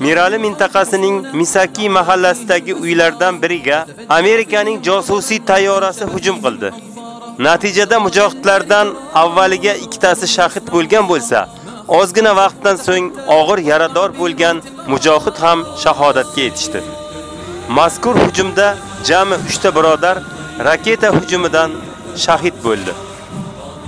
Mirali mintaqasining Misaki mahallasidagi uylardan biriga Amerikaning josusiy tayyorasi hujum qildi. Natijada mujohidlardan avvaliga ikkitasi shahid bo'lgan bo'lsa, ozgina vaqtdan so'ng og'ir yarador bo'lgan mujohid ham shahodatga yetishdi. Mazkur hujumda jami 3 ta birodar raketa hujumidan shahid bo'ldi.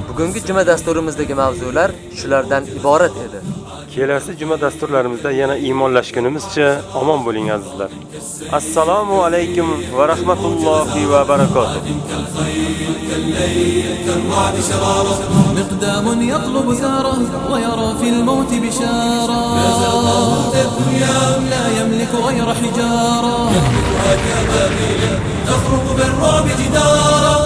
Bugungi juma dasturimizdagi mavzular shulardan iborat edi. Kelasi juma dasturlarimizda yana iymonlashgunimizcha omon bo'ling azizlar. Assalomu alaykum va rahmatullohi va barakotuh. مقدام يطلب ثاره ويرى في الموت بشارة لا يملك غير حجارة يحدثها كبابيل تخرق بالرعب جدارا